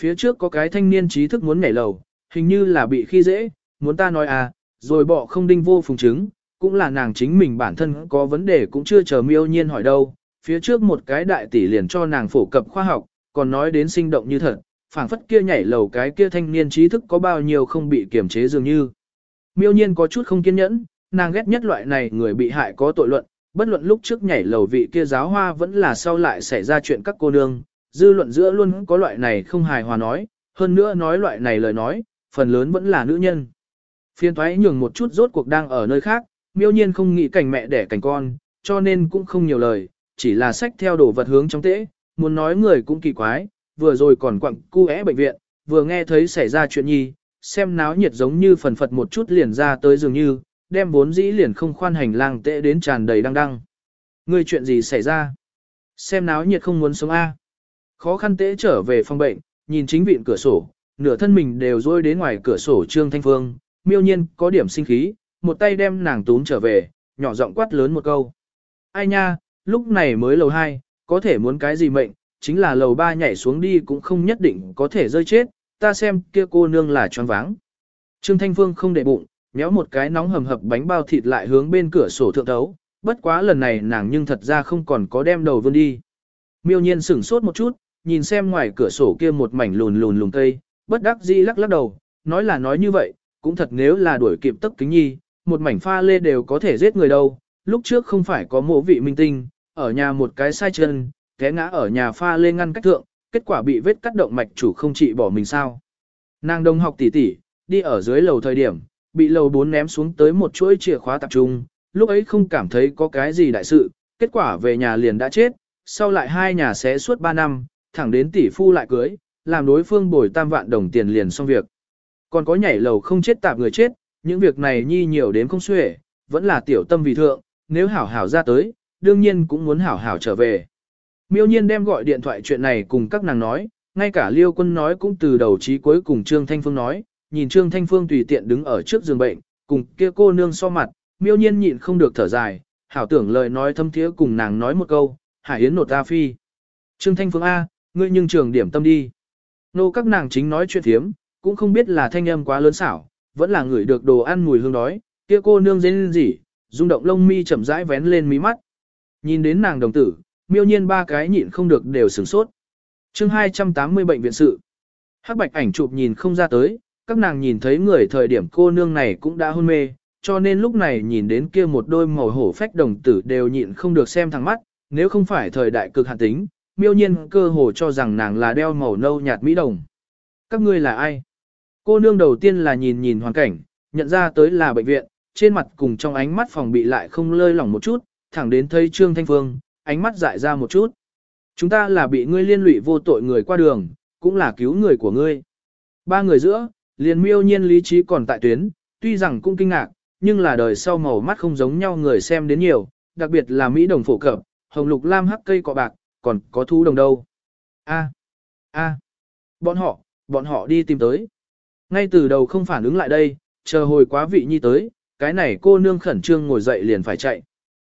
Phía trước có cái thanh niên trí thức muốn nhảy lầu, hình như là bị khi dễ, muốn ta nói à, rồi bỏ không đinh vô phùng chứng, cũng là nàng chính mình bản thân có vấn đề cũng chưa chờ miêu nhiên hỏi đâu. Phía trước một cái đại tỷ liền cho nàng phổ cập khoa học, còn nói đến sinh động như thật, phảng phất kia nhảy lầu cái kia thanh niên trí thức có bao nhiêu không bị kiềm chế dường như. Miêu nhiên có chút không kiên nhẫn, nàng ghét nhất loại này người bị hại có tội luận, bất luận lúc trước nhảy lầu vị kia giáo hoa vẫn là sau lại xảy ra chuyện các cô nương, dư luận giữa luôn có loại này không hài hòa nói, hơn nữa nói loại này lời nói, phần lớn vẫn là nữ nhân. Phiên thoái nhường một chút rốt cuộc đang ở nơi khác, miêu nhiên không nghĩ cảnh mẹ đẻ cảnh con, cho nên cũng không nhiều lời, chỉ là sách theo đồ vật hướng trong tễ, muốn nói người cũng kỳ quái, vừa rồi còn quặng cu é bệnh viện, vừa nghe thấy xảy ra chuyện nhi, xem náo nhiệt giống như phần phật một chút liền ra tới dường như, đem vốn dĩ liền không khoan hành lang tệ đến tràn đầy đăng đăng. Người chuyện gì xảy ra? Xem náo nhiệt không muốn sống A. Khó khăn tễ trở về phòng bệnh, nhìn chính viện cửa sổ, nửa thân mình đều rôi đến ngoài cửa sổ Trương Thanh Phương, miêu nhiên có điểm sinh khí, một tay đem nàng tún trở về, nhỏ giọng quát lớn một câu. Ai nha, lúc này mới lầu 2, có thể muốn cái gì mệnh, chính là lầu 3 nhảy xuống đi cũng không nhất định có thể rơi chết, ta xem kia cô nương là choáng váng. Trương Thanh Phương không để bụng, méo một cái nóng hầm hập bánh bao thịt lại hướng bên cửa sổ thượng thấu, bất quá lần này nàng nhưng thật ra không còn có đem đầu vươn đi. Miêu nhiên sửng sốt một chút, nhìn xem ngoài cửa sổ kia một mảnh lùn lùn lùn cây, bất đắc dĩ lắc lắc đầu, nói là nói như vậy, cũng thật nếu là đuổi kịp tấc kính nhi, một mảnh pha lê đều có thể giết người đâu, lúc trước không phải có mộ vị minh tinh, ở nhà một cái sai chân, té ngã ở nhà pha lê ngăn cách thượng, kết quả bị vết cắt động mạch chủ không trị bỏ mình sao. Nàng đông học tỷ tỷ, đi ở dưới lầu thời điểm, bị lầu bốn ném xuống tới một chuỗi chìa khóa tập trung, lúc ấy không cảm thấy có cái gì đại sự, kết quả về nhà liền đã chết, sau lại hai nhà xé suốt 3 năm, thẳng đến tỷ phu lại cưới, làm đối phương bồi tam vạn đồng tiền liền xong việc. Còn có nhảy lầu không chết tạp người chết, những việc này nhi nhiều đến không xuể, vẫn là tiểu tâm vì thượng, nếu hảo hảo ra tới, đương nhiên cũng muốn hảo hảo trở về. Miêu nhiên đem gọi điện thoại chuyện này cùng các nàng nói, ngay cả liêu quân nói cũng từ đầu chí cuối cùng Trương Thanh Phương nói, nhìn Trương Thanh Phương tùy tiện đứng ở trước giường bệnh, cùng kia cô nương so mặt, miêu nhiên nhịn không được thở dài, hảo tưởng lời nói thâm thiế cùng nàng nói một câu, hải yến nột ta phi. Trương Thanh Phương A, ngươi nhưng trường điểm tâm đi. Nô các nàng chính nói chuyện thiếm, cũng không biết là thanh âm quá lớn xảo, vẫn là người được đồ ăn mùi hương đói, kia cô nương dên gì, rung động lông mi chậm rãi vén lên mí mắt. Nhìn đến nàng đồng tử, miêu nhiên ba cái nhịn không được đều sửng sốt. chương 280 bệnh viện sự. Hắc bạch ảnh chụp nhìn không ra tới, các nàng nhìn thấy người thời điểm cô nương này cũng đã hôn mê, cho nên lúc này nhìn đến kia một đôi màu hổ phách đồng tử đều nhịn không được xem thẳng mắt, nếu không phải thời đại cực hạn tính, miêu nhiên cơ hồ cho rằng nàng là đeo màu nâu nhạt mỹ đồng. Các ngươi là ai? Cô nương đầu tiên là nhìn nhìn hoàn cảnh, nhận ra tới là bệnh viện, trên mặt cùng trong ánh mắt phòng bị lại không lơi lỏng một chút, thẳng đến thấy Trương Thanh Phương, ánh mắt dại ra một chút. Chúng ta là bị ngươi liên lụy vô tội người qua đường, cũng là cứu người của ngươi. Ba người giữa, liền miêu nhiên lý trí còn tại tuyến, tuy rằng cũng kinh ngạc, nhưng là đời sau màu mắt không giống nhau người xem đến nhiều, đặc biệt là Mỹ đồng phổ cập, hồng lục lam hắc cây cọ bạc, còn có thú đồng đâu. A, a, bọn họ, bọn họ đi tìm tới. Ngay từ đầu không phản ứng lại đây, chờ hồi quá vị nhi tới, cái này cô nương khẩn trương ngồi dậy liền phải chạy.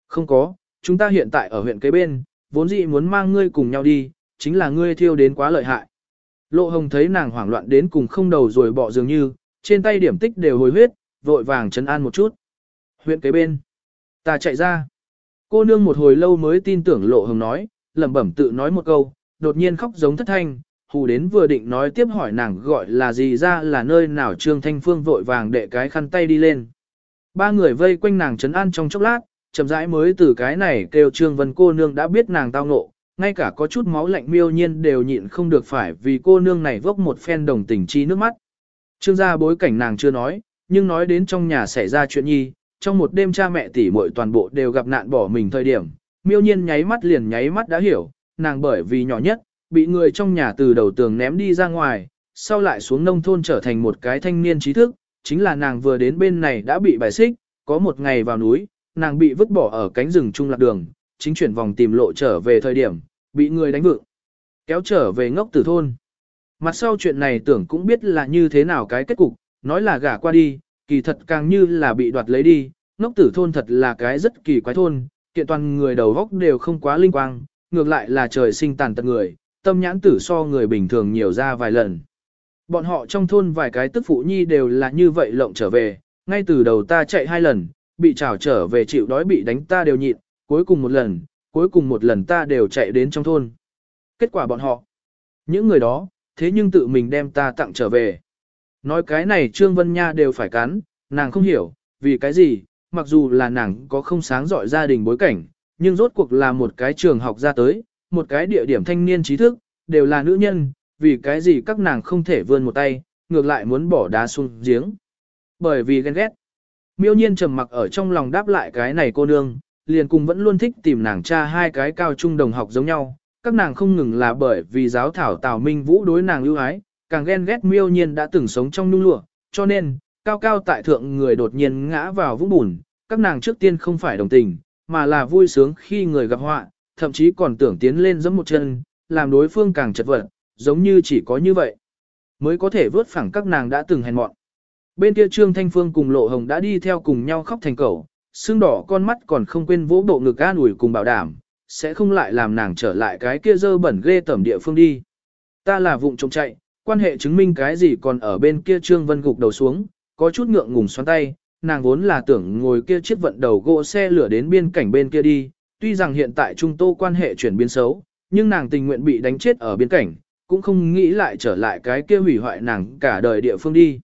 Không có, chúng ta hiện tại ở huyện kế bên, vốn dĩ muốn mang ngươi cùng nhau đi, chính là ngươi thiêu đến quá lợi hại. Lộ hồng thấy nàng hoảng loạn đến cùng không đầu rồi bỏ dường như, trên tay điểm tích đều hồi huyết, vội vàng chấn an một chút. Huyện kế bên, ta chạy ra. Cô nương một hồi lâu mới tin tưởng lộ hồng nói, lẩm bẩm tự nói một câu, đột nhiên khóc giống thất thanh, hù đến vừa định nói tiếp hỏi nàng gọi là gì ra là nơi nào Trương Thanh Phương vội vàng đệ cái khăn tay đi lên. Ba người vây quanh nàng trấn an trong chốc lát, chậm rãi mới từ cái này kêu Trương Vân cô nương đã biết nàng tao ngộ, ngay cả có chút máu lạnh miêu nhiên đều nhịn không được phải vì cô nương này vốc một phen đồng tình chi nước mắt. Trương gia bối cảnh nàng chưa nói, nhưng nói đến trong nhà xảy ra chuyện nhi, trong một đêm cha mẹ tỷ muội toàn bộ đều gặp nạn bỏ mình thời điểm, miêu nhiên nháy mắt liền nháy mắt đã hiểu, nàng bởi vì nhỏ nhất, bị người trong nhà từ đầu tường ném đi ra ngoài, sau lại xuống nông thôn trở thành một cái thanh niên trí thức, chính là nàng vừa đến bên này đã bị bài xích, có một ngày vào núi, nàng bị vứt bỏ ở cánh rừng trung lạc đường, chính chuyển vòng tìm lộ trở về thời điểm, bị người đánh vựng, kéo trở về ngốc tử thôn. Mặt sau chuyện này tưởng cũng biết là như thế nào cái kết cục, nói là gả qua đi, kỳ thật càng như là bị đoạt lấy đi, ngốc tử thôn thật là cái rất kỳ quái thôn, kiện toàn người đầu góc đều không quá linh quang, ngược lại là trời sinh tàn tật người, tâm nhãn tử so người bình thường nhiều ra vài lần. Bọn họ trong thôn vài cái tức phụ nhi đều là như vậy lộng trở về, ngay từ đầu ta chạy hai lần, bị trảo trở về chịu đói bị đánh ta đều nhịn, cuối cùng một lần, cuối cùng một lần ta đều chạy đến trong thôn. Kết quả bọn họ, những người đó, thế nhưng tự mình đem ta tặng trở về. Nói cái này Trương Vân Nha đều phải cắn, nàng không hiểu, vì cái gì, mặc dù là nàng có không sáng giỏi gia đình bối cảnh, nhưng rốt cuộc là một cái trường học ra tới, một cái địa điểm thanh niên trí thức, đều là nữ nhân, vì cái gì các nàng không thể vươn một tay, ngược lại muốn bỏ đá xuống giếng. Bởi vì ghen ghét. Miêu nhiên trầm mặc ở trong lòng đáp lại cái này cô nương, liền cùng vẫn luôn thích tìm nàng cha hai cái cao trung đồng học giống nhau. Các nàng không ngừng là bởi vì giáo thảo Tào Minh Vũ đối nàng ưu ái, càng ghen ghét miêu nhiên đã từng sống trong nung lụa, cho nên, cao cao tại thượng người đột nhiên ngã vào vũng bùn, các nàng trước tiên không phải đồng tình, mà là vui sướng khi người gặp họa, thậm chí còn tưởng tiến lên giẫm một chân, làm đối phương càng chật vật, giống như chỉ có như vậy mới có thể vớt phẳng các nàng đã từng hèn mọn. Bên kia Trương Thanh Phương cùng Lộ Hồng đã đi theo cùng nhau khóc thành cầu, xương đỏ con mắt còn không quên vỗ bộ ngực an ủi cùng bảo đảm, sẽ không lại làm nàng trở lại cái kia dơ bẩn ghê tẩm địa phương đi. Ta là vụng trộm chạy, quan hệ chứng minh cái gì còn ở bên kia Trương Vân gục đầu xuống, có chút ngượng ngùng xoắn tay, nàng vốn là tưởng ngồi kia chiếc vận đầu gỗ xe lửa đến biên cảnh bên kia đi, tuy rằng hiện tại Trung Tô quan hệ chuyển biến xấu, nhưng nàng tình nguyện bị đánh chết ở biên cảnh, cũng không nghĩ lại trở lại cái kia hủy hoại nàng cả đời địa phương đi.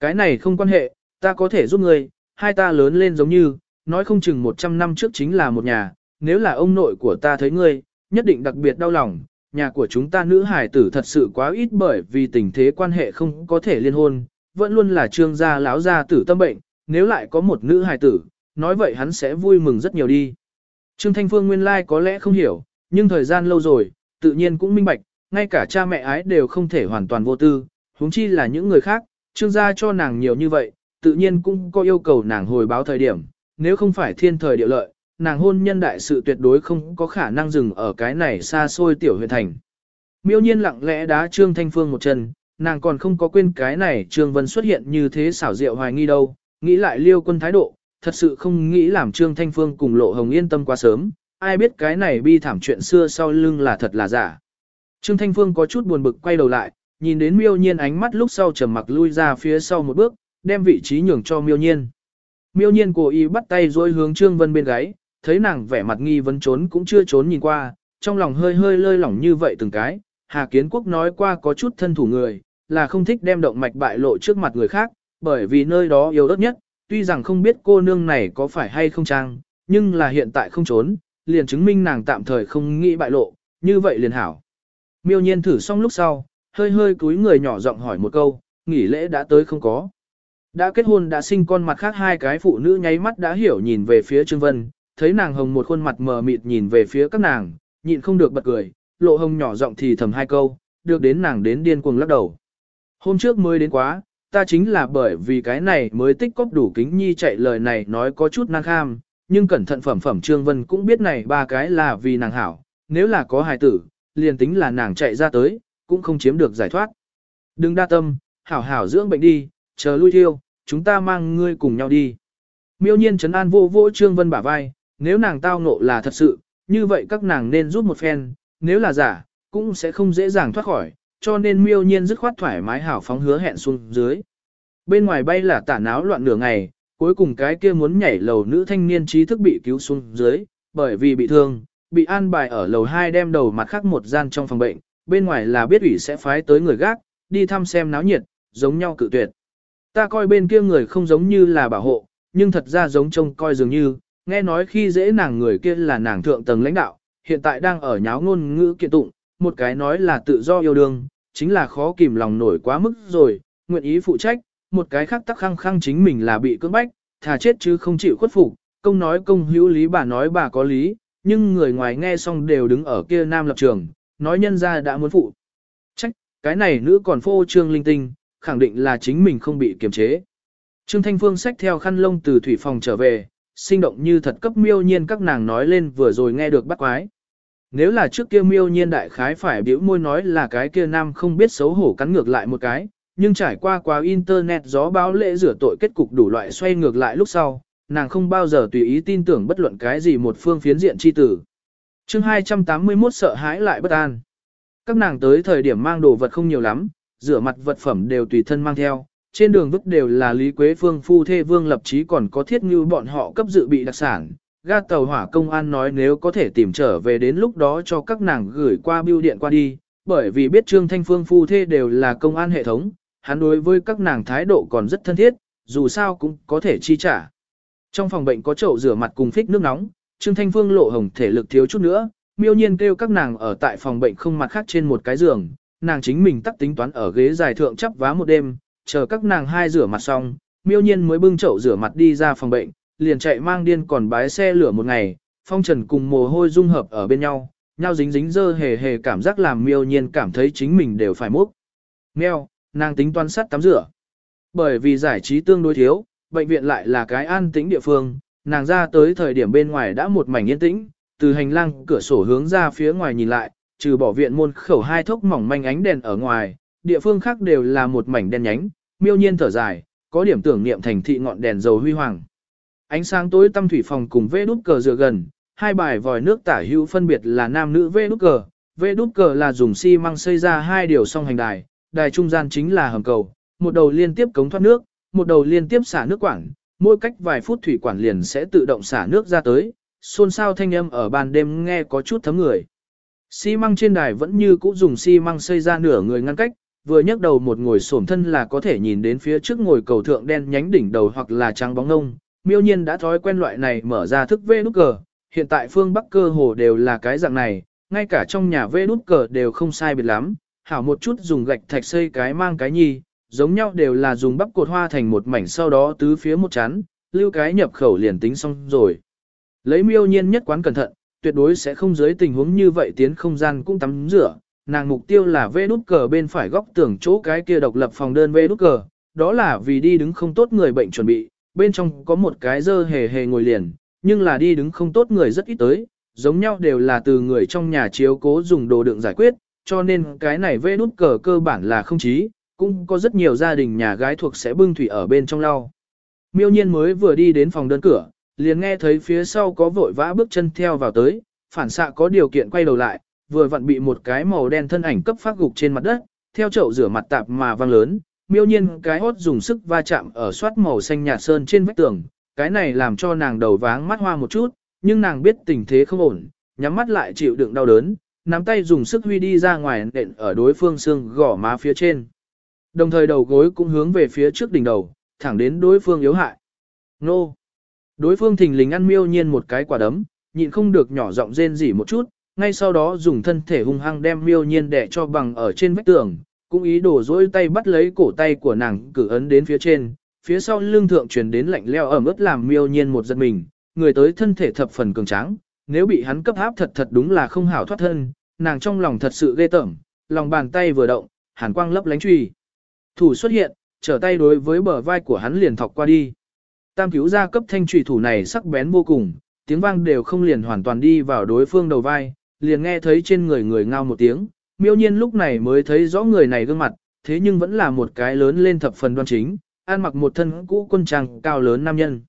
Cái này không quan hệ, ta có thể giúp ngươi, hai ta lớn lên giống như, nói không chừng 100 năm trước chính là một nhà, nếu là ông nội của ta thấy ngươi, nhất định đặc biệt đau lòng, nhà của chúng ta nữ hài tử thật sự quá ít bởi vì tình thế quan hệ không có thể liên hôn, vẫn luôn là trương gia lão gia tử tâm bệnh, nếu lại có một nữ hài tử, nói vậy hắn sẽ vui mừng rất nhiều đi. Trương Thanh Phương nguyên lai like có lẽ không hiểu, nhưng thời gian lâu rồi, tự nhiên cũng minh bạch, ngay cả cha mẹ ái đều không thể hoàn toàn vô tư, huống chi là những người khác, trương gia cho nàng nhiều như vậy, tự nhiên cũng có yêu cầu nàng hồi báo thời điểm, nếu không phải thiên thời địa lợi, nàng hôn nhân đại sự tuyệt đối không có khả năng dừng ở cái này xa xôi tiểu huyện thành. Miêu nhiên lặng lẽ đá Trương Thanh Phương một chân, nàng còn không có quên cái này Trương Vân xuất hiện như thế xảo diệu hoài nghi đâu, nghĩ lại liêu quân thái độ, thật sự không nghĩ làm Trương Thanh Phương cùng Lộ Hồng yên tâm quá sớm, ai biết cái này bi thảm chuyện xưa sau lưng là thật là giả. Trương Thanh Phương có chút buồn bực quay đầu lại, nhìn đến miêu nhiên ánh mắt lúc sau trầm mặc lui ra phía sau một bước, đem vị trí nhường cho miêu nhiên. Miêu nhiên cố ý bắt tay dối hướng Trương Vân bên gáy, thấy nàng vẻ mặt nghi vấn trốn cũng chưa trốn nhìn qua, trong lòng hơi hơi lơi lỏng như vậy từng cái. Hà Kiến Quốc nói qua có chút thân thủ người, là không thích đem động mạch bại lộ trước mặt người khác, bởi vì nơi đó yếu ớt nhất, tuy rằng không biết cô nương này có phải hay không trang, nhưng là hiện tại không trốn, liền chứng minh nàng tạm thời không nghĩ bại lộ, như vậy liền hảo. Miêu nhiên thử xong lúc sau, hơi hơi cúi người nhỏ giọng hỏi một câu, nghỉ lễ đã tới không có. Đã kết hôn đã sinh con mặt khác hai cái phụ nữ nháy mắt đã hiểu nhìn về phía Trương Vân, thấy nàng hồng một khuôn mặt mờ mịt nhìn về phía các nàng, nhịn không được bật cười, lộ hồng nhỏ giọng thì thầm hai câu, được đến nàng đến điên cuồng lắc đầu. Hôm trước mới đến quá, ta chính là bởi vì cái này mới tích cóp đủ kính nhi chạy lời này nói có chút năng kham, nhưng cẩn thận phẩm phẩm Trương Vân cũng biết này ba cái là vì nàng hảo, nếu là có hài tử, liền tính là nàng chạy ra tới, cũng không chiếm được giải thoát. Đừng đa tâm, hảo hảo dưỡng bệnh đi, chờ lui thiêu, chúng ta mang ngươi cùng nhau đi. Miêu nhiên trấn an vô vô Trương Vân bả vai, nếu nàng tao ngộ là thật sự, như vậy các nàng nên giúp một phen, nếu là giả, cũng sẽ không dễ dàng thoát khỏi, cho nên miêu nhiên dứt khoát thoải mái hảo phóng hứa hẹn xuống dưới. Bên ngoài bay là tả náo loạn nửa ngày, cuối cùng cái kia muốn nhảy lầu nữ thanh niên trí thức bị cứu xuống dưới, bởi vì bị thương, bị an bài ở lầu 2 đem đầu mặt khác một gian trong phòng bệnh, bên ngoài là biết ủy sẽ phái tới người gác, đi thăm xem náo nhiệt, giống nhau cự tuyệt. Ta coi bên kia người không giống như là bảo hộ, nhưng thật ra giống trông coi dường như, nghe nói khi dễ nàng người kia là nàng thượng tầng lãnh đạo, hiện tại đang ở nháo ngôn ngữ kiện tụng, một cái nói là tự do yêu đương, chính là khó kìm lòng nổi quá mức rồi, nguyện ý phụ trách, một cái khác tắc khăng khăng chính mình là bị cưỡng bách, thà chết chứ không chịu khuất phục, công nói công hữu lý bà nói bà có lý, nhưng người ngoài nghe xong đều đứng ở kia nam lập trường, nói nhân ra đã muốn phụ. Trách, cái này nữ còn phô trương linh tinh, khẳng định là chính mình không bị kiềm chế. Trương Thanh Phương xách theo khăn lông từ thủy phòng trở về, sinh động như thật cấp miêu nhiên các nàng nói lên vừa rồi nghe được bắt quái. Nếu là trước kia miêu nhiên đại khái phải biểu môi nói là cái kia nam không biết xấu hổ cắn ngược lại một cái, nhưng trải qua quá internet gió báo lễ rửa tội kết cục đủ loại xoay ngược lại lúc sau, nàng không bao giờ tùy ý tin tưởng bất luận cái gì một phương phiến diện chi tử. chương 281 sợ hãi lại bất an. Các nàng tới thời điểm mang đồ vật không nhiều lắm, rửa mặt vật phẩm đều tùy thân mang theo, trên đường vứt đều là Lý Quế Phương phu thê vương lập trí còn có thiết như bọn họ cấp dự bị đặc sản. Ga tàu hỏa công an nói nếu có thể tìm trở về đến lúc đó cho các nàng gửi qua bưu điện qua đi, bởi vì biết Trương Thanh Phương phu thê đều là công an hệ thống, hắn đối với các nàng thái độ còn rất thân thiết, dù sao cũng có thể chi trả. Trong phòng bệnh có chậu rửa mặt cùng phích nước nóng, Trương Thanh Phương lộ hồng thể lực thiếu chút nữa, miêu nhiên kêu các nàng ở tại phòng bệnh không mặt khác trên một cái giường, nàng chính mình tắt tính toán ở ghế dài thượng chắp vá một đêm, chờ các nàng hai rửa mặt xong, miêu nhiên mới bưng chậu rửa mặt đi ra phòng bệnh, liền chạy mang điên còn bái xe lửa một ngày, phong trần cùng mồ hôi dung hợp ở bên nhau, nhau dính dính dơ hề hề cảm giác làm miêu nhiên cảm thấy chính mình đều phải múc. Mèo, nàng tính toán sắt tắm rửa. Bởi vì giải trí tương đối thiếu, bệnh viện lại là cái an tĩnh địa phương, nàng ra tới thời điểm bên ngoài đã một mảnh yên tĩnh, từ hành lang cửa sổ hướng ra phía ngoài nhìn lại, trừ bỏ viện môn khẩu hai thốc mỏng manh ánh đèn ở ngoài, địa phương khác đều là một mảnh đen nhánh, miêu nhiên thở dài, có điểm tưởng niệm thành thị ngọn đèn dầu huy hoàng. Ánh sáng tối tăm thủy phòng cùng vê đút cờ dựa gần, hai bài vòi nước tả hữu phân biệt là nam nữ vê đút cờ, vê đút cờ là dùng xi măng xây ra hai điều song hành đài, đài trung gian chính là hầm cầu, một đầu liên tiếp cống thoát nước, một đầu liên tiếp xả nước quản, mỗi cách vài phút thủy quản liền sẽ tự động xả nước ra tới, xôn xao thanh âm ở ban đêm nghe có chút thấm người. Xi măng trên đài vẫn như cũ dùng xi măng xây ra nửa người ngăn cách, vừa nhấc đầu một ngồi xổm thân là có thể nhìn đến phía trước ngồi cầu thượng đen nhánh đỉnh đầu hoặc là trắng bóng ngông. Miêu nhiên đã thói quen loại này mở ra thức vê nút cờ, hiện tại phương Bắc cơ hồ đều là cái dạng này, ngay cả trong nhà vê nút cờ đều không sai biệt lắm, hảo một chút dùng gạch thạch xây cái mang cái nhi, giống nhau đều là dùng bắp cột hoa thành một mảnh sau đó tứ phía một chán, lưu cái nhập khẩu liền tính xong rồi. Lấy miêu nhiên nhất quán cẩn thận, tuyệt đối sẽ không dưới tình huống như vậy tiến không gian cũng tắm rửa. Nàng mục tiêu là vê nút cờ bên phải góc tưởng chỗ cái kia độc lập phòng đơn vê nút cờ, đó là vì đi đứng không tốt người bệnh chuẩn bị, bên trong có một cái dơ hề hề ngồi liền, nhưng là đi đứng không tốt người rất ít tới, giống nhau đều là từ người trong nhà chiếu cố dùng đồ đựng giải quyết, cho nên cái này vê nút cờ cơ bản là không chí, cũng có rất nhiều gia đình nhà gái thuộc sẽ bưng thủy ở bên trong lau. Miêu nhiên mới vừa đi đến phòng đơn cửa, liền nghe thấy phía sau có vội vã bước chân theo vào tới, phản xạ có điều kiện quay đầu lại, vừa vặn bị một cái màu đen thân ảnh cấp phát gục trên mặt đất, theo chậu rửa mặt tạp mà vang lớn, miêu nhiên cái hốt dùng sức va chạm ở soát màu xanh nhạt sơn trên vách tường, cái này làm cho nàng đầu váng mắt hoa một chút, nhưng nàng biết tình thế không ổn, nhắm mắt lại chịu đựng đau đớn, nắm tay dùng sức huy đi ra ngoài nện ở đối phương xương gỏ má phía trên. Đồng thời đầu gối cũng hướng về phía trước đỉnh đầu, thẳng đến đối phương yếu hại. Nô! Đối phương thình lình ăn miêu nhiên một cái quả đấm, nhịn không được nhỏ giọng rên rỉ một chút, ngay sau đó dùng thân thể hung hăng đem miêu nhiên đè cho bằng ở trên vách tường, cũng ý đồ dỗi tay bắt lấy cổ tay của nàng cử ấn đến phía trên, phía sau lưng thượng truyền đến lạnh leo ẩm ướt làm miêu nhiên một giật mình, người tới thân thể thập phần cường tráng, nếu bị hắn cấp áp thật thật đúng là không hảo thoát thân, nàng trong lòng thật sự ghê tởm, lòng bàn tay vừa động, hàn quang lấp lánh truy. Thủ xuất hiện, trở tay đối với bờ vai của hắn liền thọc qua đi. Tam cứu gia cấp thanh trùy thủ này sắc bén vô cùng, tiếng vang đều không liền hoàn toàn đi vào đối phương đầu vai, liền nghe thấy trên người người ngao một tiếng, miêu nhiên lúc này mới thấy rõ người này gương mặt, thế nhưng vẫn là một cái lớn lên thập phần đoan chính, ăn mặc một thân cũ quân trang cao lớn nam nhân.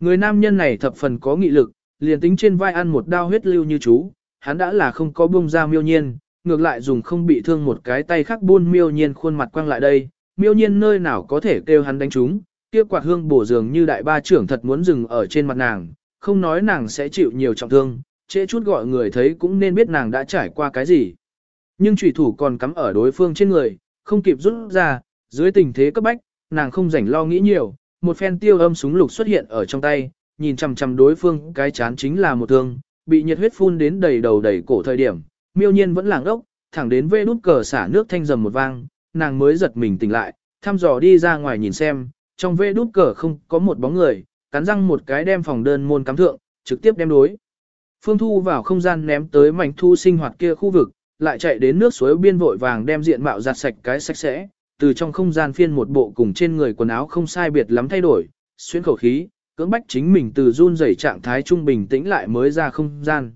Người nam nhân này thập phần có nghị lực, liền tính trên vai ăn một đao huyết lưu như chú, hắn đã là không có bông ra miêu nhiên, ngược lại dùng không bị thương một cái tay khác buôn miêu nhiên khuôn mặt quăng lại đây, miêu nhiên nơi nào có thể kêu hắn đánh chúng, kia quạt hương bổ dường như đại ba trưởng thật muốn dừng ở trên mặt nàng, không nói nàng sẽ chịu nhiều trọng thương, trễ chút gọi người thấy cũng nên biết nàng đã trải qua cái gì. Nhưng trùy thủ còn cắm ở đối phương trên người, không kịp rút ra, dưới tình thế cấp bách, nàng không rảnh lo nghĩ nhiều, một phen tiêu âm súng lục xuất hiện ở trong tay, nhìn chằm chằm đối phương cái chán chính là một thương, bị nhiệt huyết phun đến đầy đầu đầy cổ thời điểm, miêu nhiên vẫn làng ốc, thẳng đến vê nút cờ xả nước thanh dầm một vang, nàng mới giật mình tỉnh lại, thăm dò đi ra ngoài nhìn xem, trong vê nút cờ không có một bóng người, cắn răng một cái đem phòng đơn môn cắm thượng, trực tiếp đem đối. Phương Thu vào không gian ném tới mảnh thu sinh hoạt kia khu vực, lại chạy đến nước suối biên vội vàng đem diện mạo giặt sạch cái sạch sẽ, từ trong không gian phiên một bộ cùng trên người quần áo không sai biệt lắm thay đổi, xuyên khẩu khí, cưỡng bách chính mình từ run rẩy trạng thái trung bình tĩnh lại mới ra không gian.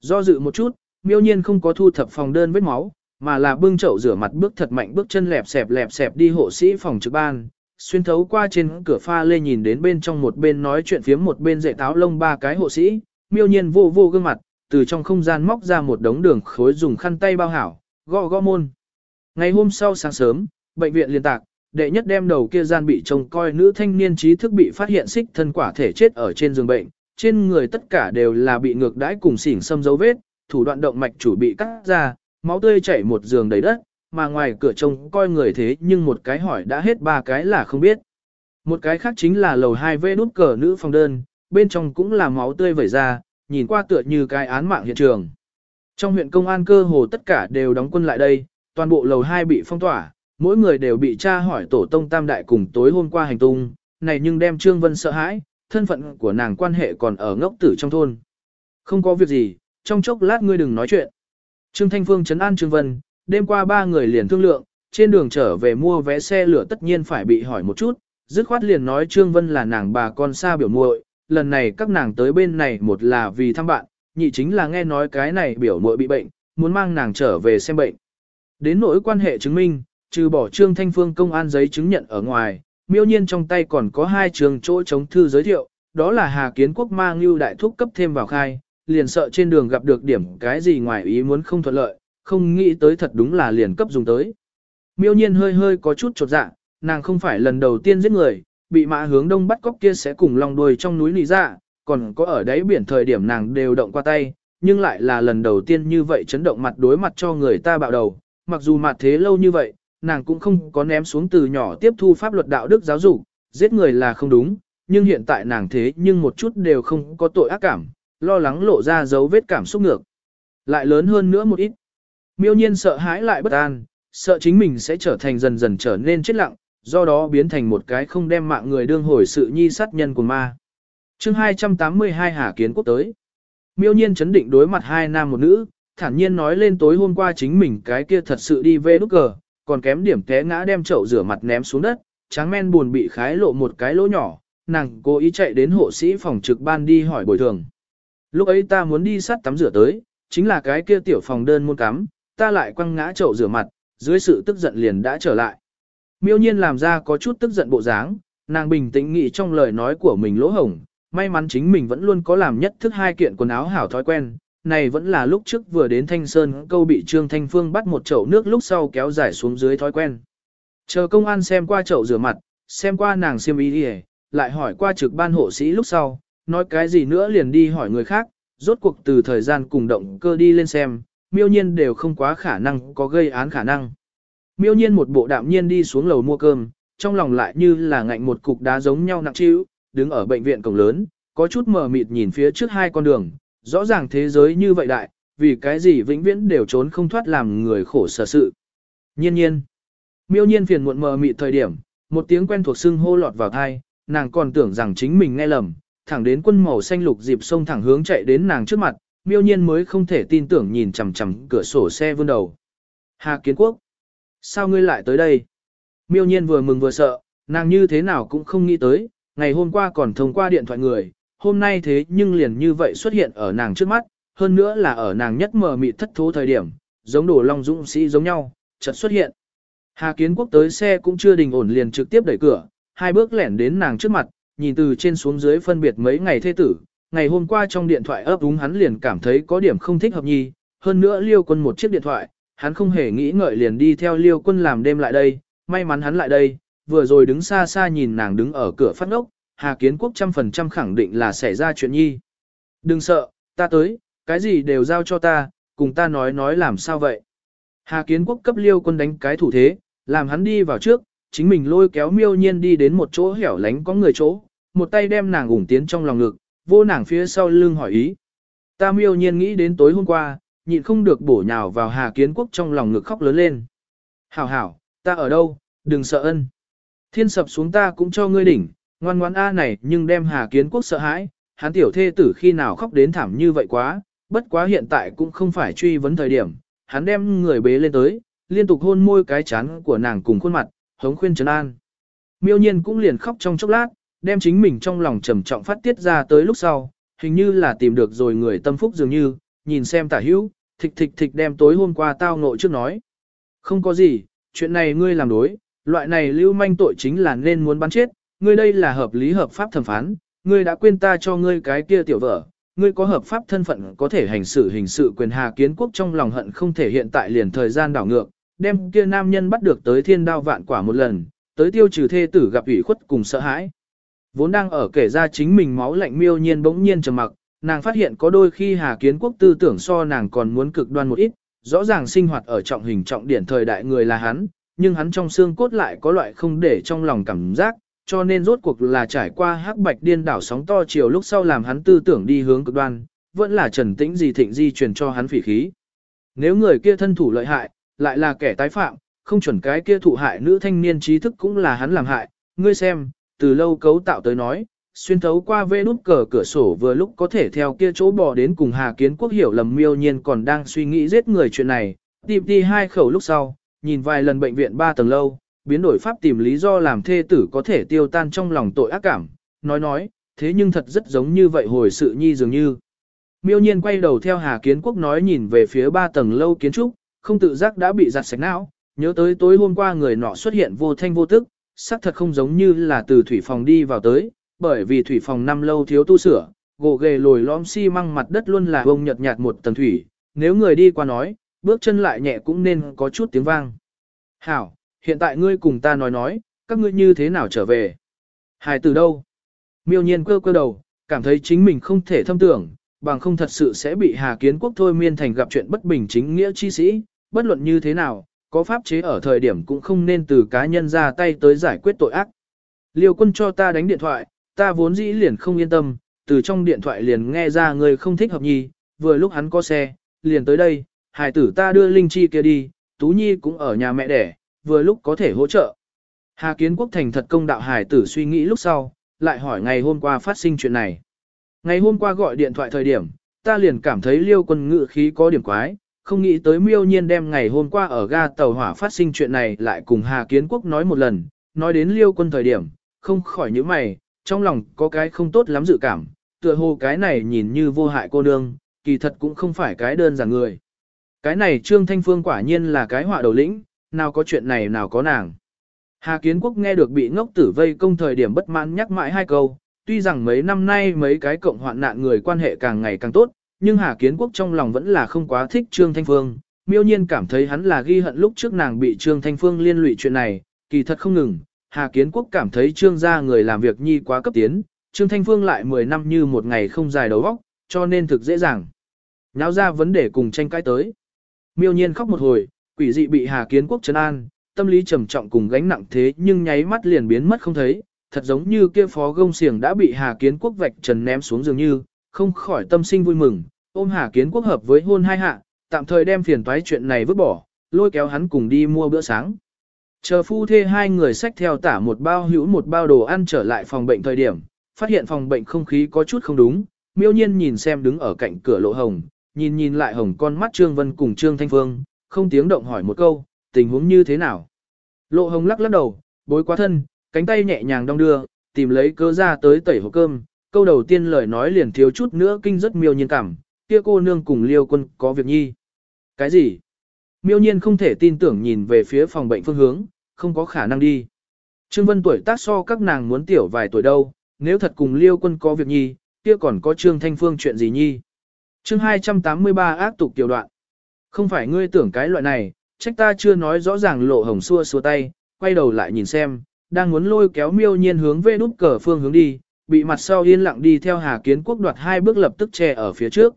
Do dự một chút, miêu nhiên không có thu thập phòng đơn vết máu, mà là bưng chậu rửa mặt bước thật mạnh bước chân lẹp xẹp lẹp xẹp đi hộ sĩ phòng trực ban, xuyên thấu qua trên cửa pha lê nhìn đến bên trong một bên nói chuyện phiếm một bên dạy táo lông ba cái hộ sĩ, miêu nhiên vô vô gương mặt, từ trong không gian móc ra một đống đường khối dùng khăn tay bao hảo, gõ gõ môn. Ngày hôm sau sáng sớm, bệnh viện liên tạc, đệ nhất đem đầu kia gian bị trông coi nữ thanh niên trí thức bị phát hiện xích thân quả thể chết ở trên giường bệnh, trên người tất cả đều là bị ngược đãi cùng xỉn xâm dấu vết, thủ đoạn động mạch chủ bị cắt ra, máu tươi chảy một giường đầy đất, mà ngoài cửa trông coi người thế nhưng một cái hỏi đã hết ba cái là không biết. Một cái khác chính là lầu 2 vê nút cờ nữ phòng đơn, bên trong cũng là máu tươi vẩy ra, nhìn qua tựa như cái án mạng hiện trường. Trong huyện công an cơ hồ tất cả đều đóng quân lại đây, toàn bộ lầu 2 bị phong tỏa, mỗi người đều bị tra hỏi tổ tông tam đại cùng tối hôm qua hành tung, này nhưng đem Trương Vân sợ hãi, thân phận của nàng quan hệ còn ở ngốc tử trong thôn. Không có việc gì, trong chốc lát ngươi đừng nói chuyện. Trương Thanh Phương chấn an Trương Vân, đêm qua ba người liền thương lượng, trên đường trở về mua vé xe lửa tất nhiên phải bị hỏi một chút, dứt khoát liền nói Trương Vân là nàng bà con xa biểu muội, lần này các nàng tới bên này một là vì thăm bạn, nhị chính là nghe nói cái này biểu muội bị bệnh, muốn mang nàng trở về xem bệnh. Đến nỗi quan hệ chứng minh, trừ bỏ Trương Thanh Phương công an giấy chứng nhận ở ngoài, miêu nhiên trong tay còn có hai trường chỗ chống thư giới thiệu, đó là Hà Kiến Quốc mang lưu đại thúc cấp thêm vào khai, liền sợ trên đường gặp được điểm cái gì ngoài ý muốn không thuận lợi, không nghĩ tới thật đúng là liền cấp dùng tới. Miêu nhiên hơi hơi có chút chột dạ, nàng không phải lần đầu tiên giết người, bị mã hướng đông bắt cóc kia sẽ cùng lòng đuôi trong núi lì ra, dạ, còn có ở đáy biển thời điểm nàng đều động qua tay, nhưng lại là lần đầu tiên như vậy chấn động mặt đối mặt cho người ta bạo đầu, mặc dù mặt thế lâu như vậy, nàng cũng không có ném xuống từ nhỏ tiếp thu pháp luật đạo đức giáo dục, giết người là không đúng, nhưng hiện tại nàng thế nhưng một chút đều không có tội ác cảm, lo lắng lộ ra dấu vết cảm xúc ngược. Lại lớn hơn nữa một ít. Miêu nhiên sợ hãi lại bất an, sợ chính mình sẽ trở thành dần dần trở nên chết lặng, do đó biến thành một cái không đem mạng người đương hồi sự nhi sát nhân của ma. chương 282 Hà Kiến Quốc tới. Miêu nhiên chấn định đối mặt hai nam một nữ, thản nhiên nói lên tối hôm qua chính mình cái kia thật sự đi về đúc cờ, còn kém điểm té ngã đem chậu rửa mặt ném xuống đất, tráng men buồn bị khái lộ một cái lỗ nhỏ, nàng cố ý chạy đến hộ sĩ phòng trực ban đi hỏi bồi thường. Lúc ấy ta muốn đi sắt tắm rửa tới, chính là cái kia tiểu phòng đơn muôn cắm, ta lại quăng ngã chậu rửa mặt, dưới sự tức giận liền đã trở lại. Miêu nhiên làm ra có chút tức giận bộ dáng, nàng bình tĩnh nghĩ trong lời nói của mình lỗ hổng, may mắn chính mình vẫn luôn có làm nhất thức hai kiện quần áo hảo thói quen, này vẫn là lúc trước vừa đến Thanh Sơn câu bị Trương Thanh Phương bắt một chậu nước lúc sau kéo dài xuống dưới thói quen. Chờ công an xem qua chậu rửa mặt, xem qua nàng xiêm y đi lại hỏi qua trực ban hộ sĩ lúc sau, nói cái gì nữa liền đi hỏi người khác, rốt cuộc từ thời gian cùng động cơ đi lên xem, miêu nhiên đều không quá khả năng có gây án khả năng. Miêu nhiên một bộ đạm nhiên đi xuống lầu mua cơm, trong lòng lại như là ngạnh một cục đá giống nhau nặng trĩu, đứng ở bệnh viện cổng lớn, có chút mờ mịt nhìn phía trước hai con đường, rõ ràng thế giới như vậy đại, vì cái gì vĩnh viễn đều trốn không thoát làm người khổ sở sự. Nhiên nhiên, miêu nhiên phiền muộn mờ mịt thời điểm, một tiếng quen thuộc xưng hô lọt vào thai, nàng còn tưởng rằng chính mình nghe lầm, thẳng đến quân màu xanh lục dịp sông thẳng hướng chạy đến nàng trước mặt, miêu nhiên mới không thể tin tưởng nhìn chằm chằm cửa sổ xe vươn đầu. Hà Kiến Quốc, sao ngươi lại tới đây? Miêu nhiên vừa mừng vừa sợ, nàng như thế nào cũng không nghĩ tới, ngày hôm qua còn thông qua điện thoại người, hôm nay thế nhưng liền như vậy xuất hiện ở nàng trước mắt, hơn nữa là ở nàng nhất mờ mịt thất thố thời điểm, giống đổ long dũng sĩ giống nhau, chợt xuất hiện. Hà Kiến Quốc tới xe cũng chưa đình ổn liền trực tiếp đẩy cửa, hai bước lẻn đến nàng trước mặt, nhìn từ trên xuống dưới phân biệt mấy ngày thê tử, ngày hôm qua trong điện thoại ấp úng hắn liền cảm thấy có điểm không thích hợp nhi, hơn nữa liêu quân một chiếc điện thoại, hắn không hề nghĩ ngợi liền đi theo liêu quân làm đêm lại đây, may mắn hắn lại đây, vừa rồi đứng xa xa nhìn nàng đứng ở cửa phát ốc, Hà Kiến Quốc trăm phần trăm khẳng định là xảy ra chuyện nhi. Đừng sợ, ta tới, cái gì đều giao cho ta, cùng ta nói nói làm sao vậy. Hà Kiến Quốc cấp liêu quân đánh cái thủ thế, làm hắn đi vào trước, chính mình lôi kéo miêu nhiên đi đến một chỗ hẻo lánh có người chỗ, một tay đem nàng ủng tiến trong lòng ngực, vô nàng phía sau lưng hỏi ý. Ta miêu nhiên nghĩ đến tối hôm qua, nhịn không được bổ nhào vào Hà Kiến Quốc trong lòng ngực khóc lớn lên. Hảo hảo, ta ở đâu, đừng sợ ân. Thiên sập xuống ta cũng cho ngươi đỉnh, ngoan ngoãn A này nhưng đem Hà Kiến Quốc sợ hãi, hắn tiểu thê tử khi nào khóc đến thảm như vậy quá, bất quá hiện tại cũng không phải truy vấn thời điểm, hắn đem người bế lên tới, liên tục hôn môi cái chán của nàng cùng khuôn mặt, hống khuyên trấn an. Miêu nhiên cũng liền khóc trong chốc lát, đem chính mình trong lòng trầm trọng phát tiết ra tới lúc sau, hình như là tìm được rồi người tâm phúc dường như, nhìn xem tả hữu, thịch thịch thịch đem tối hôm qua tao ngộ trước nói. Không có gì, chuyện này ngươi làm đối, loại này lưu manh tội chính là nên muốn bắn chết, ngươi đây là hợp lý hợp pháp thẩm phán, ngươi đã quên ta cho ngươi cái kia tiểu vợ, ngươi có hợp pháp thân phận có thể hành xử hình sự quyền Hà Kiến Quốc trong lòng hận không thể hiện tại liền thời gian đảo ngược, đem kia nam nhân bắt được tới thiên đao vạn quả một lần, tới tiêu trừ thê tử gặp ủy khuất cùng sợ hãi. Vốn đang ở kể ra chính mình máu lạnh miêu nhiên bỗng nhiên trầm mặc, nàng phát hiện có đôi khi Hà Kiến Quốc tư tưởng so nàng còn muốn cực đoan một ít, rõ ràng sinh hoạt ở trọng hình trọng điển thời đại người là hắn, nhưng hắn trong xương cốt lại có loại không để trong lòng cảm giác, cho nên rốt cuộc là trải qua hắc bạch điên đảo sóng to chiều lúc sau làm hắn tư tưởng đi hướng cực đoan, vẫn là trần tĩnh gì thịnh di truyền cho hắn phỉ khí. Nếu người kia thân thủ lợi hại, lại là kẻ tái phạm, không chuẩn cái kia thụ hại nữ thanh niên trí thức cũng là hắn làm hại, ngươi xem, từ lâu cấu tạo tới nói, xuyên thấu qua vê nút cờ cửa sổ vừa lúc có thể theo kia chỗ bỏ đến cùng Hà Kiến Quốc hiểu lầm miêu nhiên còn đang suy nghĩ giết người chuyện này, tìm đi hai khẩu lúc sau, nhìn vài lần bệnh viện ba tầng lâu, biến đổi pháp tìm lý do làm thê tử có thể tiêu tan trong lòng tội ác cảm, nói nói, thế nhưng thật rất giống như vậy hồi sự nhi dường như. Miêu nhiên quay đầu theo Hà Kiến Quốc nói nhìn về phía ba tầng lâu kiến trúc, không tự giác đã bị giặt sạch não, nhớ tới tối hôm qua người nọ xuất hiện vô thanh vô tức, xác thật không giống như là từ thủy phòng đi vào tới, bởi vì thủy phòng năm lâu thiếu tu sửa, gỗ ghề lồi lõm xi măng mặt đất luôn là bông nhợt nhạt một tầng thủy, nếu người đi qua nói, bước chân lại nhẹ cũng nên có chút tiếng vang. Hảo, hiện tại ngươi cùng ta nói nói, các ngươi như thế nào trở về? Hài từ đâu? Miêu nhiên cơ cơ đầu, cảm thấy chính mình không thể thâm tưởng, bằng không thật sự sẽ bị Hà Kiến Quốc thôi miên thành gặp chuyện bất bình chính nghĩa chi sĩ, bất luận như thế nào, có pháp chế ở thời điểm cũng không nên từ cá nhân ra tay tới giải quyết tội ác. Liêu quân cho ta đánh điện thoại, ta vốn dĩ liền không yên tâm, từ trong điện thoại liền nghe ra người không thích hợp nhi, vừa lúc hắn có xe, liền tới đây, hải tử ta đưa Linh Chi kia đi, Tú Nhi cũng ở nhà mẹ đẻ, vừa lúc có thể hỗ trợ. Hà Kiến Quốc thành thật công đạo hải tử suy nghĩ lúc sau, lại hỏi ngày hôm qua phát sinh chuyện này. Ngày hôm qua gọi điện thoại thời điểm, ta liền cảm thấy liêu quân ngự khí có điểm quái, không nghĩ tới miêu nhiên đem ngày hôm qua ở ga tàu hỏa phát sinh chuyện này lại cùng Hà Kiến Quốc nói một lần, nói đến liêu quân thời điểm, không khỏi những mày, trong lòng có cái không tốt lắm dự cảm, tựa hồ cái này nhìn như vô hại cô nương, kỳ thật cũng không phải cái đơn giản người. Cái này Trương Thanh Phương quả nhiên là cái họa đầu lĩnh, nào có chuyện này nào có nàng. Hà Kiến Quốc nghe được bị ngốc tử vây công thời điểm bất mãn nhắc mãi hai câu, tuy rằng mấy năm nay mấy cái cộng hoạn nạn người quan hệ càng ngày càng tốt, nhưng Hà Kiến Quốc trong lòng vẫn là không quá thích Trương Thanh Phương. Miêu nhiên cảm thấy hắn là ghi hận lúc trước nàng bị Trương Thanh Phương liên lụy chuyện này, kỳ thật không ngừng. Hà Kiến Quốc cảm thấy Trương gia người làm việc nhi quá cấp tiến, Trương Thanh Phương lại 10 năm như một ngày không dài đầu óc, cho nên thực dễ dàng. Nháo ra vấn đề cùng tranh cãi tới. Miêu nhiên khóc một hồi, quỷ dị bị Hà Kiến Quốc trấn an, tâm lý trầm trọng cùng gánh nặng thế nhưng nháy mắt liền biến mất không thấy, thật giống như kia phó gông xiềng đã bị Hà Kiến Quốc vạch trần ném xuống dường như, không khỏi tâm sinh vui mừng, ôm Hà Kiến Quốc hợp với hôn hai hạ, tạm thời đem phiền toái chuyện này vứt bỏ, lôi kéo hắn cùng đi mua bữa sáng. Chờ phu thê hai người xách theo tả một bao hữu một bao đồ ăn trở lại phòng bệnh thời điểm, phát hiện phòng bệnh không khí có chút không đúng, miêu nhiên nhìn xem đứng ở cạnh cửa lộ hồng, nhìn nhìn lại hồng con mắt Trương Vân cùng Trương Thanh Phương, không tiếng động hỏi một câu, tình huống như thế nào. Lộ hồng lắc lắc đầu, bối quá thân, cánh tay nhẹ nhàng đong đưa, tìm lấy cơ ra tới tẩy hộp cơm, câu đầu tiên lời nói liền thiếu chút nữa kinh rất miêu nhiên cảm, kia cô nương cùng liêu quân có việc nhi. Cái gì? Miêu nhiên không thể tin tưởng nhìn về phía phòng bệnh phương hướng, không có khả năng đi. Trương Vân tuổi tác so các nàng muốn tiểu vài tuổi đâu, nếu thật cùng liêu quân có việc nhi, kia còn có Trương Thanh Phương chuyện gì nhi. chương 283 ác tục tiểu đoạn. Không phải ngươi tưởng cái loại này, trách ta chưa nói rõ ràng lộ hồng xua xua tay, quay đầu lại nhìn xem, đang muốn lôi kéo miêu nhiên hướng về nút cờ phương hướng đi, bị mặt sau yên lặng đi theo Hà Kiến Quốc đoạt hai bước lập tức che ở phía trước.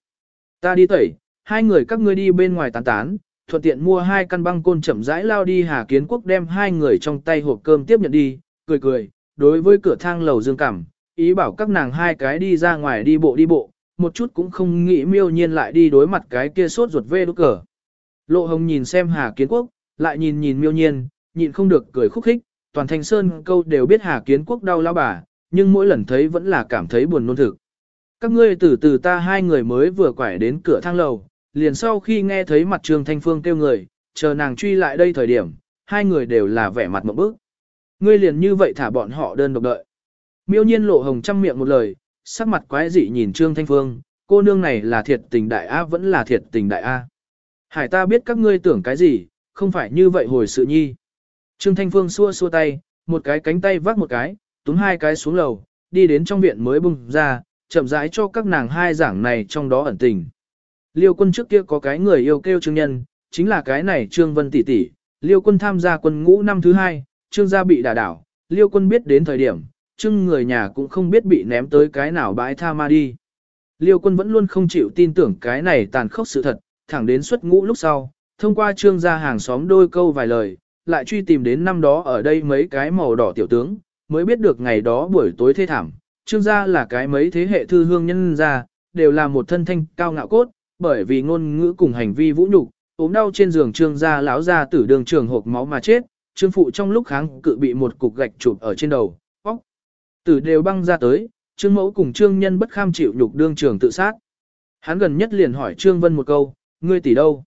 Ta đi tẩy, hai người các ngươi đi bên ngoài tán tán, thuận tiện mua hai căn băng côn chậm rãi lao đi Hà Kiến Quốc đem hai người trong tay hộp cơm tiếp nhận đi, cười cười, đối với cửa thang lầu dương cảm, ý bảo các nàng hai cái đi ra ngoài đi bộ đi bộ, một chút cũng không nghĩ miêu nhiên lại đi đối mặt cái kia sốt ruột vê đốt cờ. Lộ hồng nhìn xem Hà Kiến Quốc, lại nhìn nhìn miêu nhiên, nhịn không được cười khúc khích, toàn Thanh sơn câu đều biết Hà Kiến Quốc đau lao bà, nhưng mỗi lần thấy vẫn là cảm thấy buồn nôn thực. Các ngươi từ từ ta hai người mới vừa quải đến cửa thang lầu, liền sau khi nghe thấy mặt Trương Thanh Phương kêu người, chờ nàng truy lại đây thời điểm, hai người đều là vẻ mặt một bức. Ngươi liền như vậy thả bọn họ đơn độc đợi. Miêu nhiên lộ hồng trăm miệng một lời, sắc mặt quái dị nhìn Trương Thanh Phương, cô nương này là thiệt tình đại A vẫn là thiệt tình đại A. Hải ta biết các ngươi tưởng cái gì, không phải như vậy hồi sự nhi. Trương Thanh Phương xua xua tay, một cái cánh tay vác một cái, túm hai cái xuống lầu, đi đến trong viện mới bung ra, chậm rãi cho các nàng hai giảng này trong đó ẩn tình. Liêu quân trước kia có cái người yêu kêu trương nhân, chính là cái này trương vân tỷ tỷ. Liêu quân tham gia quân ngũ năm thứ hai, trương gia bị đả đảo, liêu quân biết đến thời điểm, trương người nhà cũng không biết bị ném tới cái nào bãi tha ma đi. Liêu quân vẫn luôn không chịu tin tưởng cái này tàn khốc sự thật, thẳng đến xuất ngũ lúc sau, thông qua trương gia hàng xóm đôi câu vài lời, lại truy tìm đến năm đó ở đây mấy cái màu đỏ tiểu tướng, mới biết được ngày đó buổi tối thê thảm, trương gia là cái mấy thế hệ thư hương nhân gia, đều là một thân thanh cao ngạo cốt, bởi vì ngôn ngữ cùng hành vi vũ nhục, ốm đau trên giường trương gia lão gia tử đường trường hộp máu mà chết, trương phụ trong lúc kháng cự bị một cục gạch chụp ở trên đầu, óc. Tử đều băng ra tới, trương mẫu cùng trương nhân bất kham chịu nhục đương trường tự sát. Hắn gần nhất liền hỏi trương vân một câu, ngươi tỷ đâu?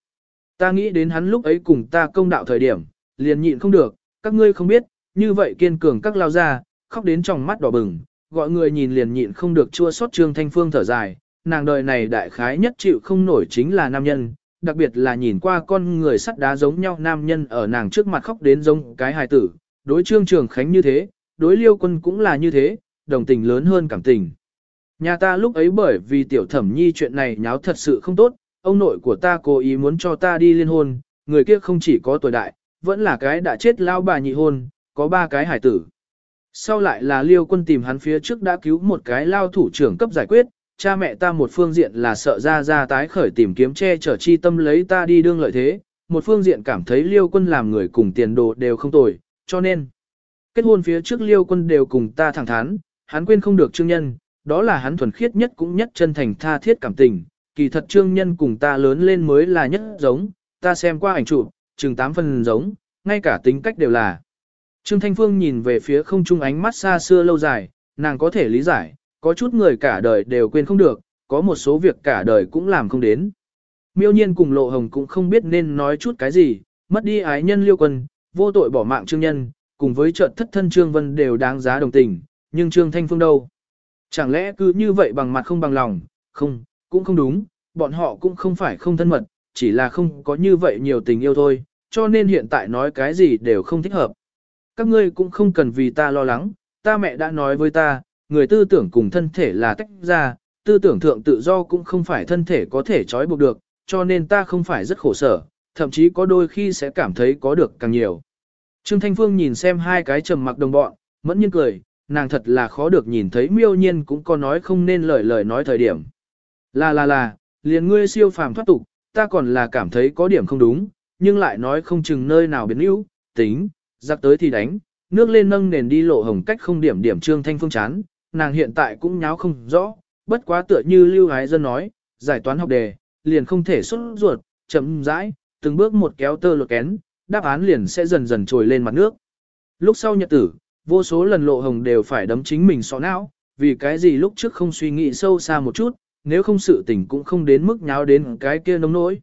Ta nghĩ đến hắn lúc ấy cùng ta công đạo thời điểm, liền nhịn không được, các ngươi không biết, như vậy kiên cường các lao ra, khóc đến trong mắt đỏ bừng, gọi người nhìn liền nhịn không được chua xót Trương Thanh Phương thở dài, nàng đời này đại khái nhất chịu không nổi chính là nam nhân, đặc biệt là nhìn qua con người sắt đá giống nhau nam nhân ở nàng trước mặt khóc đến giống cái hài tử, đối Trương Trường Khánh như thế, đối Liêu Quân cũng là như thế, đồng tình lớn hơn cảm tình. Nhà ta lúc ấy bởi vì tiểu thẩm nhi chuyện này nháo thật sự không tốt, ông nội của ta cố ý muốn cho ta đi liên hôn, người kia không chỉ có tuổi đại, vẫn là cái đã chết lao bà nhị hôn, có ba cái hải tử. Sau lại là liêu quân tìm hắn phía trước đã cứu một cái lao thủ trưởng cấp giải quyết, cha mẹ ta một phương diện là sợ ra ra tái khởi tìm kiếm che chở chi tâm lấy ta đi đương lợi thế, một phương diện cảm thấy liêu quân làm người cùng tiền đồ đều không tồi, cho nên kết hôn phía trước liêu quân đều cùng ta thẳng thắn, hắn quên không được trương nhân, đó là hắn thuần khiết nhất cũng nhất chân thành tha thiết cảm tình, kỳ thật trương nhân cùng ta lớn lên mới là nhất giống, ta xem qua ảnh chụp, chừng tám phần giống, ngay cả tính cách đều là. Trương Thanh Phương nhìn về phía không trung ánh mắt xa xưa lâu dài, nàng có thể lý giải, có chút người cả đời đều quên không được, có một số việc cả đời cũng làm không đến. Miêu nhiên cùng lộ hồng cũng không biết nên nói chút cái gì, mất đi ái nhân liêu quân, vô tội bỏ mạng trương nhân, cùng với trận thất thân trương vân đều đáng giá đồng tình, nhưng trương thanh phương đâu? Chẳng lẽ cứ như vậy bằng mặt không bằng lòng, không, cũng không đúng, bọn họ cũng không phải không thân mật, chỉ là không có như vậy nhiều tình yêu thôi, cho nên hiện tại nói cái gì đều không thích hợp. Các ngươi cũng không cần vì ta lo lắng, ta mẹ đã nói với ta, người tư tưởng cùng thân thể là tách ra, tư tưởng thượng tự do cũng không phải thân thể có thể trói buộc được, cho nên ta không phải rất khổ sở, thậm chí có đôi khi sẽ cảm thấy có được càng nhiều. Trương Thanh Phương nhìn xem hai cái trầm mặc đồng bọn, mẫn nhiên cười, nàng thật là khó được nhìn thấy miêu nhiên cũng có nói không nên lời lời nói thời điểm. Là là là, liền ngươi siêu phàm thoát tục, ta còn là cảm thấy có điểm không đúng, nhưng lại nói không chừng nơi nào biến yếu, tính, giặc tới thì đánh, nước lên nâng nền đi lộ hồng cách không điểm điểm trương thanh phương chán, nàng hiện tại cũng nháo không rõ, bất quá tựa như lưu ái dân nói, giải toán học đề, liền không thể xuất ruột, chậm rãi, từng bước một kéo tơ lột kén, đáp án liền sẽ dần dần trồi lên mặt nước. Lúc sau nhật tử, vô số lần lộ hồng đều phải đấm chính mình sọ não, vì cái gì lúc trước không suy nghĩ sâu xa một chút, nếu không sự tình cũng không đến mức nháo đến cái kia nông nỗi.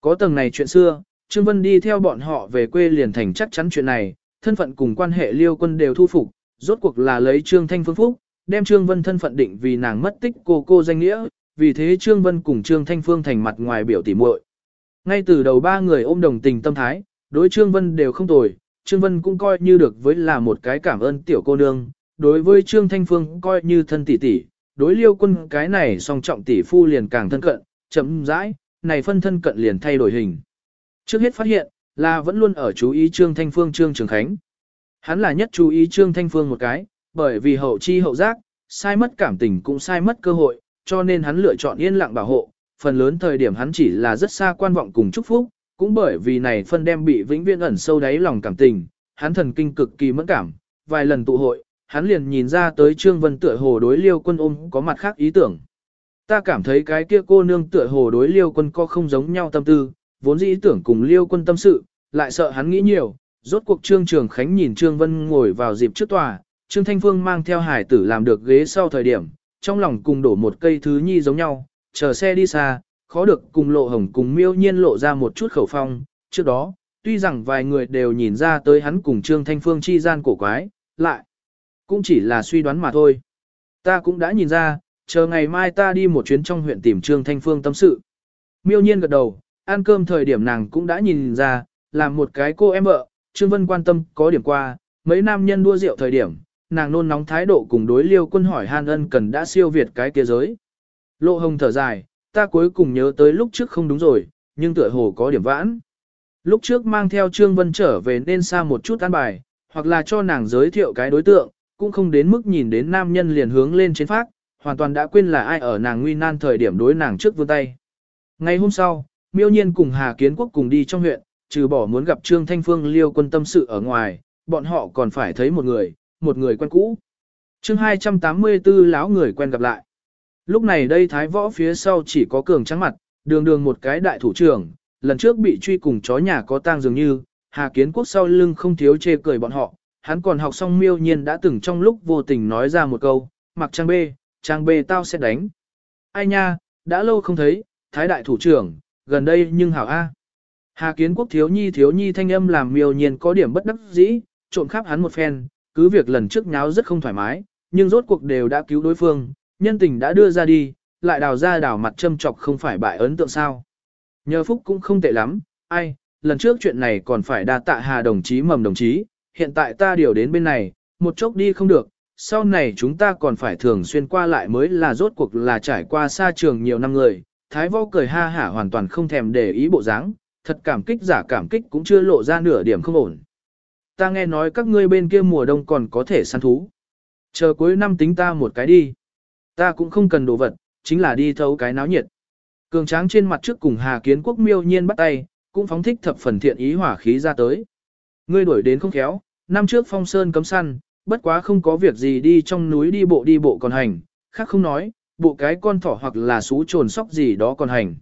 Có tầng này chuyện xưa, Trương Vân đi theo bọn họ về quê liền thành chắc chắn chuyện này, thân phận cùng quan hệ liêu quân đều thu phục, rốt cuộc là lấy Trương Thanh Phương Phúc, đem Trương Vân thân phận định vì nàng mất tích cô cô danh nghĩa, vì thế Trương Vân cùng Trương Thanh Phương thành mặt ngoài biểu tỉ muội. Ngay từ đầu ba người ôm đồng tình tâm thái, đối Trương Vân đều không tồi, Trương Vân cũng coi như được với là một cái cảm ơn tiểu cô nương, đối với Trương Thanh Phương coi như thân tỷ tỷ, đối liêu quân cái này song trọng tỷ phu liền càng thân cận, chậm rãi, này phân thân cận liền thay đổi hình. Trước hết phát hiện, là vẫn luôn ở chú ý Trương Thanh Phương Trương Trường Khánh. Hắn là nhất chú ý Trương Thanh Phương một cái, bởi vì hậu chi hậu giác, sai mất cảm tình cũng sai mất cơ hội, cho nên hắn lựa chọn yên lặng bảo hộ, phần lớn thời điểm hắn chỉ là rất xa quan vọng cùng chúc phúc, cũng bởi vì này phân đem bị vĩnh viễn ẩn sâu đáy lòng cảm tình, hắn thần kinh cực kỳ mẫn cảm, vài lần tụ hội, hắn liền nhìn ra tới Trương Vân tựa hồ đối liêu quân ôm có mặt khác ý tưởng. Ta cảm thấy cái kia cô nương tựa hồ đối liêu quân có không giống nhau tâm tư, vốn dĩ tưởng cùng liêu quân tâm sự, lại sợ hắn nghĩ nhiều, rốt cuộc Trương Trường Khánh nhìn Trương Vân ngồi vào dịp trước tòa, Trương Thanh Phương mang theo hải tử làm được ghế sau thời điểm, trong lòng cùng đổ một cây thứ nhi giống nhau, chờ xe đi xa, khó được cùng lộ hồng cùng miêu nhiên lộ ra một chút khẩu phong, trước đó, tuy rằng vài người đều nhìn ra tới hắn cùng Trương Thanh Phương chi gian cổ quái, lại, cũng chỉ là suy đoán mà thôi. Ta cũng đã nhìn ra, chờ ngày mai ta đi một chuyến trong huyện tìm Trương Thanh Phương tâm sự. Miêu nhiên gật đầu, ăn cơm thời điểm nàng cũng đã nhìn ra, làm một cái cô em vợ, Trương Vân quan tâm có điểm qua, mấy nam nhân đua rượu thời điểm, nàng nôn nóng thái độ cùng đối liêu quân hỏi han ân cần đã siêu việt cái kia giới. Lộ hồng thở dài, ta cuối cùng nhớ tới lúc trước không đúng rồi, nhưng tựa hồ có điểm vãn. Lúc trước mang theo Trương Vân trở về nên xa một chút an bài, hoặc là cho nàng giới thiệu cái đối tượng, cũng không đến mức nhìn đến nam nhân liền hướng lên trên phát, hoàn toàn đã quên là ai ở nàng nguy nan thời điểm đối nàng trước vươn tay. Ngày hôm sau, miêu nhiên cùng Hà Kiến Quốc cùng đi trong huyện, trừ bỏ muốn gặp Trương Thanh Phương liêu quân tâm sự ở ngoài, bọn họ còn phải thấy một người, một người quen cũ. chương 284 lão người quen gặp lại. Lúc này đây thái võ phía sau chỉ có cường trắng mặt, đường đường một cái đại thủ trưởng, lần trước bị truy cùng chó nhà có tang dường như, Hà Kiến Quốc sau lưng không thiếu chê cười bọn họ, hắn còn học xong miêu nhiên đã từng trong lúc vô tình nói ra một câu, mặc trang bê, trang bê tao sẽ đánh. Ai nha, đã lâu không thấy, thái đại thủ trưởng, gần đây nhưng hảo A. Hà Kiến Quốc thiếu nhi thiếu nhi thanh âm làm miêu nhiên có điểm bất đắc dĩ, trộm khắp hắn một phen, cứ việc lần trước nháo rất không thoải mái, nhưng rốt cuộc đều đã cứu đối phương, nhân tình đã đưa ra đi, lại đào ra đào mặt châm chọc không phải bại ấn tượng sao. Nhờ phúc cũng không tệ lắm, ai, lần trước chuyện này còn phải đa tạ hà đồng chí mầm đồng chí, hiện tại ta điều đến bên này, một chốc đi không được, sau này chúng ta còn phải thường xuyên qua lại mới là rốt cuộc là trải qua xa trường nhiều năm người. Thái võ cười ha hả hoàn toàn không thèm để ý bộ dáng, thật cảm kích giả cảm kích cũng chưa lộ ra nửa điểm không ổn. Ta nghe nói các ngươi bên kia mùa đông còn có thể săn thú. Chờ cuối năm tính ta một cái đi. Ta cũng không cần đồ vật, chính là đi thấu cái náo nhiệt. Cường tráng trên mặt trước cùng Hà Kiến Quốc miêu nhiên bắt tay, cũng phóng thích thập phần thiện ý hỏa khí ra tới. Ngươi đuổi đến không khéo, năm trước phong sơn cấm săn, bất quá không có việc gì đi trong núi đi bộ đi bộ còn hành, khác không nói, bộ cái con thỏ hoặc là xú trồn sóc gì đó còn hành.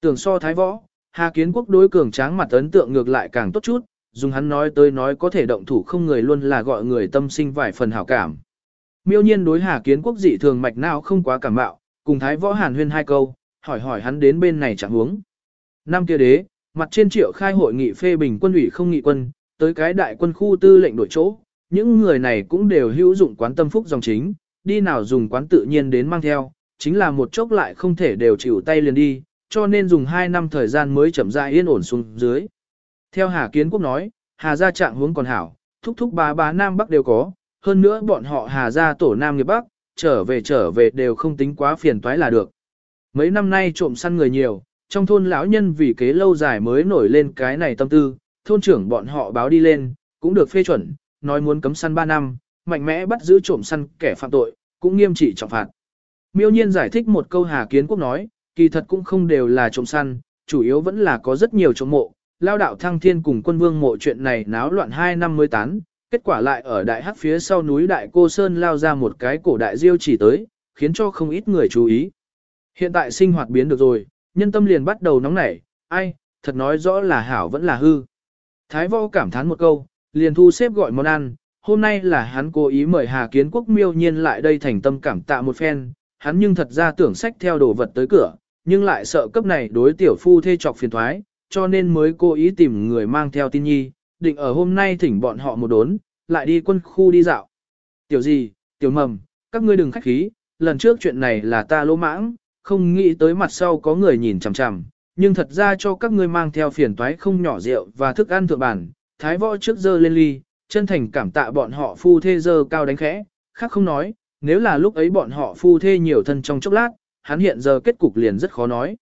Tưởng so thái võ, Hà Kiến Quốc đối cường tráng mặt ấn tượng ngược lại càng tốt chút, dùng hắn nói tới nói có thể động thủ không người luôn là gọi người tâm sinh vài phần hảo cảm. Miêu nhiên đối Hà Kiến Quốc dị thường mạch não không quá cảm mạo, cùng thái võ hàn huyên hai câu, hỏi hỏi hắn đến bên này chẳng huống. Năm kia đế, mặt trên triệu khai hội nghị phê bình quân ủy không nghị quân, tới cái đại quân khu tư lệnh đổi chỗ, những người này cũng đều hữu dụng quán tâm phúc dòng chính, đi nào dùng quán tự nhiên đến mang theo, chính là một chốc lại không thể đều chịu tay liền đi, cho nên dùng 2 năm thời gian mới chậm rãi yên ổn xuống dưới. Theo Hà Kiến Quốc nói, Hà gia trạng hướng còn hảo, thúc thúc bá bá Nam Bắc đều có, hơn nữa bọn họ Hà gia tổ Nam nghiệp Bắc, trở về trở về đều không tính quá phiền toái là được. Mấy năm nay trộm săn người nhiều, trong thôn lão nhân vì kế lâu dài mới nổi lên cái này tâm tư, thôn trưởng bọn họ báo đi lên, cũng được phê chuẩn, nói muốn cấm săn 3 năm, mạnh mẽ bắt giữ trộm săn kẻ phạm tội, cũng nghiêm trị trọng phạt. Miêu nhiên giải thích một câu Hà Kiến Quốc nói, kỳ thật cũng không đều là trộm săn, chủ yếu vẫn là có rất nhiều trộm mộ, lao đạo thăng thiên cùng quân vương mộ chuyện này náo loạn 2 năm mới tán, kết quả lại ở đại hắc phía sau núi đại cô Sơn lao ra một cái cổ đại diêu chỉ tới, khiến cho không ít người chú ý. Hiện tại sinh hoạt biến được rồi, nhân tâm liền bắt đầu nóng nảy, ai, thật nói rõ là hảo vẫn là hư. Thái võ cảm thán một câu, liền thu xếp gọi món ăn, hôm nay là hắn cố ý mời Hà Kiến Quốc miêu nhiên lại đây thành tâm cảm tạ một phen, hắn nhưng thật ra tưởng sách theo đồ vật tới cửa, nhưng lại sợ cấp này đối tiểu phu thê trọc phiền thoái, cho nên mới cố ý tìm người mang theo tin nhi, định ở hôm nay thỉnh bọn họ một đốn, lại đi quân khu đi dạo. Tiểu gì, tiểu mầm, các ngươi đừng khách khí, lần trước chuyện này là ta lỗ mãng, không nghĩ tới mặt sau có người nhìn chằm chằm, nhưng thật ra cho các ngươi mang theo phiền toái không nhỏ rượu và thức ăn thượng bản, thái võ trước dơ lên ly, chân thành cảm tạ bọn họ phu thê dơ cao đánh khẽ, khác không nói, nếu là lúc ấy bọn họ phu thê nhiều thân trong chốc lát, hắn hiện giờ kết cục liền rất khó nói.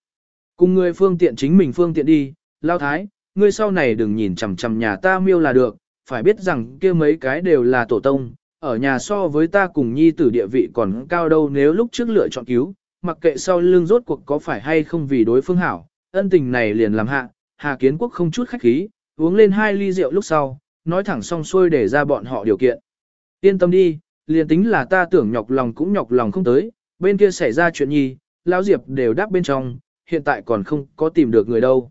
Cùng ngươi phương tiện chính mình phương tiện đi, lao thái, ngươi sau này đừng nhìn chằm chằm nhà ta miêu là được, phải biết rằng kia mấy cái đều là tổ tông, ở nhà so với ta cùng nhi tử địa vị còn cao đâu nếu lúc trước lựa chọn cứu, mặc kệ sau lưng rốt cuộc có phải hay không vì đối phương hảo, ân tình này liền làm hạ, Hà Kiến Quốc không chút khách khí, uống lên hai ly rượu lúc sau, nói thẳng xong xuôi để ra bọn họ điều kiện. Yên tâm đi, liền tính là ta tưởng nhọc lòng cũng nhọc lòng không tới, bên kia xảy ra chuyện nhi, lão Diệp đều đáp bên trong, hiện tại còn không có tìm được người đâu.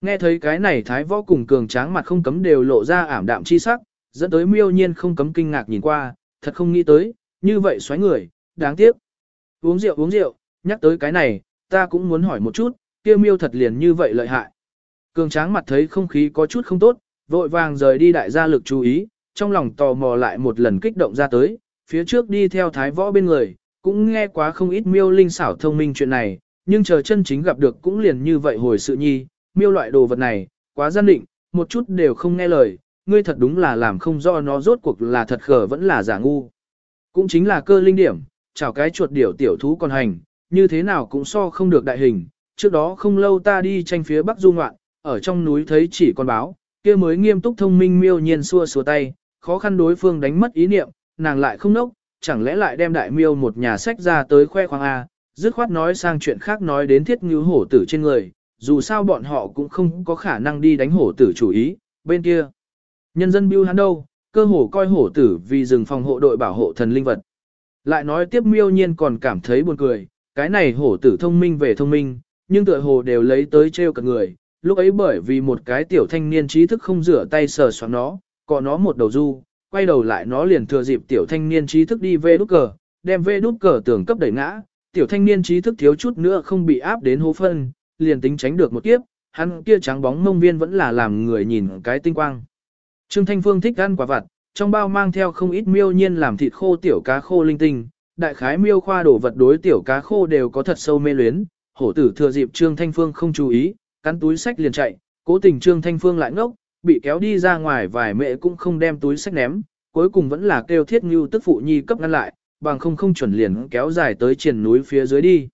Nghe thấy cái này thái võ cùng cường tráng mặt không cấm đều lộ ra ảm đạm chi sắc, dẫn tới miêu nhiên không cấm kinh ngạc nhìn qua, thật không nghĩ tới, như vậy xoáy người, đáng tiếc. Uống rượu uống rượu, nhắc tới cái này, ta cũng muốn hỏi một chút, kia miêu thật liền như vậy lợi hại. Cường tráng mặt thấy không khí có chút không tốt, vội vàng rời đi đại gia lực chú ý, trong lòng tò mò lại một lần kích động ra tới, phía trước đi theo thái võ bên người, cũng nghe quá không ít miêu linh xảo thông minh chuyện này, nhưng chờ chân chính gặp được cũng liền như vậy hồi sự nhi, miêu loại đồ vật này, quá gian định, một chút đều không nghe lời, ngươi thật đúng là làm không do nó rốt cuộc là thật khờ vẫn là giả ngu. Cũng chính là cơ linh điểm, chào cái chuột điểu tiểu thú còn hành, như thế nào cũng so không được đại hình. Trước đó không lâu ta đi tranh phía bắc du ngoạn, ở trong núi thấy chỉ con báo, kia mới nghiêm túc thông minh miêu nhiên xua xua tay, khó khăn đối phương đánh mất ý niệm, nàng lại không nốc, chẳng lẽ lại đem đại miêu một nhà sách ra tới khoe khoang A, dứt khoát nói sang chuyện khác nói đến thiết ngữ hổ tử trên người, dù sao bọn họ cũng không có khả năng đi đánh hổ tử chủ ý, bên kia. Nhân dân biêu hắn đâu, cơ hồ coi hổ tử vì rừng phòng hộ đội bảo hộ thần linh vật. Lại nói tiếp miêu nhiên còn cảm thấy buồn cười, cái này hổ tử thông minh về thông minh, nhưng tựa hồ đều lấy tới treo cả người, lúc ấy bởi vì một cái tiểu thanh niên trí thức không rửa tay sờ soạn nó, cọ nó một đầu du, quay đầu lại nó liền thừa dịp tiểu thanh niên trí thức đi về đút cờ, đem về đút cờ tường cấp đẩy ngã, tiểu thanh niên trí thức thiếu chút nữa không bị áp đến hố phân, liền tính tránh được một kiếp, hắn kia trắng bóng mông viên vẫn là làm người nhìn cái tinh quang. Trương Thanh Phương thích ăn quả vặt, trong bao mang theo không ít miêu nhiên làm thịt khô tiểu cá khô linh tinh, đại khái miêu khoa đổ vật đối tiểu cá khô đều có thật sâu mê luyến, hổ tử thừa dịp Trương Thanh Phương không chú ý, cắn túi sách liền chạy, cố tình Trương Thanh Phương lại ngốc, bị kéo đi ra ngoài vài mẹ cũng không đem túi sách ném, cuối cùng vẫn là kêu thiết như tức phụ nhi cấp ngăn lại, bằng không không chuẩn liền kéo dài tới triền núi phía dưới đi.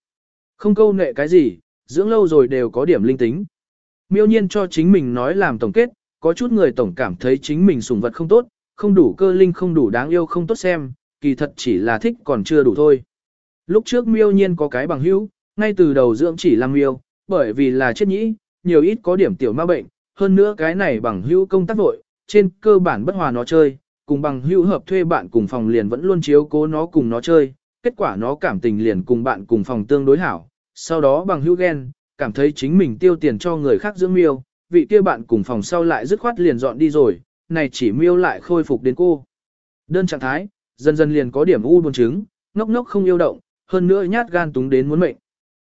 Không câu nệ cái gì, dưỡng lâu rồi đều có điểm linh tính. Miêu nhiên cho chính mình nói làm tổng kết, có chút người tổng cảm thấy chính mình sùng vật không tốt, không đủ cơ linh không đủ đáng yêu không tốt xem, kỳ thật chỉ là thích còn chưa đủ thôi. Lúc trước miêu nhiên có cái bằng hữu, ngay từ đầu dưỡng chỉ làm miêu, bởi vì là chết nhĩ, nhiều ít có điểm tiểu ma bệnh, hơn nữa cái này bằng hữu công tác vội, trên cơ bản bất hòa nó chơi, cùng bằng hữu hợp thuê bạn cùng phòng liền vẫn luôn chiếu cố nó cùng nó chơi, kết quả nó cảm tình liền cùng bạn cùng phòng tương đối hảo, sau đó bằng hữu ghen, cảm thấy chính mình tiêu tiền cho người khác dưỡng miêu, vị kia bạn cùng phòng sau lại dứt khoát liền dọn đi rồi, này chỉ miêu lại khôi phục đến cô. Đơn trạng thái, dần dần liền có điểm u buồn chứng, ngốc ngốc không yêu động, hơn nữa nhát gan túng đến muốn mệnh.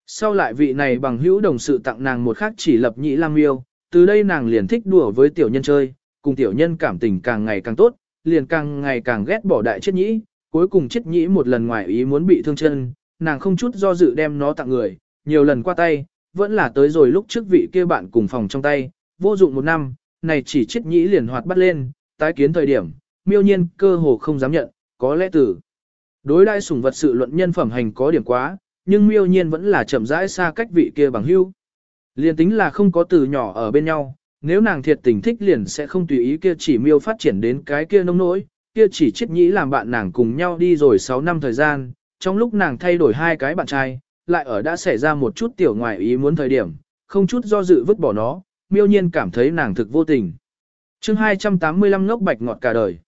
Sau lại vị này bằng hữu đồng sự tặng nàng một khác chỉ lập nhị lam miêu, từ đây nàng liền thích đùa với tiểu nhân chơi, cùng tiểu nhân cảm tình càng ngày càng tốt, liền càng ngày càng ghét bỏ đại chết nhĩ, cuối cùng chết nhĩ một lần ngoài ý muốn bị thương chân, nàng không chút do dự đem nó tặng người, nhiều lần qua tay, vẫn là tới rồi lúc trước vị kia bạn cùng phòng trong tay, vô dụng một năm, này chỉ chết nhĩ liền hoạt bắt lên, tái kiến thời điểm, miêu nhiên cơ hồ không dám nhận, có lẽ từ đối đai sủng vật sự luận nhân phẩm hành có điểm quá, nhưng miêu nhiên vẫn là chậm rãi xa cách vị kia bằng hưu. Liền tính là không có từ nhỏ ở bên nhau, nếu nàng thiệt tình thích liền sẽ không tùy ý kia chỉ miêu phát triển đến cái kia nông nỗi, kia chỉ chết nhĩ làm bạn nàng cùng nhau đi rồi 6 năm thời gian, trong lúc nàng thay đổi hai cái bạn trai, lại ở đã xảy ra một chút tiểu ngoại ý muốn thời điểm, không chút do dự vứt bỏ nó, miêu nhiên cảm thấy nàng thực vô tình. chương 285 ngốc bạch ngọt cả đời.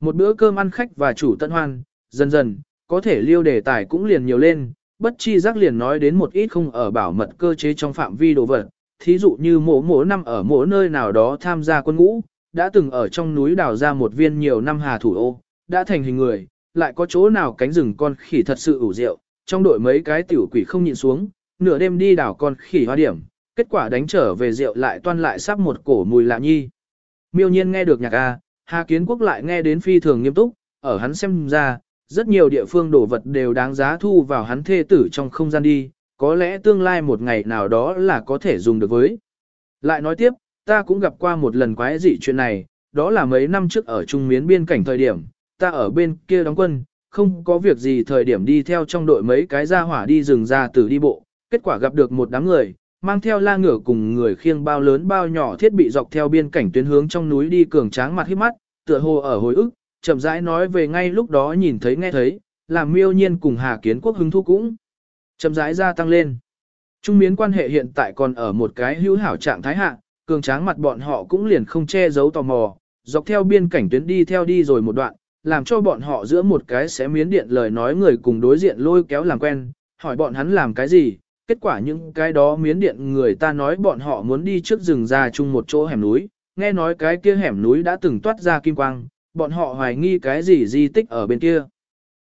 Một bữa cơm ăn khách và chủ tận hoan, dần dần, có thể liêu đề tài cũng liền nhiều lên, bất chi giác liền nói đến một ít không ở bảo mật cơ chế trong phạm vi đồ vật, thí dụ như mổ mổ năm ở mỗi nơi nào đó tham gia quân ngũ, đã từng ở trong núi đào ra một viên nhiều năm hà thủ ô, đã thành hình người, lại có chỗ nào cánh rừng con khỉ thật sự ủ rượu, trong đội mấy cái tiểu quỷ không nhịn xuống, nửa đêm đi đảo con khỉ hoa điểm, kết quả đánh trở về rượu lại toan lại sắp một cổ mùi lạ nhi. Miêu nhiên nghe được nhạc A, Hà Kiến Quốc lại nghe đến phi thường nghiêm túc, ở hắn xem ra, rất nhiều địa phương đồ vật đều đáng giá thu vào hắn thê tử trong không gian đi, có lẽ tương lai một ngày nào đó là có thể dùng được với. Lại nói tiếp, ta cũng gặp qua một lần quái dị chuyện này, đó là mấy năm trước ở Trung Miến biên cảnh thời điểm, ta ở bên kia đóng quân, không có việc gì thời điểm đi theo trong đội mấy cái gia hỏa đi rừng ra tử đi bộ, kết quả gặp được một đám người, mang theo la ngựa cùng người khiêng bao lớn bao nhỏ thiết bị dọc theo biên cảnh tuyến hướng trong núi đi cường tráng mặt hít mắt, tựa hồ ở hồi ức, chậm rãi nói về ngay lúc đó nhìn thấy nghe thấy, làm miêu nhiên cùng Hà Kiến Quốc hứng thú cũng chậm rãi gia tăng lên. Trung miến quan hệ hiện tại còn ở một cái hữu hảo trạng thái hạ, cường tráng mặt bọn họ cũng liền không che giấu tò mò, dọc theo biên cảnh tuyến đi theo đi rồi một đoạn, làm cho bọn họ giữa một cái sẽ miến điện lời nói người cùng đối diện lôi kéo làm quen, hỏi bọn hắn làm cái gì, kết quả những cái đó miến điện người ta nói bọn họ muốn đi trước rừng ra chung một chỗ hẻm núi, nghe nói cái kia hẻm núi đã từng toát ra kim quang, bọn họ hoài nghi cái gì di tích ở bên kia.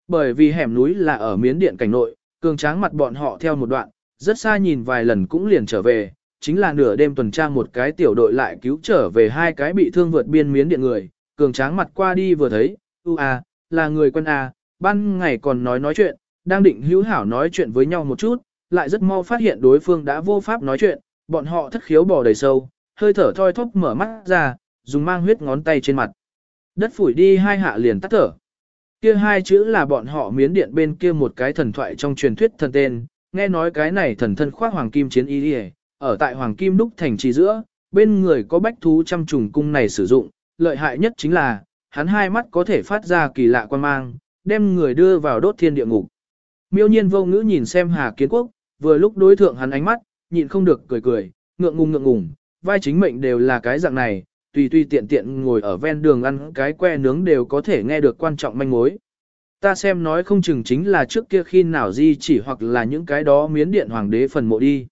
Bởi vì hẻm núi là ở miến điện cảnh nội, cường tráng mặt bọn họ theo một đoạn, rất xa nhìn vài lần cũng liền trở về, chính là nửa đêm tuần tra một cái tiểu đội lại cứu trở về hai cái bị thương vượt biên miến điện người, cường tráng mặt qua đi vừa thấy, u a, là người quân a, ban ngày còn nói nói chuyện, đang định hữu hảo nói chuyện với nhau một chút, lại rất mau phát hiện đối phương đã vô pháp nói chuyện, bọn họ thất khiếu bò đầy sâu, hơi thở thoi thóp mở mắt ra, dùng mang huyết ngón tay trên mặt. Đất phủi đi hai hạ liền tắt thở. Kia hai chữ là bọn họ miến điện bên kia một cái thần thoại trong truyền thuyết thần tên, nghe nói cái này thần thân khoác hoàng kim chiến y đi ở tại hoàng kim đúc thành trì giữa, bên người có bách thú trăm trùng cung này sử dụng, lợi hại nhất chính là, hắn hai mắt có thể phát ra kỳ lạ quan mang, đem người đưa vào đốt thiên địa ngục. Miêu nhiên vô ngữ nhìn xem Hà Kiến Quốc, vừa lúc đối thượng hắn ánh mắt, nhịn không được cười cười, ngượng ngùng ngượng ngùng, vai chính mệnh đều là cái dạng này, tùy tùy tiện tiện ngồi ở ven đường ăn cái que nướng đều có thể nghe được quan trọng manh mối. Ta xem nói không chừng chính là trước kia khi nào di chỉ hoặc là những cái đó miến điện hoàng đế phần mộ đi.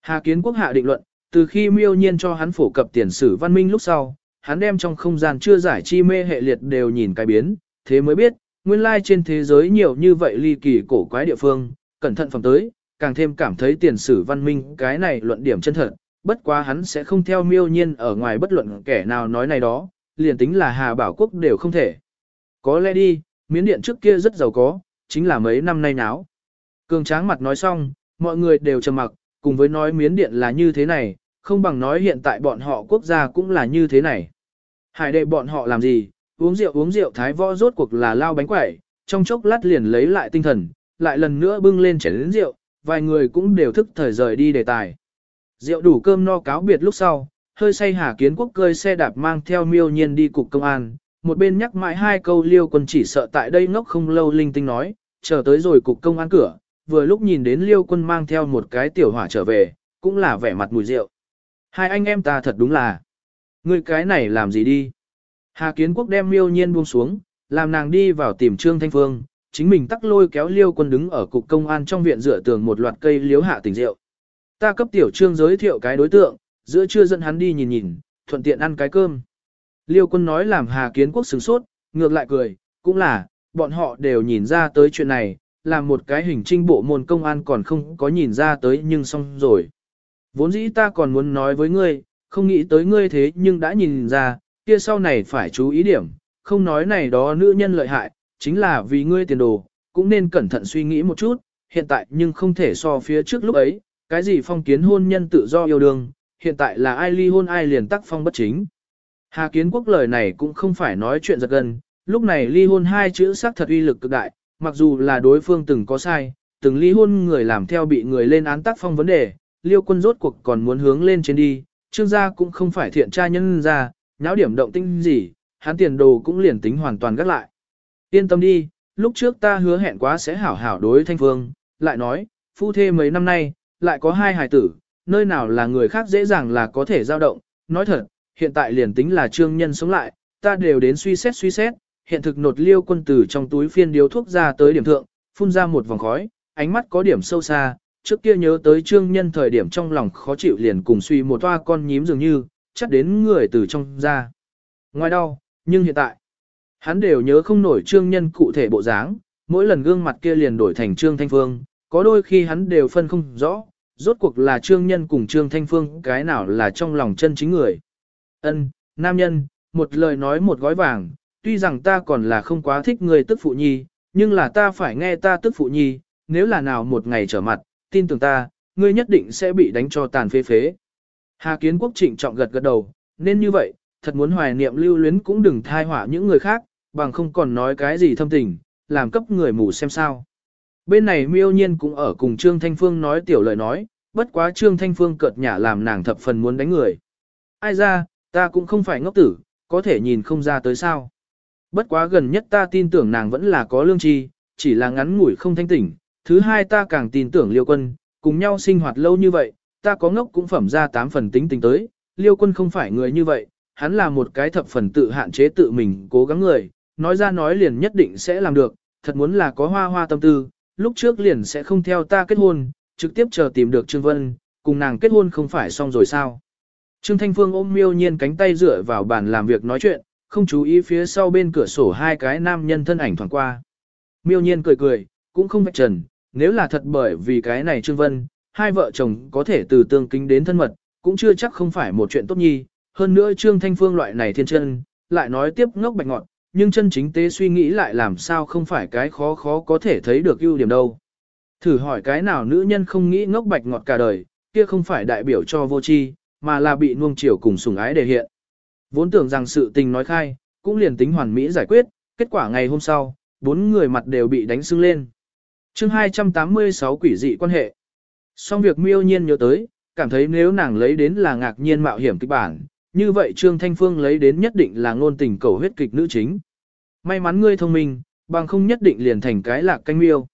Hà Kiến Quốc hạ định luận, từ khi miêu nhiên cho hắn phổ cập tiền sử văn minh lúc sau, hắn đem trong không gian chưa giải chi mê hệ liệt đều nhìn cái biến, thế mới biết, nguyên lai trên thế giới nhiều như vậy ly kỳ cổ quái địa phương, cẩn thận phẩm tới, càng thêm cảm thấy tiền sử văn minh cái này luận điểm chân thật, bất quá hắn sẽ không theo miêu nhiên ở ngoài bất luận kẻ nào nói này đó, liền tính là Hà Bảo Quốc đều không thể. Có lẽ đi, miến điện trước kia rất giàu có, chính là mấy năm nay náo. Cường tráng mặt nói xong, mọi người đều trầm mặc, cùng với nói miến điện là như thế này, không bằng nói hiện tại bọn họ quốc gia cũng là như thế này. Hải đệ bọn họ làm gì, uống rượu uống rượu thái võ rốt cuộc là lao bánh quẩy, trong chốc lát liền lấy lại tinh thần, lại lần nữa bưng lên chén lớn rượu, vài người cũng đều thức thời rời đi đề tài. Rượu đủ cơm no cáo biệt lúc sau, hơi say Hà Kiến Quốc cơi xe đạp mang theo miêu nhiên đi cục công an, một bên nhắc mãi hai câu liêu quân chỉ sợ tại đây ngốc không lâu linh tinh nói, chờ tới rồi cục công an cửa, vừa lúc nhìn đến liêu quân mang theo một cái tiểu hỏa trở về, cũng là vẻ mặt mùi rượu. Hai anh em ta thật đúng là, người cái này làm gì đi? Hà Kiến Quốc đem miêu nhiên buông xuống, làm nàng đi vào tìm Trương Thanh Phương, chính mình tắc lôi kéo liêu quân đứng ở cục công an trong viện dựa tường một loạt cây liếu hạ tỉnh rượu. Ta cấp tiểu trương giới thiệu cái đối tượng, giữa trưa dẫn hắn đi nhìn nhìn, thuận tiện ăn cái cơm. Liêu quân nói làm Hà Kiến Quốc sửng sốt, ngược lại cười, cũng là, bọn họ đều nhìn ra tới chuyện này, làm một cái hình trinh bộ môn công an còn không có nhìn ra tới nhưng xong rồi. Vốn dĩ ta còn muốn nói với ngươi, không nghĩ tới ngươi thế nhưng đã nhìn ra, kia sau này phải chú ý điểm, không nói này đó nữ nhân lợi hại, chính là vì ngươi tiền đồ, cũng nên cẩn thận suy nghĩ một chút, hiện tại nhưng không thể so phía trước lúc ấy, cái gì phong kiến hôn nhân tự do yêu đương, hiện tại là ai ly hôn ai liền tắc phong bất chính. Hà Kiến Quốc lời này cũng không phải nói chuyện giật gần, lúc này ly hôn hai chữ xác thật uy lực cực đại, mặc dù là đối phương từng có sai, từng ly hôn người làm theo bị người lên án tác phong vấn đề, liêu quân rốt cuộc còn muốn hướng lên trên đi, trương gia cũng không phải thiện tra nhân ra, nháo điểm động tinh gì, hắn tiền đồ cũng liền tính hoàn toàn gác lại. Yên tâm đi, lúc trước ta hứa hẹn quá sẽ hảo hảo đối thanh phương, lại nói, phu thê mấy năm nay, lại có hai hài tử, nơi nào là người khác dễ dàng là có thể dao động, nói thật, hiện tại liền tính là trương nhân sống lại, ta đều đến suy xét suy xét, hiện thực nột liêu quân tử trong túi phiên điếu thuốc ra tới điểm thượng, phun ra một vòng khói, ánh mắt có điểm sâu xa, trước kia nhớ tới trương nhân thời điểm trong lòng khó chịu liền cùng suy một toa con nhím dường như, chắc đến người từ trong ra. Ngoài đau, nhưng hiện tại, hắn đều nhớ không nổi trương nhân cụ thể bộ dáng, mỗi lần gương mặt kia liền đổi thành trương thanh phương, có đôi khi hắn đều phân không rõ, rốt cuộc là trương nhân cùng trương thanh phương cái nào là trong lòng chân chính người. Ân, nam nhân, một lời nói một gói vàng, tuy rằng ta còn là không quá thích người tức phụ nhi, nhưng là ta phải nghe ta tức phụ nhi, nếu là nào một ngày trở mặt, tin tưởng ta, ngươi nhất định sẽ bị đánh cho tàn phế phế. Hà Kiến Quốc trịnh trọng gật gật đầu, nên như vậy, thật muốn hoài niệm lưu luyến cũng đừng thai hỏa những người khác, bằng không còn nói cái gì thâm tình, làm cấp người mù xem sao. Bên này miêu nhiên cũng ở cùng Trương Thanh Phương nói tiểu lời nói, bất quá Trương Thanh Phương cợt nhả làm nàng thập phần muốn đánh người. Ai ra, ta cũng không phải ngốc tử, có thể nhìn không ra tới sao. Bất quá gần nhất ta tin tưởng nàng vẫn là có lương tri, chỉ là ngắn ngủi không thanh tỉnh. Thứ hai ta càng tin tưởng liêu quân, cùng nhau sinh hoạt lâu như vậy, ta có ngốc cũng phẩm ra tám phần tính tình tới. Liêu quân không phải người như vậy, hắn là một cái thập phần tự hạn chế tự mình cố gắng người, nói ra nói liền nhất định sẽ làm được, thật muốn là có hoa hoa tâm tư, lúc trước liền sẽ không theo ta kết hôn, trực tiếp chờ tìm được Trương Vân, cùng nàng kết hôn không phải xong rồi sao. Trương Thanh Phương ôm miêu nhiên cánh tay dựa vào bàn làm việc nói chuyện, không chú ý phía sau bên cửa sổ hai cái nam nhân thân ảnh thoảng qua. Miêu nhiên cười cười, cũng không vạch trần, nếu là thật bởi vì cái này Trương Vân, hai vợ chồng có thể từ tương kính đến thân mật, cũng chưa chắc không phải một chuyện tốt nhi. Hơn nữa Trương Thanh Phương loại này thiên chân, lại nói tiếp ngốc bạch ngọn, nhưng chân chính tế suy nghĩ lại làm sao không phải cái khó khó có thể thấy được ưu điểm đâu. Thử hỏi cái nào nữ nhân không nghĩ ngốc bạch ngọt cả đời, kia không phải đại biểu cho vô tri, mà là bị nuông chiều cùng sủng ái đề hiện. Vốn tưởng rằng sự tình nói khai, cũng liền tính hoàn mỹ giải quyết, kết quả ngày hôm sau, bốn người mặt đều bị đánh sưng lên. chương 286 quỷ dị quan hệ. Xong việc miêu nhiên nhớ tới, cảm thấy nếu nàng lấy đến là ngạc nhiên mạo hiểm kịch bản, như vậy Trương Thanh Phương lấy đến nhất định là ngôn tình cầu huyết kịch nữ chính. May mắn ngươi thông minh, bằng không nhất định liền thành cái lạc canh miêu.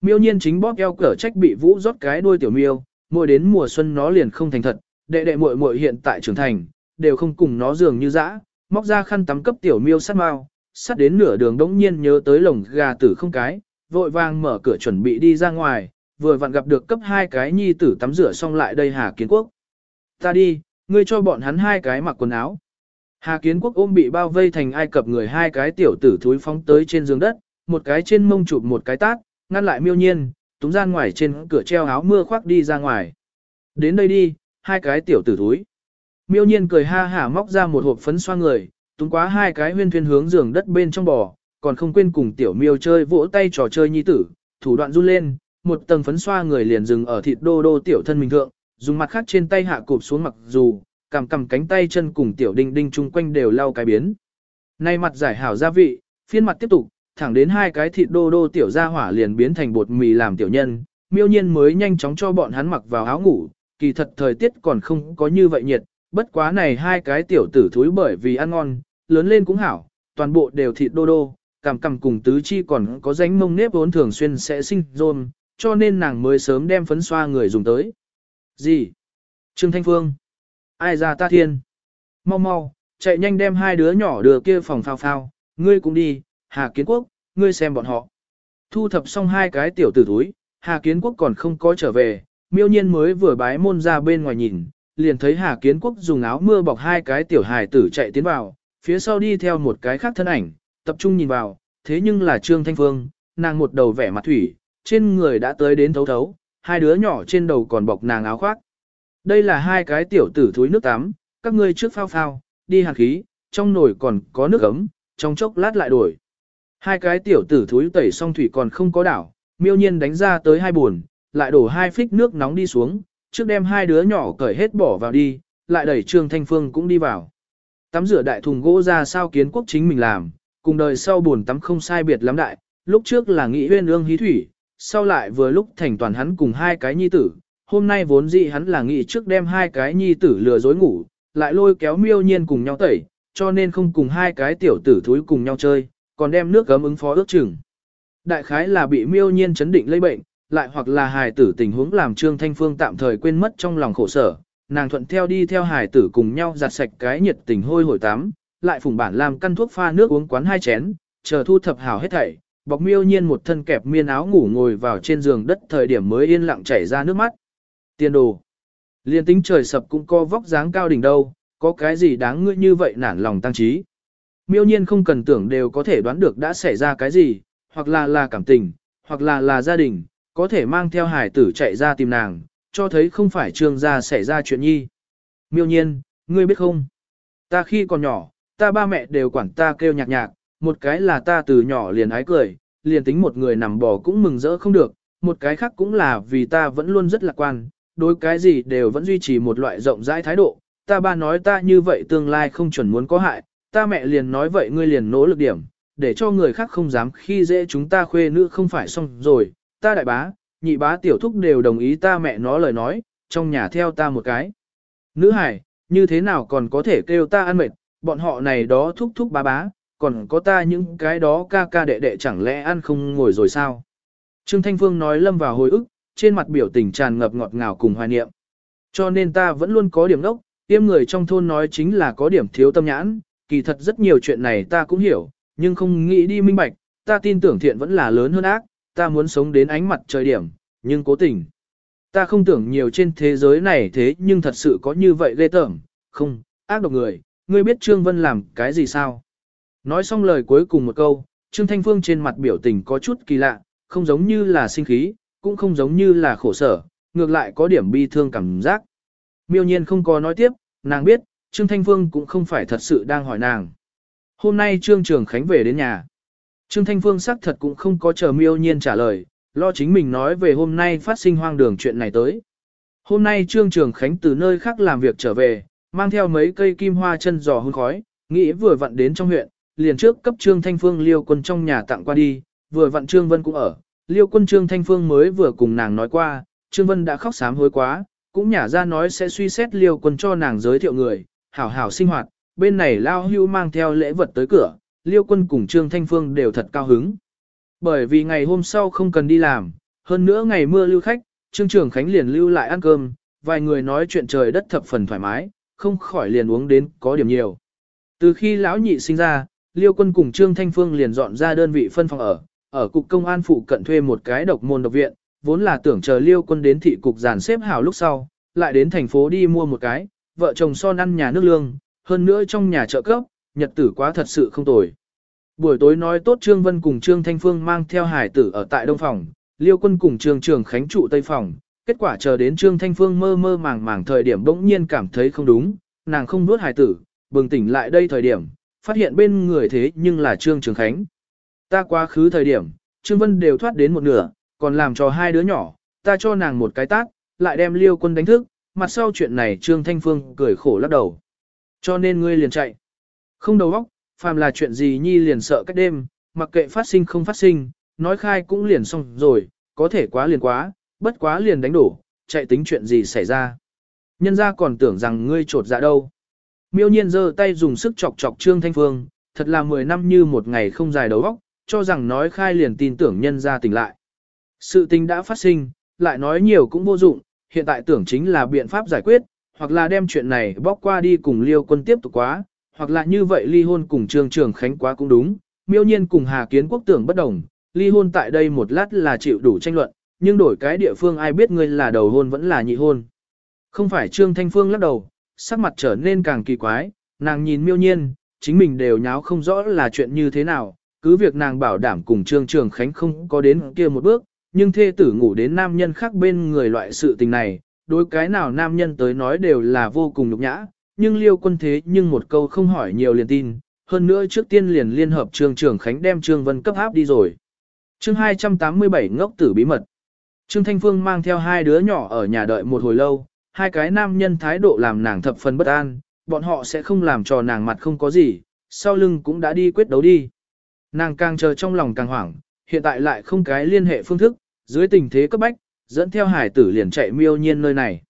Miêu nhiên chính bóp eo cỡ trách bị vũ rót cái đuôi tiểu miêu, mỗi đến mùa xuân nó liền không thành thật, đệ đệ muội muội hiện tại trưởng thành, đều không cùng nó dường như dã, móc ra khăn tắm cấp tiểu miêu sát mau, sát đến nửa đường đống nhiên nhớ tới lồng gà tử không cái, vội vàng mở cửa chuẩn bị đi ra ngoài, vừa vặn gặp được cấp hai cái nhi tử tắm rửa xong lại đây Hà Kiến Quốc. Ta đi, ngươi cho bọn hắn hai cái mặc quần áo. Hà Kiến Quốc ôm bị bao vây thành Ai Cập người hai cái tiểu tử thúi phóng tới trên giường đất, một cái trên mông chụp một cái tát, ngăn lại miêu nhiên, túng ra ngoài trên cửa treo áo mưa khoác đi ra ngoài. Đến đây đi, hai cái tiểu tử thúi. Miêu nhiên cười ha hả móc ra một hộp phấn xoa người, túng quá hai cái huyên thuyên hướng giường đất bên trong bò, còn không quên cùng tiểu miêu chơi vỗ tay trò chơi nhi tử, thủ đoạn run lên, một tầng phấn xoa người liền dừng ở thịt đô đô tiểu thân mình thượng, dùng mặt khác trên tay hạ cụp xuống mặc dù, cầm cầm cánh tay chân cùng tiểu đinh đinh chung quanh đều lau cái biến. Nay mặt giải hảo gia vị, phiên mặt tiếp tục, thẳng đến hai cái thịt đô đô tiểu gia hỏa liền biến thành bột mì làm tiểu nhân, miêu nhiên mới nhanh chóng cho bọn hắn mặc vào áo ngủ, kỳ thật thời tiết còn không có như vậy nhiệt, bất quá này hai cái tiểu tử thúi bởi vì ăn ngon, lớn lên cũng hảo, toàn bộ đều thịt đô đô, cằm cằm cùng tứ chi còn có ránh mông nếp vốn thường xuyên sẽ sinh rôn, cho nên nàng mới sớm đem phấn xoa người dùng tới. Gì? Trương Thanh Phương? Ai ra ta thiên? Mau mau, chạy nhanh đem hai đứa nhỏ đưa kia phòng phao phao, ngươi cũng đi, Hà Kiến Quốc, ngươi xem bọn họ. Thu thập xong hai cái tiểu tử túi, Hà Kiến Quốc còn không có trở về, miêu nhiên mới vừa bái môn ra bên ngoài nhìn, liền thấy Hà Kiến Quốc dùng áo mưa bọc hai cái tiểu hài tử chạy tiến vào, phía sau đi theo một cái khác thân ảnh, tập trung nhìn vào, thế nhưng là Trương Thanh Phương, nàng một đầu vẻ mặt thủy, trên người đã tới đến thấu thấu, hai đứa nhỏ trên đầu còn bọc nàng áo khoác. Đây là hai cái tiểu tử thúi nước tắm, các ngươi trước phao phao, đi hàn khí, trong nồi còn có nước ấm, trong chốc lát lại đổi. Hai cái tiểu tử thúi tẩy xong thủy còn không có đảo, miêu nhiên đánh ra tới hai buồn, lại đổ hai phích nước nóng đi xuống, trước đem hai đứa nhỏ cởi hết bỏ vào đi, lại đẩy Trương Thanh Phương cũng đi vào. Tắm rửa đại thùng gỗ ra sao kiến quốc chính mình làm, cùng đời sau buồn tắm không sai biệt lắm đại, lúc trước là nghĩ huyên ương hí thủy, sau lại vừa lúc thành toàn hắn cùng hai cái nhi tử, hôm nay vốn dĩ hắn là nghĩ trước đem hai cái nhi tử lừa dối ngủ, lại lôi kéo miêu nhiên cùng nhau tẩy, cho nên không cùng hai cái tiểu tử thúi cùng nhau chơi, còn đem nước gấm ứng phó ước chừng. Đại khái là bị miêu nhiên chấn định lây bệnh, lại hoặc là hài tử tình huống làm Trương Thanh Phương tạm thời quên mất trong lòng khổ sở, nàng thuận theo đi theo hài tử cùng nhau giặt sạch cái nhiệt tình hôi hổi tắm, lại phùng bản làm căn thuốc pha nước uống quán hai chén, chờ thu thập hảo hết thảy, bọc miêu nhiên một thân kẹp miên áo ngủ ngồi vào trên giường đất thời điểm mới yên lặng chảy ra nước mắt. Tiền đồ. Liên tính trời sập cũng có vóc dáng cao đỉnh đâu, có cái gì đáng ngươi như vậy nản lòng tăng trí. Miêu nhiên không cần tưởng đều có thể đoán được đã xảy ra cái gì, hoặc là là cảm tình, hoặc là là gia đình, có thể mang theo hải tử chạy ra tìm nàng, cho thấy không phải trương gia xảy ra chuyện nhi. Miêu nhiên, ngươi biết không? Ta khi còn nhỏ, ta ba mẹ đều quản ta kêu nhạc nhạc, một cái là ta từ nhỏ liền ái cười, liền tính một người nằm bò cũng mừng rỡ không được, một cái khác cũng là vì ta vẫn luôn rất lạc quan, đối cái gì đều vẫn duy trì một loại rộng rãi thái độ, ta ba nói ta như vậy tương lai không chuẩn muốn có hại, ta mẹ liền nói vậy ngươi liền nỗ lực điểm, để cho người khác không dám khi dễ chúng ta khuê nữ không phải xong rồi, ta đại bá, nhị bá tiểu thúc đều đồng ý ta mẹ nó lời nói, trong nhà theo ta một cái. Nữ hải, như thế nào còn có thể kêu ta ăn mệt, bọn họ này đó thúc thúc bá bá, còn có ta những cái đó ca ca đệ đệ chẳng lẽ ăn không ngồi rồi sao? Trương Thanh Phương nói lâm vào hồi ức, trên mặt biểu tình tràn ngập ngọt ngào cùng hoài niệm. Cho nên ta vẫn luôn có điểm đốc, tiêm người trong thôn nói chính là có điểm thiếu tâm nhãn, kỳ thật rất nhiều chuyện này ta cũng hiểu, nhưng không nghĩ đi minh bạch, ta tin tưởng thiện vẫn là lớn hơn ác, ta muốn sống đến ánh mặt trời điểm, nhưng cố tình. Ta không tưởng nhiều trên thế giới này thế nhưng thật sự có như vậy ghê tởm, không, ác độc người, ngươi biết Trương Vân làm cái gì sao? Nói xong lời cuối cùng một câu, Trương Thanh Phương trên mặt biểu tình có chút kỳ lạ, không giống như là sinh khí, cũng không giống như là khổ sở, ngược lại có điểm bi thương cảm giác. Miêu nhiên không có nói tiếp, nàng biết, Trương Thanh Phương cũng không phải thật sự đang hỏi nàng. Hôm nay Trương Trường Khánh về đến nhà. Trương Thanh Phương xác thật cũng không có chờ miêu nhiên trả lời, lo chính mình nói về hôm nay phát sinh hoang đường chuyện này tới. Hôm nay Trương Trường Khánh từ nơi khác làm việc trở về, mang theo mấy cây kim hoa chân giò hương khói, nghĩ vừa vặn đến trong huyện, liền trước cấp Trương Thanh Phương liêu quân trong nhà tặng qua đi, vừa vặn Trương Vân cũng ở, liêu quân Trương Thanh Phương mới vừa cùng nàng nói qua, Trương Vân đã khóc sám hối quá, cũng nhả ra nói sẽ suy xét liêu quân cho nàng giới thiệu người, hảo hảo sinh hoạt, bên này lao hưu mang theo lễ vật tới cửa, liêu quân cùng Trương Thanh Phương đều thật cao hứng. Bởi vì ngày hôm sau không cần đi làm, hơn nữa ngày mưa lưu khách, Trương Trường Khánh liền lưu lại ăn cơm, vài người nói chuyện trời đất thập phần thoải mái, không khỏi liền uống đến có điểm nhiều. Từ khi lão nhị sinh ra, Liêu Quân cùng Trương Thanh Phương liền dọn ra đơn vị phân phòng ở, ở cục công an phụ cận thuê một cái độc môn độc viện, vốn là tưởng chờ Liêu Quân đến thị cục giàn xếp hảo lúc sau, lại đến thành phố đi mua một cái, vợ chồng son ăn nhà nước lương, hơn nữa trong nhà chợ cấp, nhật tử quá thật sự không tồi. Buổi tối nói tốt Trương Vân cùng Trương Thanh Phương mang theo hải tử ở tại Đông Phòng, Liêu Quân cùng Trương Trường Khánh trụ Tây Phòng, kết quả chờ đến Trương Thanh Phương mơ mơ màng màng thời điểm bỗng nhiên cảm thấy không đúng, nàng không nuốt hải tử, bừng tỉnh lại đây thời điểm, phát hiện bên người thế nhưng là Trương Trường Khánh. Ta quá khứ thời điểm, Trương Vân đều thoát đến một nửa, còn làm cho hai đứa nhỏ, ta cho nàng một cái tác, lại đem Liêu Quân đánh thức, mặt sau chuyện này Trương Thanh Phương cười khổ lắc đầu. Cho nên ngươi liền chạy. Không đầu óc, phàm là chuyện gì nhi liền sợ cách đêm, mặc kệ phát sinh không phát sinh, nói khai cũng liền xong rồi, có thể quá liền quá, bất quá liền đánh đổ, chạy tính chuyện gì xảy ra. Nhân ra còn tưởng rằng ngươi trột dạ đâu. Miêu nhiên giơ tay dùng sức chọc chọc Trương Thanh Phương, thật là 10 năm như một ngày không dài đầu óc, cho rằng nói khai liền tin tưởng nhân ra tỉnh lại. Sự tình đã phát sinh, lại nói nhiều cũng vô dụng, hiện tại tưởng chính là biện pháp giải quyết, hoặc là đem chuyện này bóc qua đi cùng liêu quân tiếp tục quá, hoặc là như vậy ly hôn cùng Trương Trường Khánh quá cũng đúng. Miêu nhiên cùng Hà Kiến Quốc tưởng bất đồng, ly hôn tại đây một lát là chịu đủ tranh luận, nhưng đổi cái địa phương ai biết ngươi là đầu hôn vẫn là nhị hôn. Không phải Trương Thanh Phương lắc đầu, sắc mặt trở nên càng kỳ quái, nàng nhìn miêu nhiên, chính mình đều nháo không rõ là chuyện như thế nào, cứ việc nàng bảo đảm cùng Trương Trường Khánh không có đến kia một bước, nhưng thê tử ngủ đến nam nhân khác bên người loại sự tình này, đối cái nào nam nhân tới nói đều là vô cùng nhục nhã, nhưng liêu quân thế nhưng một câu không hỏi nhiều liền tin, hơn nữa trước tiên liền liên hợp Trương Trường Khánh đem Trương Vân cấp áp đi rồi. chương 287 ngốc tử bí mật. Trương Thanh Phương mang theo hai đứa nhỏ ở nhà đợi một hồi lâu, hai cái nam nhân thái độ làm nàng thập phần bất an, bọn họ sẽ không làm cho nàng mặt không có gì, sau lưng cũng đã đi quyết đấu đi. Nàng càng chờ trong lòng càng hoảng, hiện tại lại không cái liên hệ phương thức, dưới tình thế cấp bách, dẫn theo hải tử liền chạy miêu nhiên nơi này.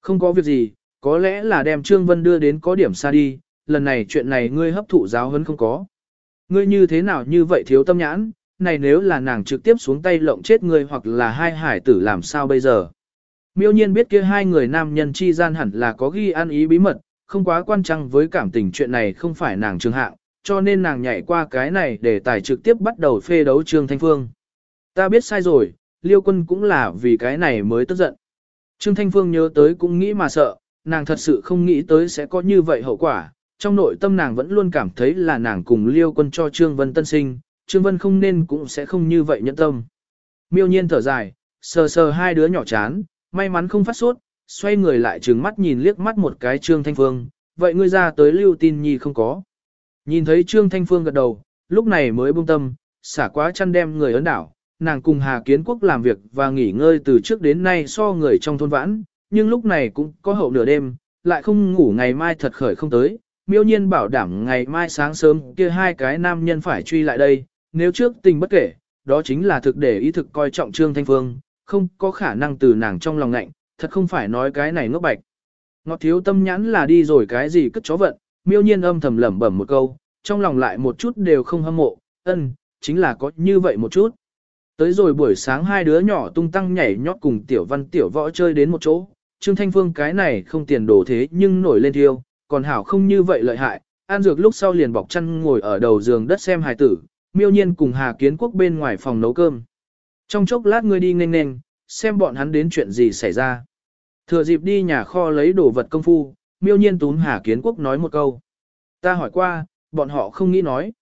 Không có việc gì, có lẽ là đem Trương Vân đưa đến có điểm xa đi, lần này chuyện này ngươi hấp thụ giáo hơn không có. Ngươi như thế nào như vậy thiếu tâm nhãn, này nếu là nàng trực tiếp xuống tay lộng chết ngươi hoặc là hai hải tử làm sao bây giờ. Miêu nhiên biết kia hai người nam nhân chi gian hẳn là có ghi ăn ý bí mật, không quá quan trọng với cảm tình chuyện này không phải nàng trường hạng, cho nên nàng nhảy qua cái này để tài trực tiếp bắt đầu phê đấu Trương Thanh Phương. Ta biết sai rồi, Liêu Quân cũng là vì cái này mới tức giận. Trương Thanh Phương nhớ tới cũng nghĩ mà sợ, nàng thật sự không nghĩ tới sẽ có như vậy hậu quả. Trong nội tâm nàng vẫn luôn cảm thấy là nàng cùng Liêu Quân cho Trương Vân tân sinh, Trương Vân không nên cũng sẽ không như vậy nhẫn tâm. Miêu nhiên thở dài, sờ sờ hai đứa nhỏ chán, may mắn không phát sốt, xoay người lại trừng mắt nhìn liếc mắt một cái Trương Thanh Phương, vậy ngươi ra tới lưu tin nhi không có. Nhìn thấy Trương Thanh Phương gật đầu, lúc này mới buông tâm, xả quá chăn đem người ấn đảo, nàng cùng Hà Kiến Quốc làm việc và nghỉ ngơi từ trước đến nay so người trong thôn vãn, nhưng lúc này cũng có hậu nửa đêm, lại không ngủ ngày mai thật khởi không tới, miêu nhiên bảo đảm ngày mai sáng sớm kia hai cái nam nhân phải truy lại đây, nếu trước tình bất kể, đó chính là thực để ý thực coi trọng Trương Thanh Phương, không có khả năng từ nàng trong lòng ngạnh, thật không phải nói cái này ngốc bạch. Ngọt thiếu tâm nhãn là đi rồi cái gì cất chó vận, miêu nhiên âm thầm lẩm bẩm một câu, trong lòng lại một chút đều không hâm mộ, ân, chính là có như vậy một chút. Tới rồi buổi sáng hai đứa nhỏ tung tăng nhảy nhót cùng tiểu văn tiểu võ chơi đến một chỗ, Trương Thanh Phương cái này không tiền đổ thế nhưng nổi lên thiêu, còn hảo không như vậy lợi hại, an dược lúc sau liền bọc chăn ngồi ở đầu giường đất xem hài tử, miêu nhiên cùng Hà Kiến Quốc bên ngoài phòng nấu cơm. Trong chốc lát ngươi đi nghênh nghênh, xem bọn hắn đến chuyện gì xảy ra. Thừa dịp đi nhà kho lấy đồ vật công phu, miêu nhiên tún Hà Kiến Quốc nói một câu. Ta hỏi qua, bọn họ không nghĩ nói.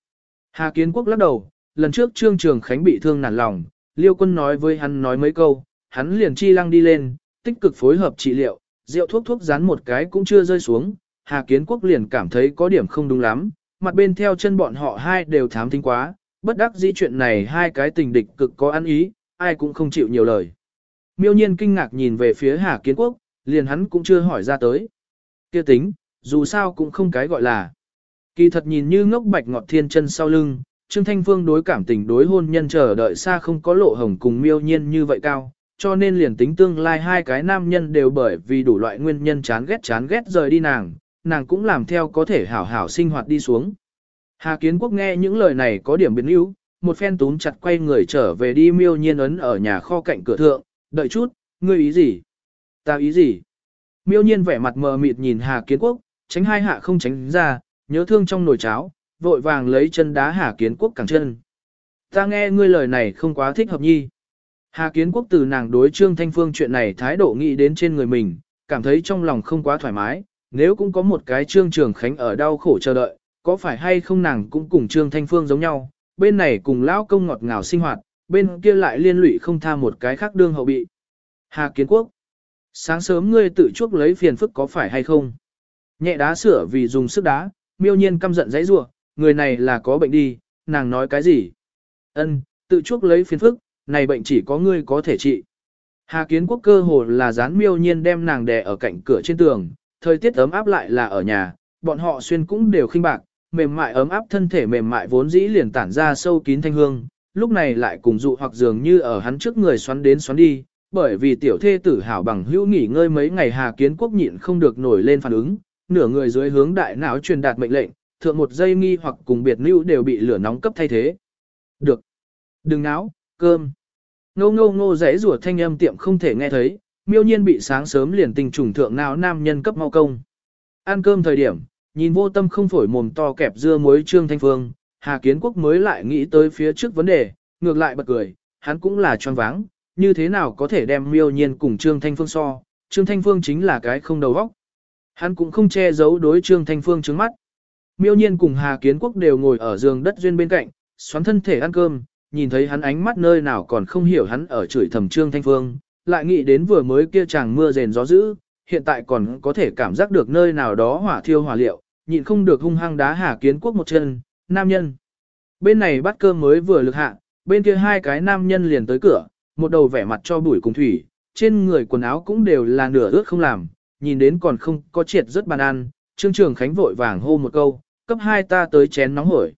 Hà Kiến Quốc lắc đầu, lần trước Trương Trường Khánh bị thương nản lòng, Liêu Quân nói với hắn nói mấy câu, hắn liền chi lăng đi lên, tích cực phối hợp trị liệu, rượu thuốc thuốc dán một cái cũng chưa rơi xuống, Hà Kiến Quốc liền cảm thấy có điểm không đúng lắm, mặt bên theo chân bọn họ hai đều thám thính quá, bất đắc dĩ chuyện này hai cái tình địch cực có ăn ý, ai cũng không chịu nhiều lời. Miêu nhiên kinh ngạc nhìn về phía Hà Kiến Quốc, liền hắn cũng chưa hỏi ra tới. kia tính, dù sao cũng không cái gọi là. Kỳ thật nhìn như ngốc bạch ngọt thiên chân sau lưng, Trương Thanh Phương đối cảm tình đối hôn nhân chờ đợi xa không có lộ hồng cùng miêu nhiên như vậy cao, cho nên liền tính tương lai hai cái nam nhân đều bởi vì đủ loại nguyên nhân chán ghét chán ghét rời đi nàng, nàng cũng làm theo có thể hảo hảo sinh hoạt đi xuống. Hà Kiến Quốc nghe những lời này có điểm biến yếu, một phen túm chặt quay người trở về đi miêu nhiên ấn ở nhà kho cạnh cửa thượng, đợi chút, ngươi ý gì? Ta ý gì? Miêu nhiên vẻ mặt mờ mịt nhìn Hà Kiến Quốc, tránh hai hạ không tránh ra, nhớ thương trong nồi cháo, vội vàng lấy chân đá Hà Kiến Quốc cẳng chân. Ta nghe ngươi lời này không quá thích hợp nhi. Hà Kiến Quốc từ nàng đối Trương Thanh Phương chuyện này thái độ nghĩ đến trên người mình, cảm thấy trong lòng không quá thoải mái, nếu cũng có một cái Trương Trường Khánh ở đau khổ chờ đợi, có phải hay không nàng cũng cùng Trương Thanh Phương giống nhau, bên này cùng lão công ngọt ngào sinh hoạt, bên kia lại liên lụy không tha một cái khác đương hậu bị. Hà Kiến Quốc, sáng sớm ngươi tự chuốc lấy phiền phức có phải hay không? Nhẹ đá sửa vì dùng sức đá, miêu nhiên căm giận dãy rủa, người này là có bệnh đi, nàng nói cái gì? Ân, tự chuốc lấy phiền phức, này bệnh chỉ có ngươi có thể trị. Hà Kiến Quốc cơ hồ là dán miêu nhiên đem nàng đè ở cạnh cửa trên tường, thời tiết ấm áp lại là ở nhà, bọn họ xuyên cũng đều khinh bạc, mềm mại ấm áp thân thể mềm mại vốn dĩ liền tản ra sâu kín thanh hương, lúc này lại cùng dụ hoặc dường như ở hắn trước người xoắn đến xoắn đi, bởi vì tiểu thê tử hảo bằng hữu nghỉ ngơi mấy ngày Hà Kiến Quốc nhịn không được nổi lên phản ứng, nửa người dưới hướng đại não truyền đạt mệnh lệnh, thượng một giây nghi hoặc cùng biệt lưu đều bị lửa nóng cấp thay thế. Được. Đừng náo, cơm. Ngô ngô ngô rẽ rủa thanh âm tiệm không thể nghe thấy, miêu nhiên bị sáng sớm liền tình trùng thượng não nam nhân cấp mau công. Ăn cơm thời điểm, nhìn vô tâm không phổi mồm to kẹp dưa muối trương thanh phương, Hà Kiến Quốc mới lại nghĩ tới phía trước vấn đề, ngược lại bật cười, hắn cũng là choáng váng, như thế nào có thể đem miêu nhiên cùng trương thanh phương so, trương thanh phương chính là cái không đầu óc. Hắn cũng không che giấu đối trương thanh phương trước mắt. Miêu nhiên cùng Hà Kiến Quốc đều ngồi ở giường đất duyên bên cạnh, xoắn thân thể ăn cơm, nhìn thấy hắn ánh mắt nơi nào còn không hiểu hắn ở chửi thầm trương thanh phương, lại nghĩ đến vừa mới kia chàng mưa rền gió dữ, hiện tại còn có thể cảm giác được nơi nào đó hỏa thiêu hỏa liệu, nhịn không được hung hăng đá Hà Kiến Quốc một chân, nam nhân. Bên này bắt cơm mới vừa lực hạ, bên kia hai cái nam nhân liền tới cửa, một đầu vẻ mặt cho bụi cùng thủy, trên người quần áo cũng đều là nửa ướt không làm, nhìn đến còn không có triệt rất bàn ăn, Trương Trường Khánh vội vàng hô một câu, cấp hai ta tới chén nóng hổi.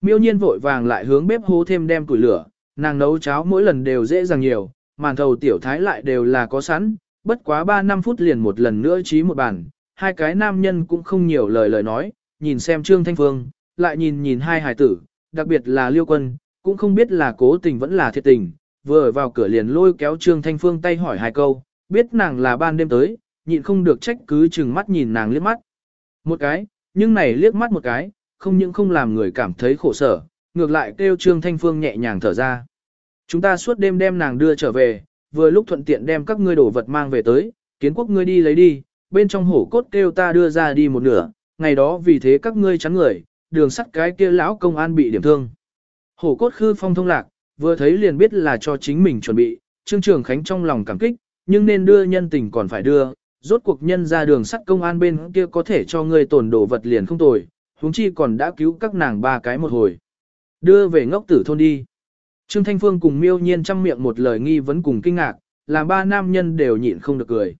Miêu nhiên vội vàng lại hướng bếp hô thêm đem củi lửa, nàng nấu cháo mỗi lần đều dễ dàng nhiều, màn thầu tiểu thái lại đều là có sẵn, bất quá 3-5 phút liền một lần nữa trí một bàn, hai cái nam nhân cũng không nhiều lời lời nói, nhìn xem Trương Thanh Phương, lại nhìn nhìn hai hải tử, đặc biệt là Liêu Quân, cũng không biết là cố tình vẫn là thiệt tình, vừa ở vào cửa liền lôi kéo Trương Thanh Phương tay hỏi hai câu, biết nàng là ban đêm tới, nhịn không được trách cứ chừng mắt nhìn nàng liếc mắt. Một cái, nhưng này liếc mắt một cái, không những không làm người cảm thấy khổ sở, ngược lại kêu Trương Thanh Phương nhẹ nhàng thở ra. Chúng ta suốt đêm đem nàng đưa trở về, vừa lúc thuận tiện đem các ngươi đổ vật mang về tới, kiến quốc ngươi đi lấy đi, bên trong hổ cốt kêu ta đưa ra đi một nửa, ngày đó vì thế các ngươi chắn người, đường sắt cái kia lão công an bị điểm thương. Hổ cốt khư phong thông lạc, vừa thấy liền biết là cho chính mình chuẩn bị, Trương Trường Khánh trong lòng cảm kích, nhưng nên đưa nhân tình còn phải đưa, rốt cuộc nhân ra đường sắt công an bên kia có thể cho ngươi tổn đồ vật liền không tồi, huống chi còn đã cứu các nàng ba cái một hồi. Đưa về ngốc tử thôn đi. Trương Thanh Phương cùng miêu nhiên chăm miệng một lời nghi vấn cùng kinh ngạc, làm ba nam nhân đều nhịn không được cười.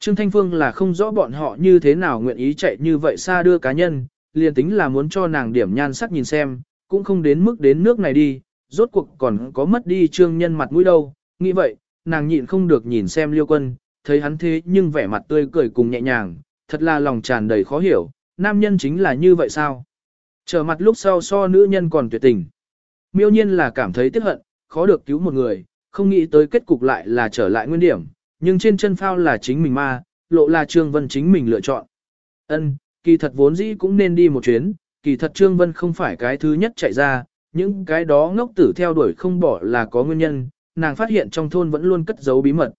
Trương Thanh Phương là không rõ bọn họ như thế nào nguyện ý chạy như vậy xa đưa cá nhân, liền tính là muốn cho nàng điểm nhan sắc nhìn xem, cũng không đến mức đến nước này đi, rốt cuộc còn có mất đi trương nhân mặt mũi đâu, nghĩ vậy, nàng nhịn không được nhìn xem liêu quân, thấy hắn thế nhưng vẻ mặt tươi cười cùng nhẹ nhàng, thật là lòng tràn đầy khó hiểu, nam nhân chính là như vậy sao? Trở mặt lúc sau so nữ nhân còn tuyệt tình. Miêu nhiên là cảm thấy tiếc hận, khó được cứu một người, không nghĩ tới kết cục lại là trở lại nguyên điểm, nhưng trên chân phao là chính mình ma, lộ là Trương Vân chính mình lựa chọn. Ân, kỳ thật vốn dĩ cũng nên đi một chuyến, kỳ thật Trương Vân không phải cái thứ nhất chạy ra, những cái đó ngốc tử theo đuổi không bỏ là có nguyên nhân, nàng phát hiện trong thôn vẫn luôn cất giấu bí mật.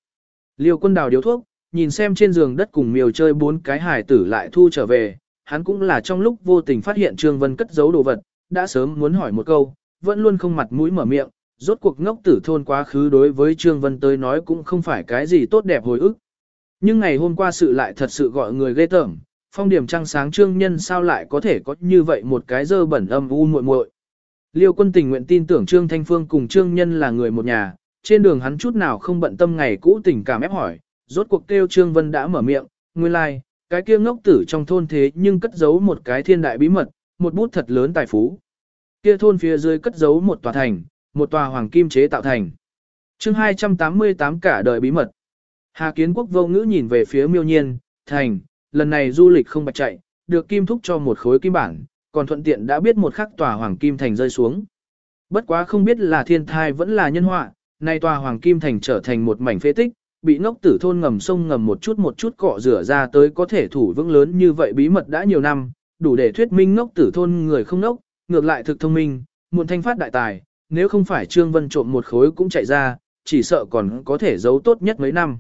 Liêu quân đào điếu thuốc, nhìn xem trên giường đất cùng miều chơi bốn cái hải tử lại thu trở về, hắn cũng là trong lúc vô tình phát hiện Trương Vân cất giấu đồ vật, đã sớm muốn hỏi một câu, vẫn luôn không mặt mũi mở miệng, rốt cuộc ngốc tử thôn quá khứ đối với Trương Vân tới nói cũng không phải cái gì tốt đẹp hồi ức. Nhưng ngày hôm qua sự lại thật sự gọi người ghê tởm, phong điểm trăng sáng trương nhân sao lại có thể có như vậy một cái dơ bẩn âm u muội muội. Liêu quân tình nguyện tin tưởng Trương Thanh Phương cùng Trương Nhân là người một nhà, trên đường hắn chút nào không bận tâm ngày cũ tình cảm ép hỏi, rốt cuộc kêu Trương Vân đã mở miệng, nguyên lai, like, cái kia ngốc tử trong thôn thế nhưng cất giấu một cái thiên đại bí mật, một bút thật lớn tài phú. Kia thôn phía dưới cất giấu một tòa thành, một tòa hoàng kim chế tạo thành. chương 288 cả đời bí mật. Hà Kiến Quốc vô ngữ nhìn về phía miêu nhiên, thành, lần này du lịch không bạch chạy, được kim thúc cho một khối kim bản, còn thuận tiện đã biết một khắc tòa hoàng kim thành rơi xuống. Bất quá không biết là thiên thai vẫn là nhân họa, nay tòa hoàng kim thành trở thành một mảnh phế tích, bị ngốc tử thôn ngầm sông ngầm một chút một chút cọ rửa ra tới có thể thủ vững lớn như vậy bí mật đã nhiều năm, đủ để thuyết minh ngốc tử thôn người không ngốc, ngược lại thực thông minh, muộn thanh phát đại tài, nếu không phải Trương Vân trộm một khối cũng chạy ra, chỉ sợ còn có thể giấu tốt nhất mấy năm.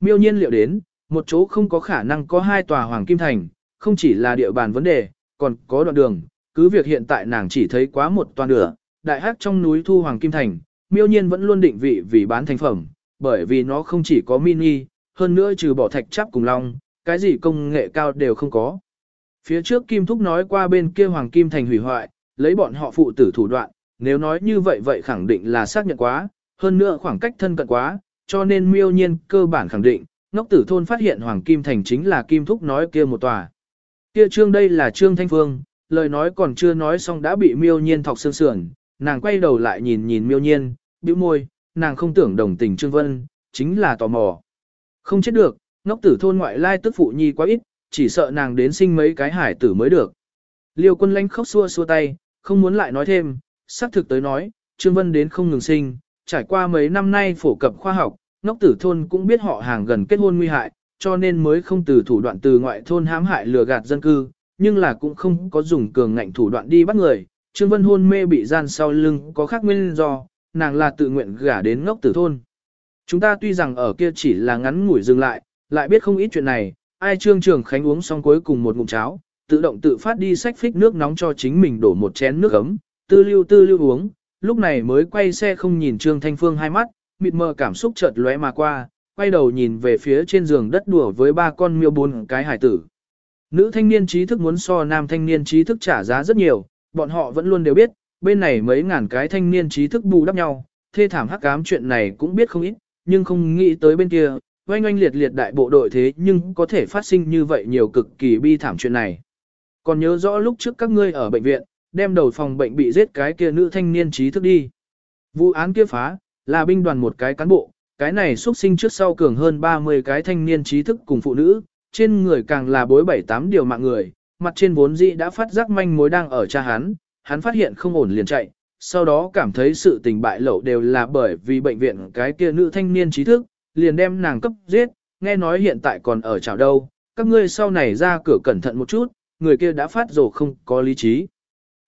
Miêu nhiên liệu đến, một chỗ không có khả năng có hai tòa hoàng kim thành, không chỉ là địa bàn vấn đề, còn có đoạn đường, cứ việc hiện tại nàng chỉ thấy quá một toàn nửa, đại hắc trong núi thu hoàng kim thành, miêu nhiên vẫn luôn định vị vì bán thành phẩm, bởi vì nó không chỉ có mini, hơn nữa trừ bỏ thạch chắp cùng long, cái gì công nghệ cao đều không có. Phía trước Kim Thúc nói qua bên kia Hoàng Kim Thành hủy hoại, lấy bọn họ phụ tử thủ đoạn, nếu nói như vậy vậy khẳng định là xác nhận quá, hơn nữa khoảng cách thân cận quá, cho nên miêu nhiên cơ bản khẳng định, ngốc tử thôn phát hiện Hoàng Kim Thành chính là Kim Thúc nói kia một tòa. Kia trương đây là trương thanh phương, lời nói còn chưa nói xong đã bị miêu nhiên thọc xương sườn, nàng quay đầu lại nhìn nhìn miêu nhiên, bĩu môi, nàng không tưởng đồng tình trương vân, chính là tò mò. Không chết được, ngốc tử thôn ngoại lai tức phụ nhi quá ít, chỉ sợ nàng đến sinh mấy cái hải tử mới được. Liêu quân lanh khóc xua xua tay, không muốn lại nói thêm, xác thực tới nói, Trương Vân đến không ngừng sinh, trải qua mấy năm nay phổ cập khoa học, ngốc tử thôn cũng biết họ hàng gần kết hôn nguy hại, cho nên mới không từ thủ đoạn từ ngoại thôn hãm hại lừa gạt dân cư, nhưng là cũng không có dùng cường ngạnh thủ đoạn đi bắt người. Trương Vân hôn mê bị gian sau lưng có khác nguyên do, nàng là tự nguyện gả đến ngốc tử thôn. Chúng ta tuy rằng ở kia chỉ là ngắn ngủi dừng lại, lại biết không ít chuyện này, ai trương trường khánh uống xong cuối cùng một ngụm cháo, tự động tự phát đi sách phích nước nóng cho chính mình đổ một chén nước ấm, tư lưu tư lưu uống, lúc này mới quay xe không nhìn trương thanh phương hai mắt, mịt mờ cảm xúc chợt lóe mà qua, quay đầu nhìn về phía trên giường đất đùa với ba con miêu bốn cái hải tử. Nữ thanh niên trí thức muốn so nam thanh niên trí thức trả giá rất nhiều, bọn họ vẫn luôn đều biết, bên này mấy ngàn cái thanh niên trí thức bù đắp nhau, thê thảm hắc ám chuyện này cũng biết không ít, nhưng không nghĩ tới bên kia, oanh oanh liệt liệt đại bộ đội thế nhưng có thể phát sinh như vậy nhiều cực kỳ bi thảm chuyện này. Còn nhớ rõ lúc trước các ngươi ở bệnh viện, đem đầu phòng bệnh bị giết cái kia nữ thanh niên trí thức đi. Vụ án kia phá, là binh đoàn một cái cán bộ, cái này xuất sinh trước sau cường hơn 30 cái thanh niên trí thức cùng phụ nữ, trên người càng là bối bảy tám điều mạng người, mặt trên vốn dĩ đã phát giác manh mối đang ở cha hắn, hắn phát hiện không ổn liền chạy, sau đó cảm thấy sự tình bại lộ đều là bởi vì bệnh viện cái kia nữ thanh niên trí thức, liền đem nàng cấp giết, nghe nói hiện tại còn ở chảo đâu, các ngươi sau này ra cửa cẩn thận một chút, người kia đã phát rồ không có lý trí.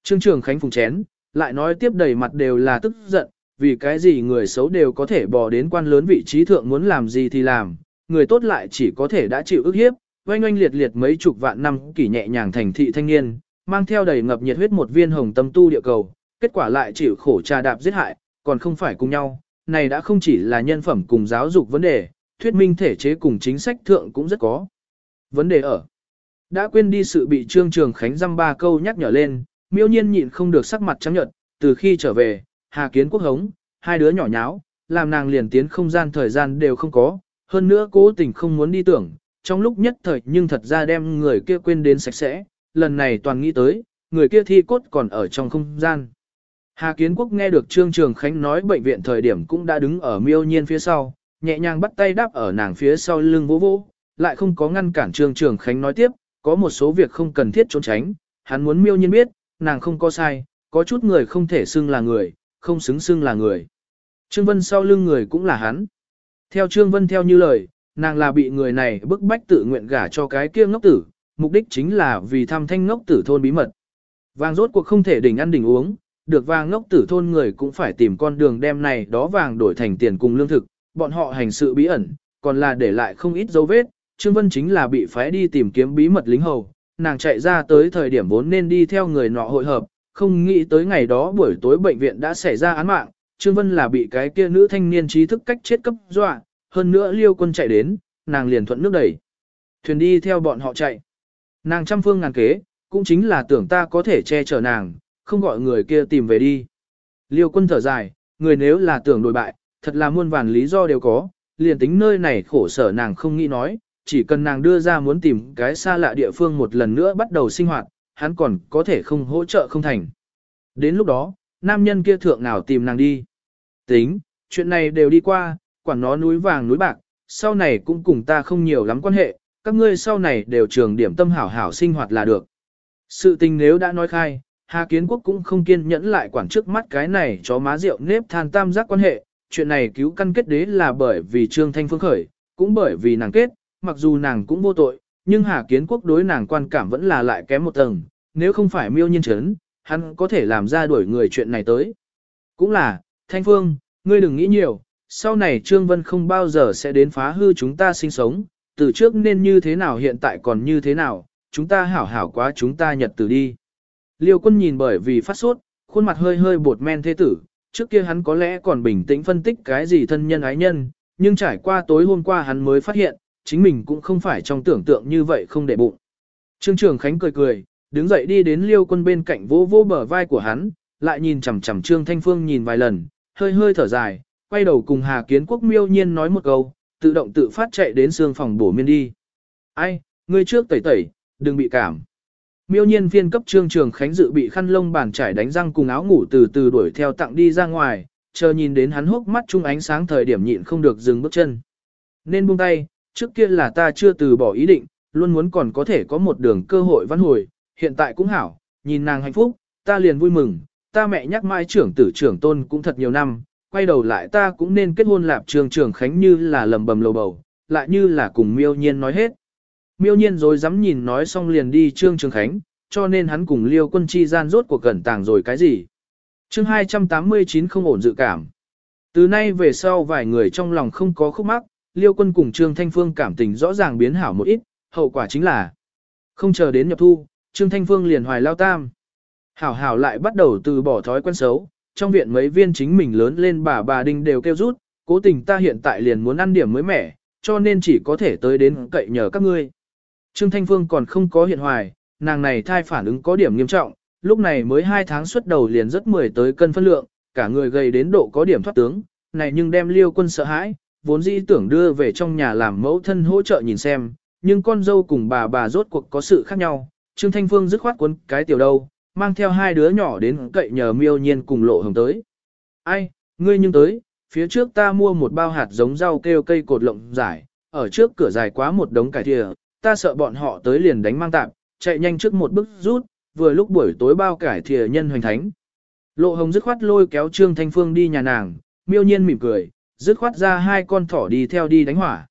Trương Trường Khánh phùng chén, lại nói tiếp đầy mặt đều là tức giận, vì cái gì người xấu đều có thể bỏ đến quan lớn vị trí thượng muốn làm gì thì làm, người tốt lại chỉ có thể đã chịu ức hiếp, oanh oanh liệt liệt mấy chục vạn năm kỷ nhẹ nhàng thành thị thanh niên, mang theo đầy ngập nhiệt huyết một viên hồng tâm tu địa cầu, kết quả lại chịu khổ trà đạp giết hại, còn không phải cùng nhau, này đã không chỉ là nhân phẩm cùng giáo dục vấn đề, thuyết minh thể chế cùng chính sách thượng cũng rất có. Vấn đề ở. Đã quên đi sự bị Trương Trường Khánh dăm ba câu nhắc nhở lên, miêu nhiên nhịn không được sắc mặt trắng nhợt, từ khi trở về, Hà Kiến Quốc hống, hai đứa nhỏ nháo, làm nàng liền tiến không gian thời gian đều không có, hơn nữa cố tình không muốn đi tưởng, trong lúc nhất thời nhưng thật ra đem người kia quên đến sạch sẽ, lần này toàn nghĩ tới, người kia thi cốt còn ở trong không gian. Hà Kiến Quốc nghe được Trương Trường Khánh nói bệnh viện thời điểm cũng đã đứng ở miêu nhiên phía sau, nhẹ nhàng bắt tay đáp ở nàng phía sau lưng vỗ vỗ, lại không có ngăn cản Trương Trường Khánh nói tiếp, có một số việc không cần thiết trốn tránh, hắn muốn miêu nhiên biết, nàng không có sai, có chút người không thể xưng là người, không xứng xưng là người. Trương Vân sau lưng người cũng là hắn. Theo Trương Vân theo như lời, nàng là bị người này bức bách tự nguyện gả cho cái kia ngốc tử, mục đích chính là vì thăm thanh ngốc tử thôn bí mật. Vàng rốt cuộc không thể đỉnh ăn đỉnh uống, được vàng ngốc tử thôn người cũng phải tìm con đường đem này đó vàng đổi thành tiền cùng lương thực, bọn họ hành sự bí ẩn, còn là để lại không ít dấu vết, Trương Vân chính là bị phái đi tìm kiếm bí mật lính hầu, nàng chạy ra tới thời điểm vốn nên đi theo người nọ hội hợp, không nghĩ tới ngày đó buổi tối bệnh viện đã xảy ra án mạng, Trương Vân là bị cái kia nữ thanh niên trí thức cách chết cấp dọa, hơn nữa liêu quân chạy đến, nàng liền thuận nước đẩy. Thuyền đi theo bọn họ chạy. Nàng trăm phương ngàn kế, cũng chính là tưởng ta có thể che chở nàng, không gọi người kia tìm về đi. Liêu quân thở dài, người nếu là tưởng đổi bại, thật là muôn vàn lý do đều có, liền tính nơi này khổ sở nàng không nghĩ nói, chỉ cần nàng đưa ra muốn tìm cái xa lạ địa phương một lần nữa bắt đầu sinh hoạt, hắn còn có thể không hỗ trợ không thành. Đến lúc đó, nam nhân kia thượng nào tìm nàng đi. Tính, chuyện này đều đi qua, quản nó núi vàng núi bạc, sau này cũng cùng ta không nhiều lắm quan hệ, các ngươi sau này đều trường điểm tâm hảo hảo sinh hoạt là được. Sự tình nếu đã nói khai, Hà Kiến Quốc cũng không kiên nhẫn lại quản trước mắt cái này cho má rượu nếp than tam giác quan hệ, chuyện này cứu căn kết đế là bởi vì Trương Thanh Phương khởi, cũng bởi vì nàng kết, mặc dù nàng cũng vô tội, nhưng Hà Kiến Quốc đối nàng quan cảm vẫn là lại kém một tầng, nếu không phải miêu nhiên chấn, hắn có thể làm ra đuổi người chuyện này tới. Cũng là, Thanh Phương, ngươi đừng nghĩ nhiều, sau này Trương Vân không bao giờ sẽ đến phá hư chúng ta sinh sống, từ trước nên như thế nào hiện tại còn như thế nào, chúng ta hảo hảo quá chúng ta nhật từ đi. Liêu quân nhìn bởi vì phát sốt, khuôn mặt hơi hơi bột men thế tử, trước kia hắn có lẽ còn bình tĩnh phân tích cái gì thân nhân ái nhân, nhưng trải qua tối hôm qua hắn mới phát hiện, chính mình cũng không phải trong tưởng tượng như vậy không để bụng. Trương Trường Khánh cười cười, đứng dậy đi đến liêu quân bên cạnh vỗ vỗ bờ vai của hắn, lại nhìn chằm chằm Trương Thanh Phương nhìn vài lần, hơi hơi thở dài, quay đầu cùng Hà Kiến Quốc miêu nhiên nói một câu, tự động tự phát chạy đến xương phòng bổ miên đi. Ai, ngươi trước tẩy tẩy, đừng bị cảm. Miêu nhiên viên cấp trương trường khánh dự bị khăn lông bàn trải đánh răng cùng áo ngủ từ từ đuổi theo tặng đi ra ngoài, chờ nhìn đến hắn hốc mắt chung ánh sáng thời điểm nhịn không được dừng bước chân. Nên buông tay, trước kia là ta chưa từ bỏ ý định, luôn muốn còn có thể có một đường cơ hội văn hồi, hiện tại cũng hảo, nhìn nàng hạnh phúc, ta liền vui mừng, ta mẹ nhắc mãi trưởng tử trưởng tôn cũng thật nhiều năm, quay đầu lại ta cũng nên kết hôn lạp trường trưởng khánh như là lầm bầm lầu bầu, lại như là cùng miêu nhiên nói hết. Miêu nhiên rồi dám nhìn nói xong liền đi trương trường khánh, cho nên hắn cùng liêu quân chi gian rốt cuộc cẩn tàng rồi cái gì. chương 289 không ổn dự cảm. Từ nay về sau vài người trong lòng không có khúc mắc, liêu quân cùng trương thanh phương cảm tình rõ ràng biến hảo một ít, hậu quả chính là không chờ đến nhập thu, trương thanh phương liền hoài lao tam. Hảo hảo lại bắt đầu từ bỏ thói quen xấu, trong viện mấy viên chính mình lớn lên bà bà đinh đều kêu rút, cố tình ta hiện tại liền muốn ăn điểm mới mẻ, cho nên chỉ có thể tới đến cậy nhờ các ngươi. Trương Thanh Phương còn không có hiện hoài, nàng này thai phản ứng có điểm nghiêm trọng, lúc này mới 2 tháng xuất đầu liền rất 10 tới cân phân lượng, cả người gầy đến độ có điểm thoát tướng, này nhưng đem liêu quân sợ hãi, vốn dĩ tưởng đưa về trong nhà làm mẫu thân hỗ trợ nhìn xem, nhưng con dâu cùng bà bà rốt cuộc có sự khác nhau, Trương Thanh Phương dứt khoát cuốn cái tiểu đâu, mang theo hai đứa nhỏ đến cậy nhờ miêu nhiên cùng lộ hồng tới. Ai, ngươi nhưng tới, phía trước ta mua một bao hạt giống rau kêu cây cột lộng giải, ở trước cửa dài quá một đống cải thìa, ta sợ bọn họ tới liền đánh mang tạm, chạy nhanh trước một bước rút, vừa lúc buổi tối bao cải thìa nhân hoành thánh. Lộ hồng dứt khoát lôi kéo Trương Thanh Phương đi nhà nàng, miêu nhiên mỉm cười, dứt khoát ra hai con thỏ đi theo đi đánh hỏa.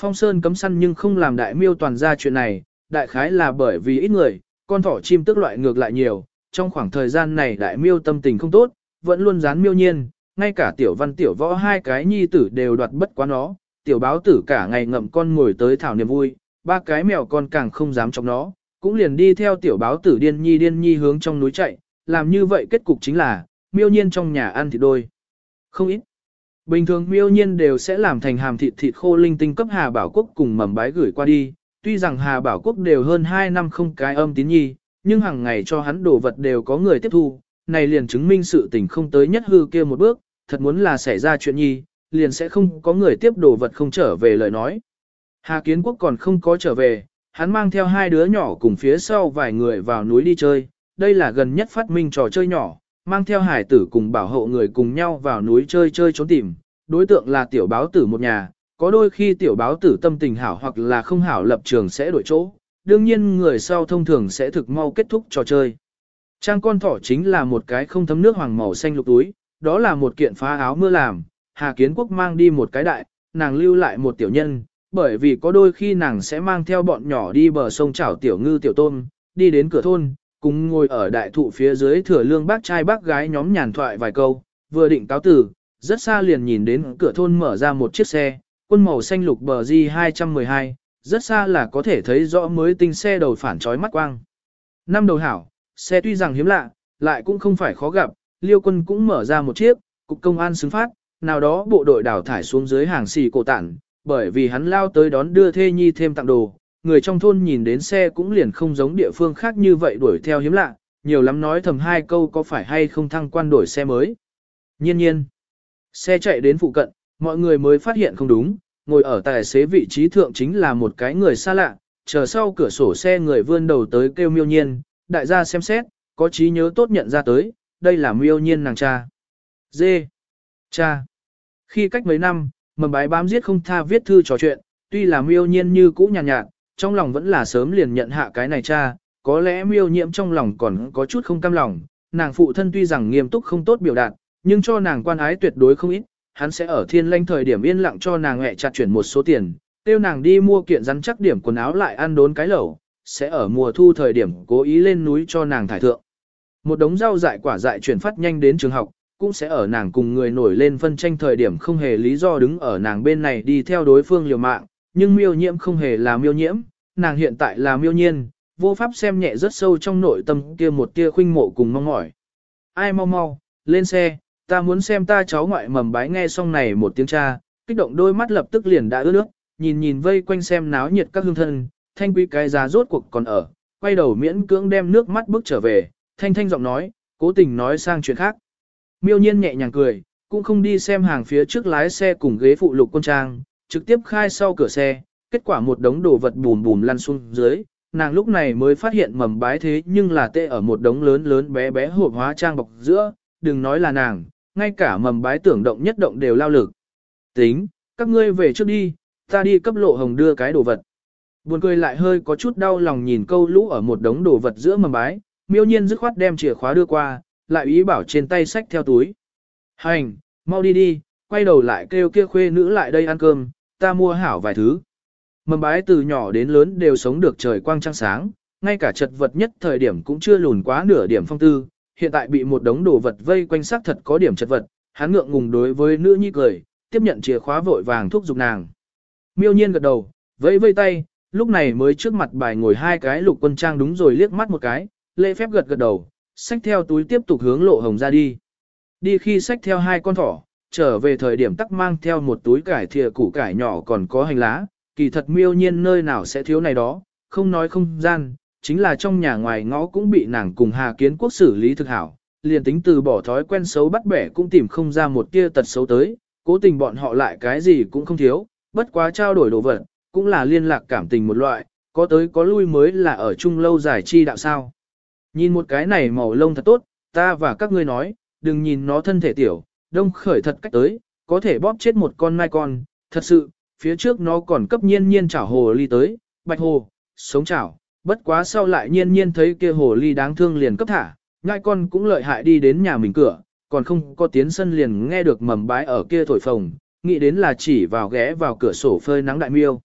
Phong Sơn cấm săn nhưng không làm đại miêu toàn ra chuyện này, đại khái là bởi vì ít người, con thỏ chim tức loại ngược lại nhiều, trong khoảng thời gian này đại miêu tâm tình không tốt, vẫn luôn dán miêu nhiên, ngay cả tiểu văn tiểu võ hai cái nhi tử đều đoạt bất quá nó, tiểu báo tử cả ngày ngậm con ngồi tới thảo niềm vui, ba cái mèo con càng không dám trong nó, cũng liền đi theo tiểu báo tử điên nhi điên nhi hướng trong núi chạy, làm như vậy kết cục chính là, miêu nhiên trong nhà ăn thịt đôi. Không ít. Bình thường miêu nhiên đều sẽ làm thành hàm thịt thịt khô linh tinh cấp Hà Bảo Quốc cùng mầm bái gửi qua đi, tuy rằng Hà Bảo Quốc đều hơn 2 năm không cái âm tín nhi, nhưng hàng ngày cho hắn đồ vật đều có người tiếp thu, này liền chứng minh sự tình không tới nhất hư kia một bước, thật muốn là xảy ra chuyện nhi, liền sẽ không có người tiếp đồ vật không trở về lời nói. Hà Kiến Quốc còn không có trở về, hắn mang theo hai đứa nhỏ cùng phía sau vài người vào núi đi chơi, đây là gần nhất phát minh trò chơi nhỏ, mang theo hải tử cùng bảo hộ người cùng nhau vào núi chơi chơi trốn tìm, đối tượng là tiểu báo tử một nhà, có đôi khi tiểu báo tử tâm tình hảo hoặc là không hảo lập trường sẽ đổi chỗ, đương nhiên người sau thông thường sẽ thực mau kết thúc trò chơi. Trang con thỏ chính là một cái không thấm nước hoàng màu xanh lục túi, đó là một kiện phá áo mưa làm, Hà Kiến Quốc mang đi một cái đại, nàng lưu lại một tiểu nhân, bởi vì có đôi khi nàng sẽ mang theo bọn nhỏ đi bờ sông chảo tiểu ngư tiểu tôm, đi đến cửa thôn, cùng ngồi ở đại thụ phía dưới thừa lương bác trai bác gái nhóm nhàn thoại vài câu, vừa định cáo tử, rất xa liền nhìn đến cửa thôn mở ra một chiếc xe, quân màu xanh lục bờ di 212, rất xa là có thể thấy rõ mới tinh xe đầu phản trói mắt quang. Năm đầu hảo, xe tuy rằng hiếm lạ, lại cũng không phải khó gặp, liêu quân cũng mở ra một chiếc, cục công an xứng phát, nào đó bộ đội đào thải xuống dưới hàng xì cổ tản, bởi vì hắn lao tới đón đưa thê nhi thêm tặng đồ, người trong thôn nhìn đến xe cũng liền không giống địa phương khác như vậy đuổi theo hiếm lạ, nhiều lắm nói thầm hai câu có phải hay không thăng quan đổi xe mới. Nhiên nhiên, xe chạy đến phụ cận, mọi người mới phát hiện không đúng, ngồi ở tài xế vị trí thượng chính là một cái người xa lạ, chờ sau cửa sổ xe người vươn đầu tới kêu miêu nhiên, đại gia xem xét, có trí nhớ tốt nhận ra tới, đây là miêu nhiên nàng cha. Dê. Cha. Khi cách mấy năm, mầm bái bám giết không tha viết thư trò chuyện, tuy là miêu nhiên như cũ nhàn nhạt, nhạt, trong lòng vẫn là sớm liền nhận hạ cái này cha, có lẽ miêu nhiễm trong lòng còn có chút không cam lòng, nàng phụ thân tuy rằng nghiêm túc không tốt biểu đạt, nhưng cho nàng quan ái tuyệt đối không ít, hắn sẽ ở thiên lanh thời điểm yên lặng cho nàng hẹ chặt chuyển một số tiền, tiêu nàng đi mua kiện rắn chắc điểm quần áo lại ăn đốn cái lẩu, sẽ ở mùa thu thời điểm cố ý lên núi cho nàng thải thượng. Một đống rau dại quả dại chuyển phát nhanh đến trường học, cũng sẽ ở nàng cùng người nổi lên phân tranh thời điểm không hề lý do đứng ở nàng bên này đi theo đối phương liều mạng, nhưng miêu nhiễm không hề là miêu nhiễm, nàng hiện tại là miêu nhiên, vô pháp xem nhẹ rất sâu trong nội tâm kia một tia khuynh mộ cùng mong mỏi. Ai mau mau, lên xe, ta muốn xem ta cháu ngoại mầm bái nghe xong này một tiếng cha, kích động đôi mắt lập tức liền đã ướt nước, nhìn nhìn vây quanh xem náo nhiệt các hương thân, thanh quý cái giá rốt cuộc còn ở, quay đầu miễn cưỡng đem nước mắt bước trở về, thanh thanh giọng nói, cố tình nói sang chuyện khác. Miêu nhiên nhẹ nhàng cười, cũng không đi xem hàng phía trước lái xe cùng ghế phụ lục quân trang, trực tiếp khai sau cửa xe, kết quả một đống đồ vật bùm bùm lăn xuống dưới, nàng lúc này mới phát hiện mầm bái thế nhưng là tê ở một đống lớn lớn bé bé hộp hóa trang bọc giữa, đừng nói là nàng, ngay cả mầm bái tưởng động nhất động đều lao lực. Tính, các ngươi về trước đi, ta đi cấp lộ hồng đưa cái đồ vật. Buồn cười lại hơi có chút đau lòng nhìn câu lũ ở một đống đồ vật giữa mầm bái, miêu nhiên dứt khoát đem chìa khóa đưa qua, lại ý bảo trên tay sách theo túi. Hành, mau đi đi, quay đầu lại kêu kia khuê nữ lại đây ăn cơm, ta mua hảo vài thứ. Mầm bái từ nhỏ đến lớn đều sống được trời quang trăng sáng, ngay cả chật vật nhất thời điểm cũng chưa lùn quá nửa điểm phong tư, hiện tại bị một đống đồ vật vây quanh xác thật có điểm chật vật, hắn ngượng ngùng đối với nữ nhi cười, tiếp nhận chìa khóa vội vàng thúc giục nàng. Miêu nhiên gật đầu, vẫy vây tay, lúc này mới trước mặt bài ngồi hai cái lục quân trang đúng rồi liếc mắt một cái, lễ phép gật gật đầu, xách theo túi tiếp tục hướng lộ hồng ra đi. Đi khi xách theo hai con thỏ, trở về thời điểm tắc mang theo một túi cải thìa củ cải nhỏ còn có hành lá, kỳ thật miêu nhiên nơi nào sẽ thiếu này đó, không nói không gian, chính là trong nhà ngoài ngõ cũng bị nàng cùng Hà Kiến Quốc xử lý thực hảo, liền tính từ bỏ thói quen xấu bắt bẻ cũng tìm không ra một tia tật xấu tới, cố tình bọn họ lại cái gì cũng không thiếu, bất quá trao đổi đồ vật, cũng là liên lạc cảm tình một loại, có tới có lui mới là ở chung lâu dài chi đạo sao. Nhìn một cái này màu lông thật tốt, ta và các ngươi nói, đừng nhìn nó thân thể tiểu, đông khởi thật cách tới, có thể bóp chết một con mai con, thật sự, phía trước nó còn cấp nhiên nhiên chảo hồ ly tới, bạch hồ, sống chảo, bất quá sau lại nhiên nhiên thấy kia hồ ly đáng thương liền cấp thả, ngai con cũng lợi hại đi đến nhà mình cửa, còn không có tiến sân liền nghe được mầm bái ở kia thổi phồng, nghĩ đến là chỉ vào ghé vào cửa sổ phơi nắng đại miêu.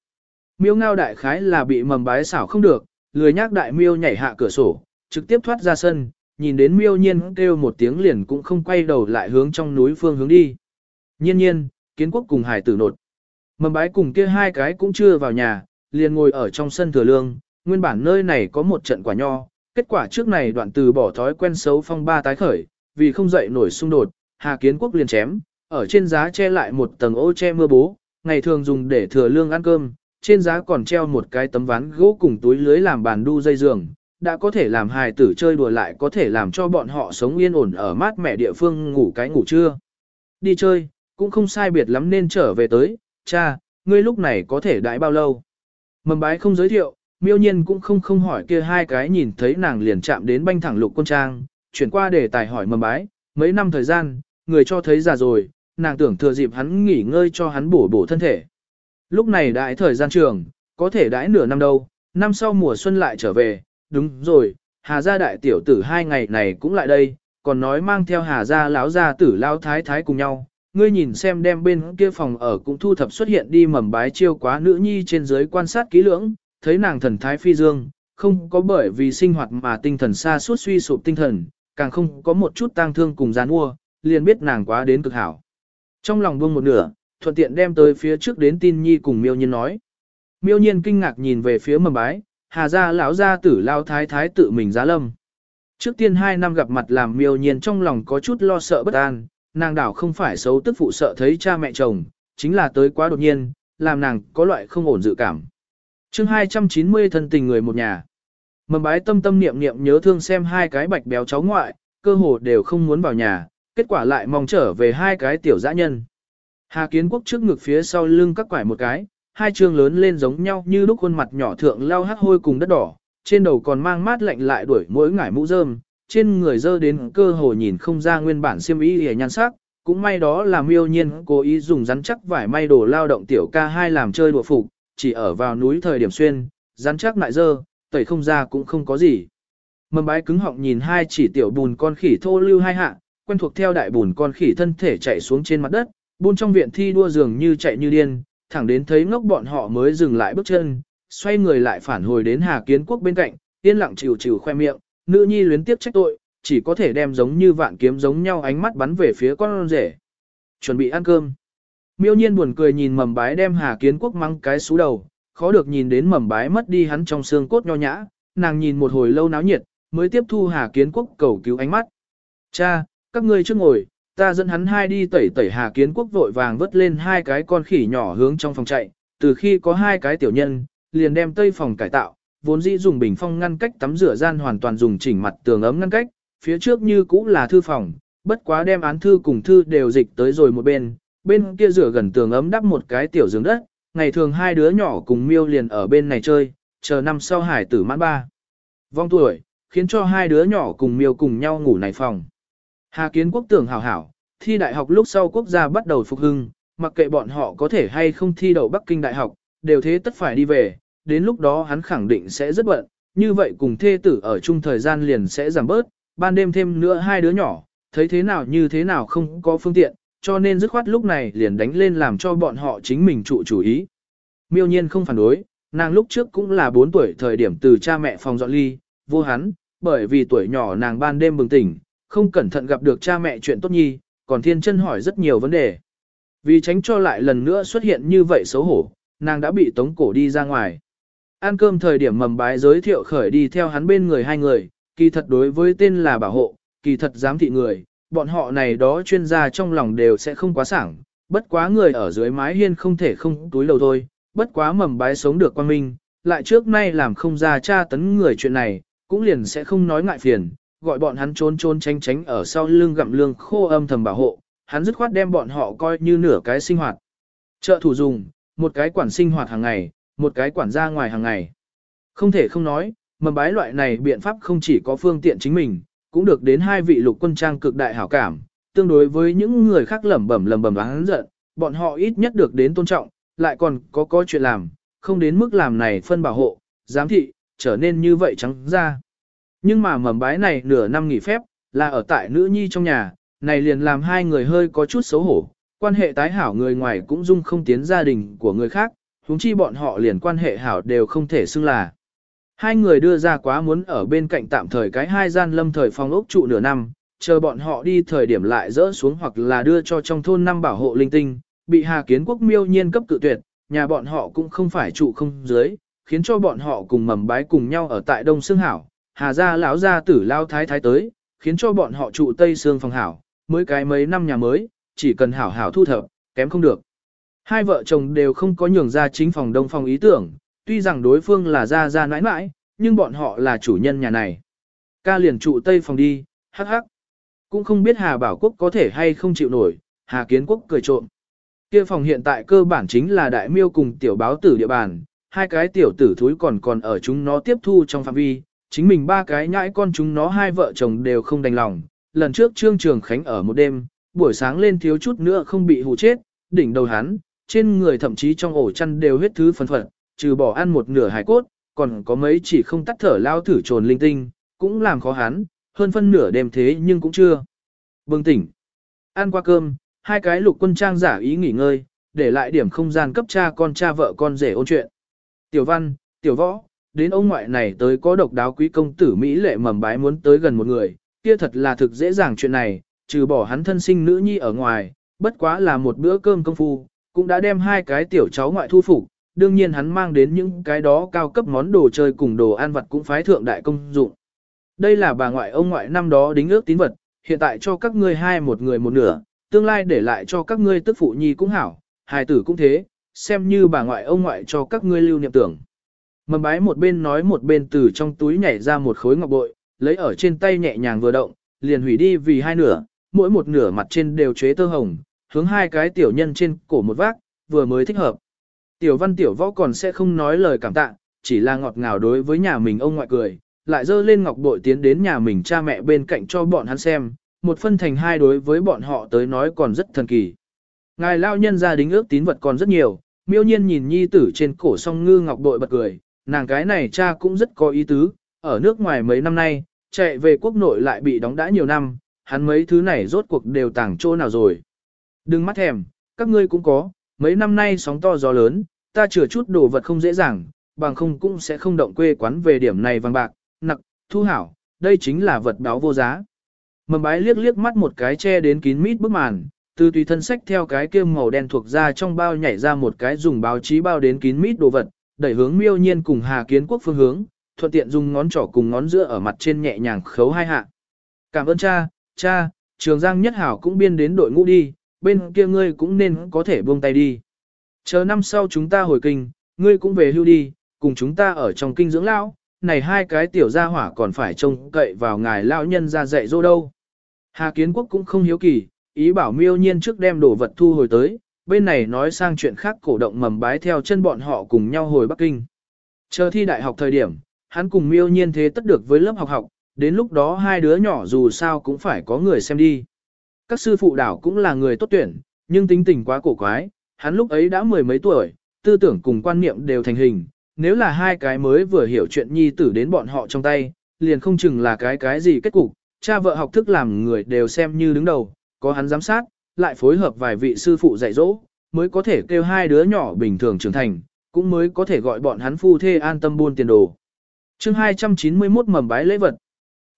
Miêu ngao đại khái là bị mầm bái xảo không được, lười nhác đại miêu nhảy hạ cửa sổ, trực tiếp thoát ra sân, nhìn đến miêu nhiên kêu một tiếng liền cũng không quay đầu lại hướng trong núi phương hướng đi. Nhiên nhiên, kiến quốc cùng hải tử nột. Mầm bái cùng kia hai cái cũng chưa vào nhà, liền ngồi ở trong sân thừa lương, nguyên bản nơi này có một trận quả nho, kết quả trước này đoạn từ bỏ thói quen xấu phong ba tái khởi, vì không dậy nổi xung đột, Hà Kiến Quốc liền chém, ở trên giá che lại một tầng ô che mưa bố, ngày thường dùng để thừa lương ăn cơm, trên giá còn treo một cái tấm ván gỗ cùng túi lưới làm bàn đu dây giường, đã có thể làm hài tử chơi đùa lại có thể làm cho bọn họ sống yên ổn ở mát mẻ địa phương ngủ cái ngủ trưa. Đi chơi, cũng không sai biệt lắm nên trở về tới, cha, ngươi lúc này có thể đãi bao lâu? Mầm bái không giới thiệu, miêu nhiên cũng không không hỏi kia hai cái nhìn thấy nàng liền chạm đến banh thẳng lục quân trang, chuyển qua để tài hỏi mầm bái, mấy năm thời gian, người cho thấy già rồi, nàng tưởng thừa dịp hắn nghỉ ngơi cho hắn bổ bổ thân thể. Lúc này đãi thời gian trường, có thể đãi nửa năm đâu, năm sau mùa xuân lại trở về, đúng rồi, Hà gia đại tiểu tử hai ngày này cũng lại đây, còn nói mang theo Hà gia lão gia tử lao thái thái cùng nhau, ngươi nhìn xem đem bên kia phòng ở cũng thu thập xuất hiện đi mầm bái chiêu quá nữ nhi trên dưới quan sát kỹ lưỡng, thấy nàng thần thái phi dương, không có bởi vì sinh hoạt mà tinh thần xa suốt suy sụp tinh thần, càng không có một chút tang thương cùng gián mua, liền biết nàng quá đến cực hảo. Trong lòng buông một nửa, thuận tiện đem tới phía trước đến tin nhi cùng miêu nhiên nói. Miêu nhiên kinh ngạc nhìn về phía mầm bái, hà gia lão gia tử lao thái thái tự mình giá lâm. Trước tiên hai năm gặp mặt làm miêu nhiên trong lòng có chút lo sợ bất an, nàng đảo không phải xấu tức phụ sợ thấy cha mẹ chồng, chính là tới quá đột nhiên, làm nàng có loại không ổn dự cảm. chương 290 thân tình người một nhà. Mầm bái tâm tâm niệm niệm nhớ thương xem hai cái bạch béo cháu ngoại, cơ hồ đều không muốn vào nhà, kết quả lại mong trở về hai cái tiểu dã nhân. Hà Kiến Quốc trước ngực phía sau lưng các quải một cái, hai trương lớn lên giống nhau như lúc khuôn mặt nhỏ thượng lao hát hôi cùng đất đỏ, trên đầu còn mang mát lạnh lại đuổi mỗi ngải mũ rơm, trên người dơ đến cơ hồ nhìn không ra nguyên bản xiêm y hề nhan sắc, cũng may đó là miêu nhiên cố ý dùng rắn chắc vải may đồ lao động tiểu ca hai làm chơi đùa phục, chỉ ở vào núi thời điểm xuyên, rắn chắc lại dơ, tẩy không ra cũng không có gì. Mầm bái cứng họng nhìn hai chỉ tiểu bùn con khỉ thô lưu hai hạ, quen thuộc theo đại bùn con khỉ thân thể chạy xuống trên mặt đất, buôn trong viện thi đua dường như chạy như điên, thẳng đến thấy ngốc bọn họ mới dừng lại bước chân, xoay người lại phản hồi đến Hà Kiến Quốc bên cạnh, yên lặng chịu chịu khoe miệng, nữ nhi luyến tiếp trách tội, chỉ có thể đem giống như vạn kiếm giống nhau ánh mắt bắn về phía con rể. Chuẩn bị ăn cơm. Miêu nhiên buồn cười nhìn mầm bái đem Hà Kiến Quốc mắng cái xú đầu, khó được nhìn đến mầm bái mất đi hắn trong xương cốt nho nhã, nàng nhìn một hồi lâu náo nhiệt, mới tiếp thu Hà Kiến Quốc cầu cứu ánh mắt. Cha, các ngươi trước ngồi, ta dẫn hắn hai đi tẩy tẩy Hà Kiến Quốc vội vàng vớt lên hai cái con khỉ nhỏ hướng trong phòng chạy, từ khi có hai cái tiểu nhân, liền đem tây phòng cải tạo, vốn dĩ dùng bình phong ngăn cách tắm rửa gian hoàn toàn dùng chỉnh mặt tường ấm ngăn cách, phía trước như cũ là thư phòng, bất quá đem án thư cùng thư đều dịch tới rồi một bên, bên kia rửa gần tường ấm đắp một cái tiểu giường đất, ngày thường hai đứa nhỏ cùng miêu liền ở bên này chơi, chờ năm sau hải tử mãn ba. Vong tuổi, khiến cho hai đứa nhỏ cùng miêu cùng nhau ngủ này phòng. Hà kiến quốc tưởng hảo hảo, thi đại học lúc sau quốc gia bắt đầu phục hưng, mặc kệ bọn họ có thể hay không thi đậu Bắc Kinh đại học, đều thế tất phải đi về, đến lúc đó hắn khẳng định sẽ rất bận, như vậy cùng thê tử ở chung thời gian liền sẽ giảm bớt, ban đêm thêm nữa hai đứa nhỏ, thấy thế nào như thế nào không có phương tiện, cho nên dứt khoát lúc này liền đánh lên làm cho bọn họ chính mình trụ chủ ý. Miêu nhiên không phản đối, nàng lúc trước cũng là 4 tuổi thời điểm từ cha mẹ phòng dọn ly, vô hắn, bởi vì tuổi nhỏ nàng ban đêm bừng tỉnh, không cẩn thận gặp được cha mẹ chuyện tốt nhi, còn thiên chân hỏi rất nhiều vấn đề. Vì tránh cho lại lần nữa xuất hiện như vậy xấu hổ, nàng đã bị tống cổ đi ra ngoài. Ăn cơm thời điểm mầm bái giới thiệu khởi đi theo hắn bên người hai người, kỳ thật đối với tên là bảo hộ, kỳ thật giám thị người, bọn họ này đó chuyên gia trong lòng đều sẽ không quá sảng, bất quá người ở dưới mái hiên không thể không túi đầu thôi, bất quá mầm bái sống được quan minh, lại trước nay làm không ra tra tấn người chuyện này, cũng liền sẽ không nói ngại phiền, gọi bọn hắn trốn trốn tránh tránh ở sau lưng gặm lương khô âm thầm bảo hộ, hắn dứt khoát đem bọn họ coi như nửa cái sinh hoạt. Trợ thủ dùng, một cái quản sinh hoạt hàng ngày, một cái quản gia ngoài hàng ngày. Không thể không nói, mầm bái loại này biện pháp không chỉ có phương tiện chính mình, cũng được đến hai vị lục quân trang cực đại hảo cảm, tương đối với những người khác lẩm bẩm lẩm bẩm hắn giận, bọn họ ít nhất được đến tôn trọng, lại còn có có chuyện làm, không đến mức làm này phân bảo hộ, giám thị, trở nên như vậy trắng ra. Nhưng mà mầm bái này nửa năm nghỉ phép, là ở tại nữ nhi trong nhà, này liền làm hai người hơi có chút xấu hổ, quan hệ tái hảo người ngoài cũng dung không tiến gia đình của người khác, huống chi bọn họ liền quan hệ hảo đều không thể xưng là. Hai người đưa ra quá muốn ở bên cạnh tạm thời cái hai gian lâm thời phòng ốc trụ nửa năm, chờ bọn họ đi thời điểm lại dỡ xuống hoặc là đưa cho trong thôn năm bảo hộ linh tinh, bị Hà Kiến Quốc miêu nhiên cấp cự tuyệt, nhà bọn họ cũng không phải trụ không dưới, khiến cho bọn họ cùng mầm bái cùng nhau ở tại Đông Sương Hảo, Hà gia lão gia tử lao thái thái tới, khiến cho bọn họ trụ Tây Sương phòng hảo, mới cái mấy năm nhà mới, chỉ cần hảo hảo thu thập, kém không được. Hai vợ chồng đều không có nhường ra chính phòng đông phòng ý tưởng, tuy rằng đối phương là gia gia nãi nãi, nhưng bọn họ là chủ nhân nhà này. Ca liền trụ Tây phòng đi, hắc hắc. Cũng không biết Hà Bảo Quốc có thể hay không chịu nổi, Hà Kiến Quốc cười trộm. Kia phòng hiện tại cơ bản chính là đại miêu cùng tiểu báo tử địa bàn, hai cái tiểu tử thúi còn còn ở chúng nó tiếp thu trong phạm vi, chính mình ba cái nhãi con chúng nó hai vợ chồng đều không đành lòng. Lần trước Trương Trường Khánh ở một đêm, buổi sáng lên thiếu chút nữa không bị hù chết, đỉnh đầu hắn, trên người thậm chí trong ổ chăn đều huyết thứ phân phận, trừ bỏ ăn một nửa hải cốt, còn có mấy chỉ không tắt thở lao thử trồn linh tinh, cũng làm khó hắn, hơn phân nửa đêm thế nhưng cũng chưa. Bừng tỉnh. Ăn qua cơm, hai cái lục quân trang giả ý nghỉ ngơi, để lại điểm không gian cấp cha con cha vợ con rể ôn chuyện. Tiểu văn, tiểu võ, đến ông ngoại này tới có độc đáo quý công tử Mỹ lệ mầm bái muốn tới gần một người, kia thật là thực dễ dàng chuyện này, trừ bỏ hắn thân sinh nữ nhi ở ngoài, bất quá là một bữa cơm công phu, cũng đã đem hai cái tiểu cháu ngoại thu phục, đương nhiên hắn mang đến những cái đó cao cấp món đồ chơi cùng đồ ăn vặt cũng phái thượng đại công dụng. Đây là bà ngoại ông ngoại năm đó đính ước tín vật, hiện tại cho các ngươi hai một người một nửa, tương lai để lại cho các ngươi tức phụ nhi cũng hảo, hài tử cũng thế, xem như bà ngoại ông ngoại cho các ngươi lưu niệm tưởng. Mầm bái một bên nói một bên từ trong túi nhảy ra một khối ngọc bội, lấy ở trên tay nhẹ nhàng vừa động, liền hủy đi vì hai nửa, mỗi một nửa mặt trên đều chế tơ hồng, hướng hai cái tiểu nhân trên cổ một vác, vừa mới thích hợp. Tiểu văn tiểu võ còn sẽ không nói lời cảm tạ, chỉ là ngọt ngào đối với nhà mình ông ngoại cười, lại dơ lên ngọc bội tiến đến nhà mình cha mẹ bên cạnh cho bọn hắn xem, một phân thành hai đối với bọn họ tới nói còn rất thần kỳ. Ngài lao nhân gia đình ước tín vật còn rất nhiều, miêu nhiên nhìn nhi tử trên cổ song ngư ngọc bội bật cười, nàng cái này cha cũng rất có ý tứ, ở nước ngoài mấy năm nay, chạy về quốc nội lại bị đóng đã nhiều năm, hắn mấy thứ này rốt cuộc đều tàng chỗ nào rồi. Đừng mắt thèm, các ngươi cũng có, mấy năm nay sóng to gió lớn, ta chừa chút đồ vật không dễ dàng, bằng không cũng sẽ không động quê quán về điểm này vàng bạc, nặc, thu hảo, đây chính là vật báo vô giá. Mầm bái liếc liếc mắt một cái che đến kín mít bức màn, từ tùy thân sách theo cái kia màu đen thuộc ra trong bao nhảy ra một cái dùng báo chí bao đến kín mít đồ vật, đẩy hướng miêu nhiên cùng Hà Kiến Quốc phương hướng, thuận tiện dùng ngón trỏ cùng ngón giữa ở mặt trên nhẹ nhàng khấu hai hạ. Cảm ơn cha, cha, trường giang nhất hảo cũng biên đến đội ngũ đi, bên kia ngươi cũng nên có thể buông tay đi. Chờ năm sau chúng ta hồi kinh, ngươi cũng về hưu đi, cùng chúng ta ở trong kinh dưỡng lão, này hai cái tiểu gia hỏa còn phải trông cậy vào ngài lão nhân ra dạy dỗ đâu. Hà Kiến Quốc cũng không hiếu kỳ, ý bảo miêu nhiên trước đem đồ vật thu hồi tới, bên này nói sang chuyện khác cổ động mầm bái theo chân bọn họ cùng nhau hồi Bắc Kinh. Chờ thi đại học thời điểm, hắn cùng miêu nhiên thế tất được với lớp học học, đến lúc đó hai đứa nhỏ dù sao cũng phải có người xem đi. Các sư phụ đảo cũng là người tốt tuyển, nhưng tính tình quá cổ quái, hắn lúc ấy đã mười mấy tuổi, tư tưởng cùng quan niệm đều thành hình, nếu là hai cái mới vừa hiểu chuyện nhi tử đến bọn họ trong tay, liền không chừng là cái cái gì kết cục, cha vợ học thức làm người đều xem như đứng đầu, có hắn giám sát, lại phối hợp vài vị sư phụ dạy dỗ, mới có thể kêu hai đứa nhỏ bình thường trưởng thành, cũng mới có thể gọi bọn hắn phu thê an tâm buôn tiền đồ. chương 291 mầm bái lễ vật.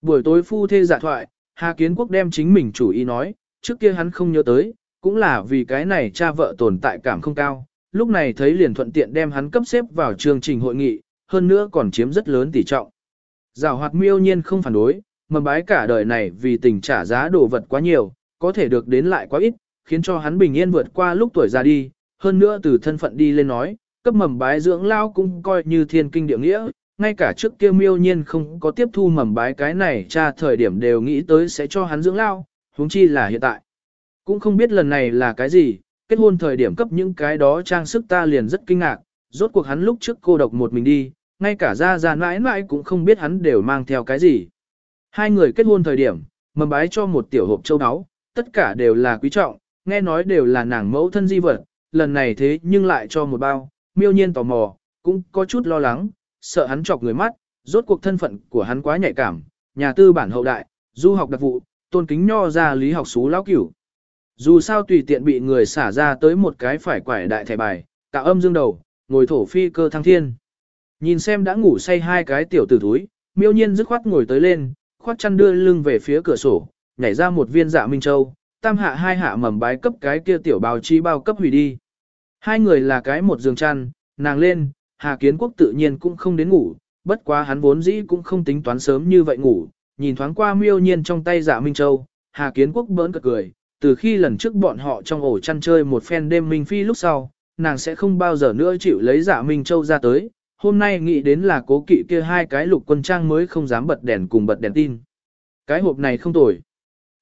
Buổi tối phu thê giả thoại, Hà Kiến Quốc đem chính mình chủ ý nói, trước kia hắn không nhớ tới, cũng là vì cái này cha vợ tồn tại cảm không cao, lúc này thấy liền thuận tiện đem hắn cấp xếp vào chương trình hội nghị, hơn nữa còn chiếm rất lớn tỷ trọng. Giảo hoạt miêu nhiên không phản đối, mầm bái cả đời này vì tình trả giá đồ vật quá nhiều, có thể được đến lại quá ít, khiến cho hắn bình yên vượt qua lúc tuổi già đi, hơn nữa từ thân phận đi lên nói, cấp mầm bái dưỡng lao cũng coi như thiên kinh địa nghĩa, ngay cả trước kia miêu nhiên không có tiếp thu mầm bái cái này cha thời điểm đều nghĩ tới sẽ cho hắn dưỡng lao, huống chi là hiện tại. Cũng không biết lần này là cái gì, kết hôn thời điểm cấp những cái đó trang sức ta liền rất kinh ngạc, rốt cuộc hắn lúc trước cô độc một mình đi, ngay cả ra ra mãi mãi cũng không biết hắn đều mang theo cái gì. Hai người kết hôn thời điểm, mầm bái cho một tiểu hộp châu áo, tất cả đều là quý trọng, nghe nói đều là nàng mẫu thân di vật, lần này thế nhưng lại cho một bao, miêu nhiên tò mò, cũng có chút lo lắng, sợ hắn chọc người mắt, rốt cuộc thân phận của hắn quá nhạy cảm, nhà tư bản hậu đại, du học đặc vụ, tôn kính nho ra lý học xú lão cửu. Dù sao tùy tiện bị người xả ra tới một cái phải quải đại thẻ bài, tạo âm dương đầu, ngồi thổ phi cơ thăng thiên. Nhìn xem đã ngủ say hai cái tiểu tử túi, miêu nhiên dứt khoát ngồi tới lên, khoát chăn đưa lưng về phía cửa sổ, nhảy ra một viên dạ minh châu, tam hạ hai hạ mầm bái cấp cái kia tiểu bào chi bao cấp hủy đi. Hai người là cái một giường chăn, nàng lên, Hà Kiến Quốc tự nhiên cũng không đến ngủ, bất quá hắn vốn dĩ cũng không tính toán sớm như vậy ngủ, nhìn thoáng qua miêu nhiên trong tay dạ Minh Châu, Hà Kiến Quốc bỡn cợt cười, từ khi lần trước bọn họ trong ổ chăn chơi một phen đêm Minh Phi lúc sau, nàng sẽ không bao giờ nữa chịu lấy dạ Minh Châu ra tới, hôm nay nghĩ đến là cố kỵ kia hai cái lục quân trang mới không dám bật đèn cùng bật đèn tin. Cái hộp này không tồi.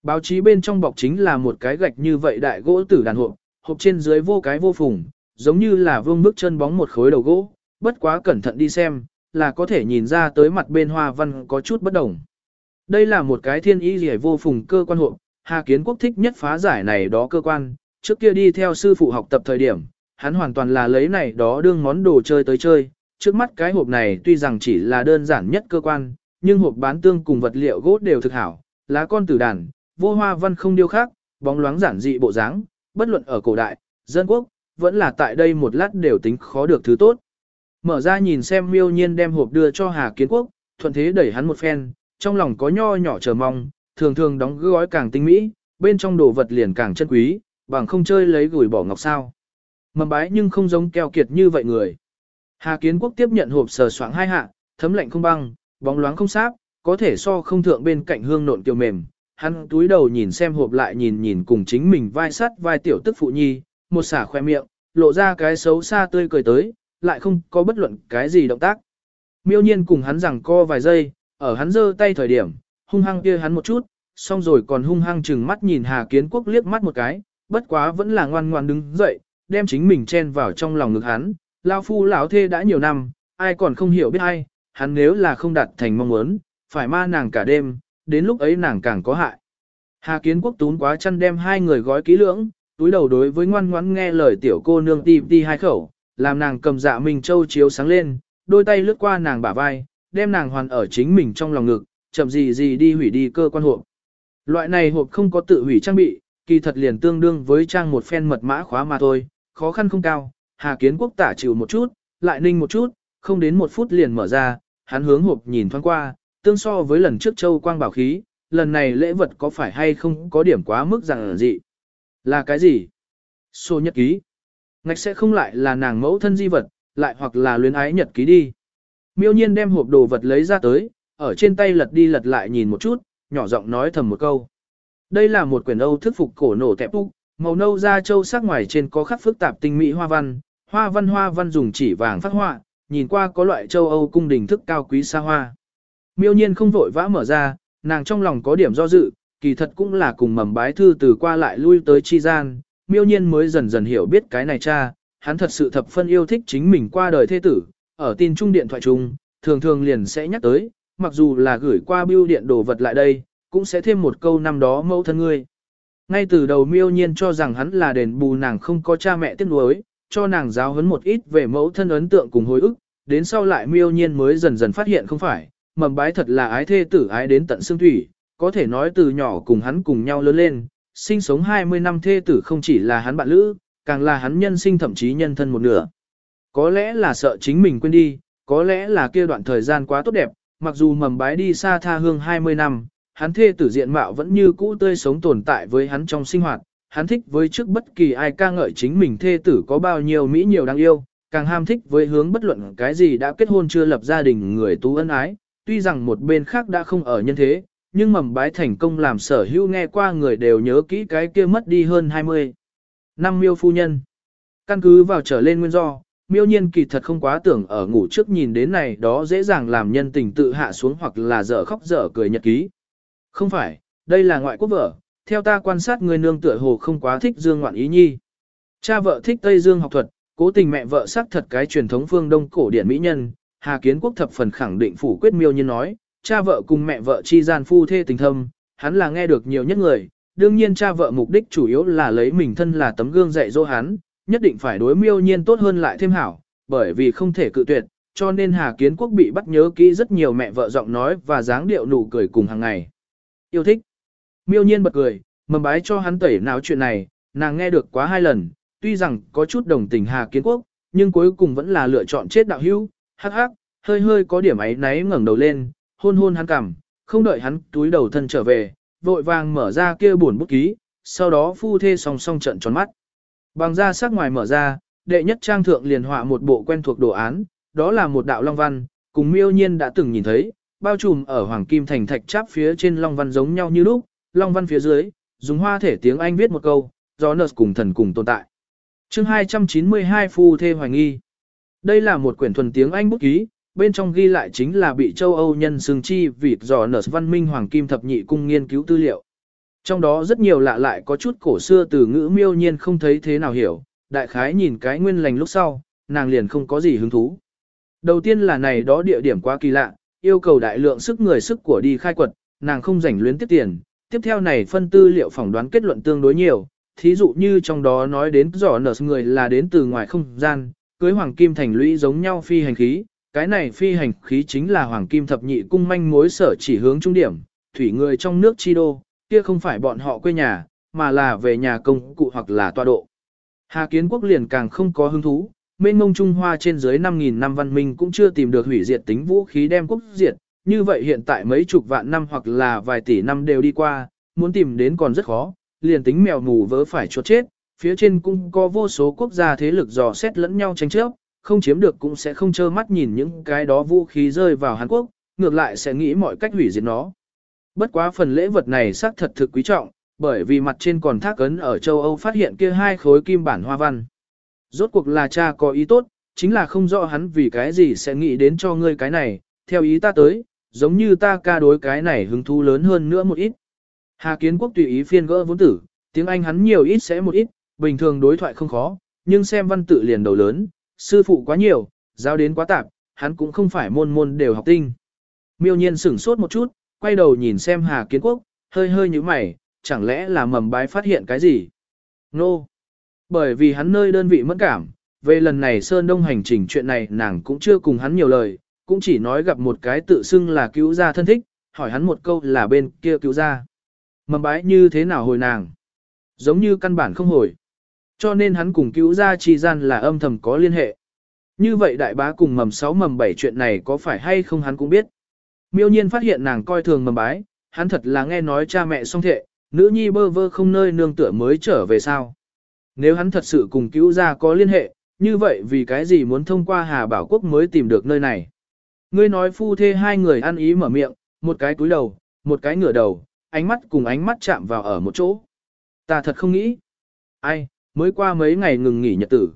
Báo chí bên trong bọc chính là một cái gạch như vậy đại gỗ tử đàn hộp, hộp trên dưới vô cái vô phùng, giống như là vương bước chân bóng một khối đầu gỗ, bất quá cẩn thận đi xem, là có thể nhìn ra tới mặt bên hoa văn có chút bất đồng. Đây là một cái thiên ý gì vô phùng cơ quan hộp, Hà Kiến Quốc thích nhất phá giải này đó cơ quan, trước kia đi theo sư phụ học tập thời điểm, hắn hoàn toàn là lấy này đó đương món đồ chơi tới chơi, trước mắt cái hộp này tuy rằng chỉ là đơn giản nhất cơ quan, nhưng hộp bán tương cùng vật liệu gỗ đều thực hảo, lá con tử đàn, vô hoa văn không điêu khác, bóng loáng giản dị bộ dáng, bất luận ở cổ đại, dân quốc, vẫn là tại đây một lát đều tính khó được thứ tốt. Mở ra nhìn xem miêu nhiên đem hộp đưa cho Hà Kiến Quốc, thuận thế đẩy hắn một phen, trong lòng có nho nhỏ chờ mong, thường thường đóng gói càng tinh mỹ, bên trong đồ vật liền càng chân quý, bằng không chơi lấy gửi bỏ ngọc sao. Mầm bái nhưng không giống keo kiệt như vậy người. Hà Kiến Quốc tiếp nhận hộp sờ soạng hai hạ, thấm lạnh không băng, bóng loáng không sáp, có thể so không thượng bên cạnh hương nộn kiều mềm. Hắn túi đầu nhìn xem hộp lại nhìn nhìn cùng chính mình vai sắt vai tiểu tức phụ nhi, một xả khoe miệng, lộ ra cái xấu xa tươi cười tới, lại không có bất luận cái gì động tác. Miêu nhiên cùng hắn rằng co vài giây, ở hắn giơ tay thời điểm, hung hăng kia hắn một chút, xong rồi còn hung hăng chừng mắt nhìn Hà Kiến Quốc liếc mắt một cái, bất quá vẫn là ngoan ngoan đứng dậy, đem chính mình chen vào trong lòng ngực hắn, lao phu lão thê đã nhiều năm, ai còn không hiểu biết ai, hắn nếu là không đạt thành mong muốn, phải ma nàng cả đêm, đến lúc ấy nàng càng có hại. Hà Kiến Quốc tún quá chăn đem hai người gói kỹ lưỡng, túi đầu đối với ngoan ngoãn nghe lời tiểu cô nương ti ti hai khẩu, làm nàng cầm dạ mình châu chiếu sáng lên, đôi tay lướt qua nàng bả vai, đem nàng hoàn ở chính mình trong lòng ngực, chậm gì gì đi hủy đi cơ quan hộp. Loại này hộp không có tự hủy trang bị, kỳ thật liền tương đương với trang một phen mật mã khóa mà thôi, khó khăn không cao, Hà Kiến Quốc tả chịu một chút, lại ninh một chút, không đến một phút liền mở ra, hắn hướng hộp nhìn thoáng qua, tương so với lần trước châu quang bảo khí, lần này lễ vật có phải hay không có điểm quá mức rằng gì. Là cái gì? Sô nhật ký. Ngạch sẽ không lại là nàng mẫu thân di vật, lại hoặc là luyến ái nhật ký đi. Miêu nhiên đem hộp đồ vật lấy ra tới, ở trên tay lật đi lật lại nhìn một chút, nhỏ giọng nói thầm một câu. Đây là một quyển Âu thức phục cổ nổ tẹp úc, màu nâu da châu sắc ngoài trên có khắc phức tạp tinh mỹ hoa văn, hoa văn hoa văn dùng chỉ vàng phát họa, nhìn qua có loại châu Âu cung đình thức cao quý xa hoa. Miêu nhiên không vội vã mở ra, nàng trong lòng có điểm do dự, kỳ thật cũng là cùng mầm bái thư từ qua lại lui tới chi gian, miêu nhiên mới dần dần hiểu biết cái này cha, hắn thật sự thập phân yêu thích chính mình qua đời thế tử, ở tin trung điện thoại chung, thường thường liền sẽ nhắc tới, mặc dù là gửi qua bưu điện đồ vật lại đây, cũng sẽ thêm một câu năm đó mẫu thân ngươi. Ngay từ đầu miêu nhiên cho rằng hắn là đền bù nàng không có cha mẹ tiếc nuối, cho nàng giáo huấn một ít về mẫu thân ấn tượng cùng hồi ức, đến sau lại miêu nhiên mới dần dần phát hiện không phải, mầm bái thật là ái thê tử ái đến tận xương thủy, có thể nói từ nhỏ cùng hắn cùng nhau lớn lên, sinh sống 20 năm thê tử không chỉ là hắn bạn lữ, càng là hắn nhân sinh thậm chí nhân thân một nửa. Có lẽ là sợ chính mình quên đi, có lẽ là kia đoạn thời gian quá tốt đẹp, mặc dù mầm bái đi xa tha hương 20 năm, hắn thê tử diện mạo vẫn như cũ tươi sống tồn tại với hắn trong sinh hoạt, hắn thích với trước bất kỳ ai ca ngợi chính mình thê tử có bao nhiêu mỹ nhiều đáng yêu, càng ham thích với hướng bất luận cái gì đã kết hôn chưa lập gia đình người tú ân ái, tuy rằng một bên khác đã không ở nhân thế, nhưng mầm bái thành công làm sở hữu nghe qua người đều nhớ kỹ cái kia mất đi hơn 20. Năm miêu phu nhân. Căn cứ vào trở lên nguyên do, miêu nhiên kỳ thật không quá tưởng ở ngủ trước nhìn đến này đó dễ dàng làm nhân tình tự hạ xuống hoặc là dở khóc dở cười nhật ký. Không phải, đây là ngoại quốc vợ, theo ta quan sát người nương tựa hồ không quá thích dương ngoạn ý nhi. Cha vợ thích Tây Dương học thuật, cố tình mẹ vợ xác thật cái truyền thống phương Đông cổ điển mỹ nhân, Hà Kiến Quốc thập phần khẳng định phủ quyết miêu nhiên nói, cha vợ cùng mẹ vợ chi gian phu thê tình thâm, hắn là nghe được nhiều nhất người, đương nhiên cha vợ mục đích chủ yếu là lấy mình thân là tấm gương dạy dỗ hắn, nhất định phải đối miêu nhiên tốt hơn lại thêm hảo, bởi vì không thể cự tuyệt, cho nên Hà Kiến Quốc bị bắt nhớ kỹ rất nhiều mẹ vợ giọng nói và dáng điệu nụ cười cùng hàng ngày. Yêu thích. Miêu nhiên bật cười, mầm bái cho hắn tẩy não chuyện này, nàng nghe được quá hai lần, tuy rằng có chút đồng tình Hà Kiến Quốc, nhưng cuối cùng vẫn là lựa chọn chết đạo hữu, hắc hắc, hơi hơi có điểm ấy náy ngẩng đầu lên, hôn hôn hắn cằm, không đợi hắn túi đầu thân trở về, vội vàng mở ra kia buồn bút ký, sau đó phu thê song song trận tròn mắt. Bằng ra sắc ngoài mở ra, đệ nhất trang thượng liền họa một bộ quen thuộc đồ án, đó là một đạo long văn, cùng miêu nhiên đã từng nhìn thấy, bao trùm ở hoàng kim thành thạch cháp phía trên long văn giống nhau như lúc, long văn phía dưới, dùng hoa thể tiếng Anh viết một câu, gió nợt cùng thần cùng tồn tại. chương 292 phu thê hoài nghi. Đây là một quyển thuần tiếng Anh bút ký, bên trong ghi lại chính là bị châu Âu nhân xương chi vịt dò nở văn minh hoàng kim thập nhị cung nghiên cứu tư liệu. Trong đó rất nhiều lạ lại có chút cổ xưa từ ngữ miêu nhiên không thấy thế nào hiểu, đại khái nhìn cái nguyên lành lúc sau, nàng liền không có gì hứng thú. Đầu tiên là này đó địa điểm quá kỳ lạ, yêu cầu đại lượng sức người sức của đi khai quật, nàng không rảnh luyến tiếp tiền. Tiếp theo này phân tư liệu phỏng đoán kết luận tương đối nhiều, thí dụ như trong đó nói đến giỏ nở người là đến từ ngoài không gian, cưới hoàng kim thành lũy giống nhau phi hành khí, cái này phi hành khí chính là hoàng kim thập nhị cung manh mối sở chỉ hướng trung điểm, thủy người trong nước chi đô, kia không phải bọn họ quê nhà, mà là về nhà công cụ hoặc là tọa độ. Hà Kiến Quốc liền càng không có hứng thú, mênh mông Trung Hoa trên dưới 5.000 năm văn minh cũng chưa tìm được hủy diệt tính vũ khí đem quốc diệt, như vậy hiện tại mấy chục vạn năm hoặc là vài tỷ năm đều đi qua, muốn tìm đến còn rất khó, liền tính mèo mù vớ phải chốt chết, phía trên cũng có vô số quốc gia thế lực dò xét lẫn nhau tranh chấp, không chiếm được cũng sẽ không trơ mắt nhìn những cái đó vũ khí rơi vào Hàn Quốc, ngược lại sẽ nghĩ mọi cách hủy diệt nó. Bất quá phần lễ vật này xác thật thực quý trọng, bởi vì mặt trên còn thác ấn ở châu Âu phát hiện kia hai khối kim bản hoa văn. Rốt cuộc là cha có ý tốt, chính là không rõ hắn vì cái gì sẽ nghĩ đến cho ngươi cái này, theo ý ta tới, giống như ta ca đối cái này hứng thú lớn hơn nữa một ít. Hà Kiến Quốc tùy ý phiên gỡ vốn tử, tiếng Anh hắn nhiều ít sẽ một ít, bình thường đối thoại không khó, nhưng xem văn tự liền đầu lớn, sư phụ quá nhiều, giáo đến quá tạp, hắn cũng không phải môn môn đều học tinh. Miêu nhiên sửng sốt một chút, quay đầu nhìn xem Hà Kiến Quốc, hơi hơi như mày, chẳng lẽ là mầm bái phát hiện cái gì? Nô! No. Bởi vì hắn nơi đơn vị mất cảm, về lần này Sơn Đông hành trình chuyện này nàng cũng chưa cùng hắn nhiều lời, cũng chỉ nói gặp một cái tự xưng là cứu gia thân thích, hỏi hắn một câu là bên kia cứu gia. Mầm bái như thế nào hồi nàng? Giống như căn bản không hồi. Cho nên hắn cùng cứu gia chi gian là âm thầm có liên hệ. Như vậy đại bá cùng mầm 6 mầm 7 chuyện này có phải hay không hắn cũng biết. Miêu nhiên phát hiện nàng coi thường mầm bái, hắn thật là nghe nói cha mẹ song thệ, nữ nhi bơ vơ không nơi nương tựa mới trở về sao. Nếu hắn thật sự cùng cứu gia có liên hệ, như vậy vì cái gì muốn thông qua Hà Bảo Quốc mới tìm được nơi này. Ngươi nói phu thê hai người ăn ý mở miệng, một cái cúi đầu, một cái ngửa đầu, ánh mắt cùng ánh mắt chạm vào ở một chỗ. Ta thật không nghĩ. Ai, mới qua mấy ngày ngừng nghỉ nhật tử.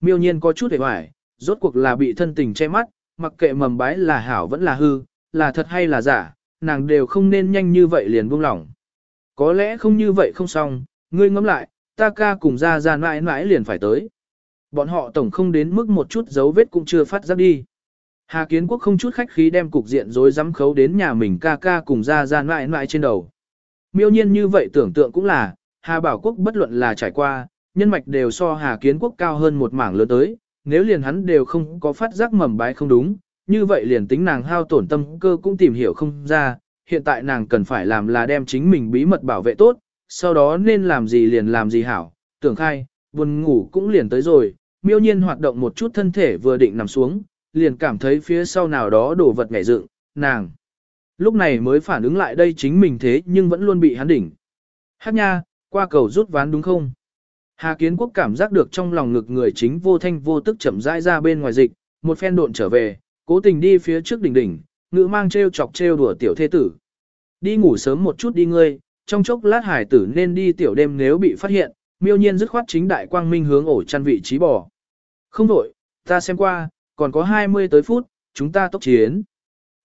Miêu nhiên có chút hề hoài, rốt cuộc là bị thân tình che mắt, mặc kệ mầm bái là hảo vẫn là hư, là thật hay là giả, nàng đều không nên nhanh như vậy liền buông lỏng. Có lẽ không như vậy không xong, ngươi ngẫm lại, ta ca cùng ra ra mãi mãi liền phải tới. Bọn họ tổng không đến mức một chút dấu vết cũng chưa phát ra đi. Hà Kiến Quốc không chút khách khí đem cục diện rối rắm khấu đến nhà mình ca ca cùng ra ra mãi mãi trên đầu. Miêu nhiên như vậy tưởng tượng cũng là, Hà Bảo Quốc bất luận là trải qua, nhân mạch đều so Hà Kiến Quốc cao hơn một mảng lớn tới, nếu liền hắn đều không có phát giác mầm bái không đúng, như vậy liền tính nàng hao tổn tâm cơ cũng tìm hiểu không ra, hiện tại nàng cần phải làm là đem chính mình bí mật bảo vệ tốt, sau đó nên làm gì liền làm gì hảo, tưởng khai, buồn ngủ cũng liền tới rồi, miêu nhiên hoạt động một chút thân thể vừa định nằm xuống, liền cảm thấy phía sau nào đó đổ vật ngảy dựng, nàng. Lúc này mới phản ứng lại đây chính mình thế nhưng vẫn luôn bị hắn đỉnh. Hát nha, qua cầu rút ván đúng không? Hà Kiến Quốc cảm giác được trong lòng ngực người chính vô thanh vô tức chậm rãi ra bên ngoài dịch, một phen độn trở về, cố tình đi phía trước đỉnh đỉnh, ngữ mang treo chọc treo đùa tiểu thế tử. Đi ngủ sớm một chút đi ngươi, trong chốc lát hải tử nên đi tiểu đêm nếu bị phát hiện, miêu nhiên dứt khoát chính đại quang minh hướng ổ chăn vị trí bò. Không đổi, ta xem qua, còn có 20 tới phút, chúng ta tốc chiến.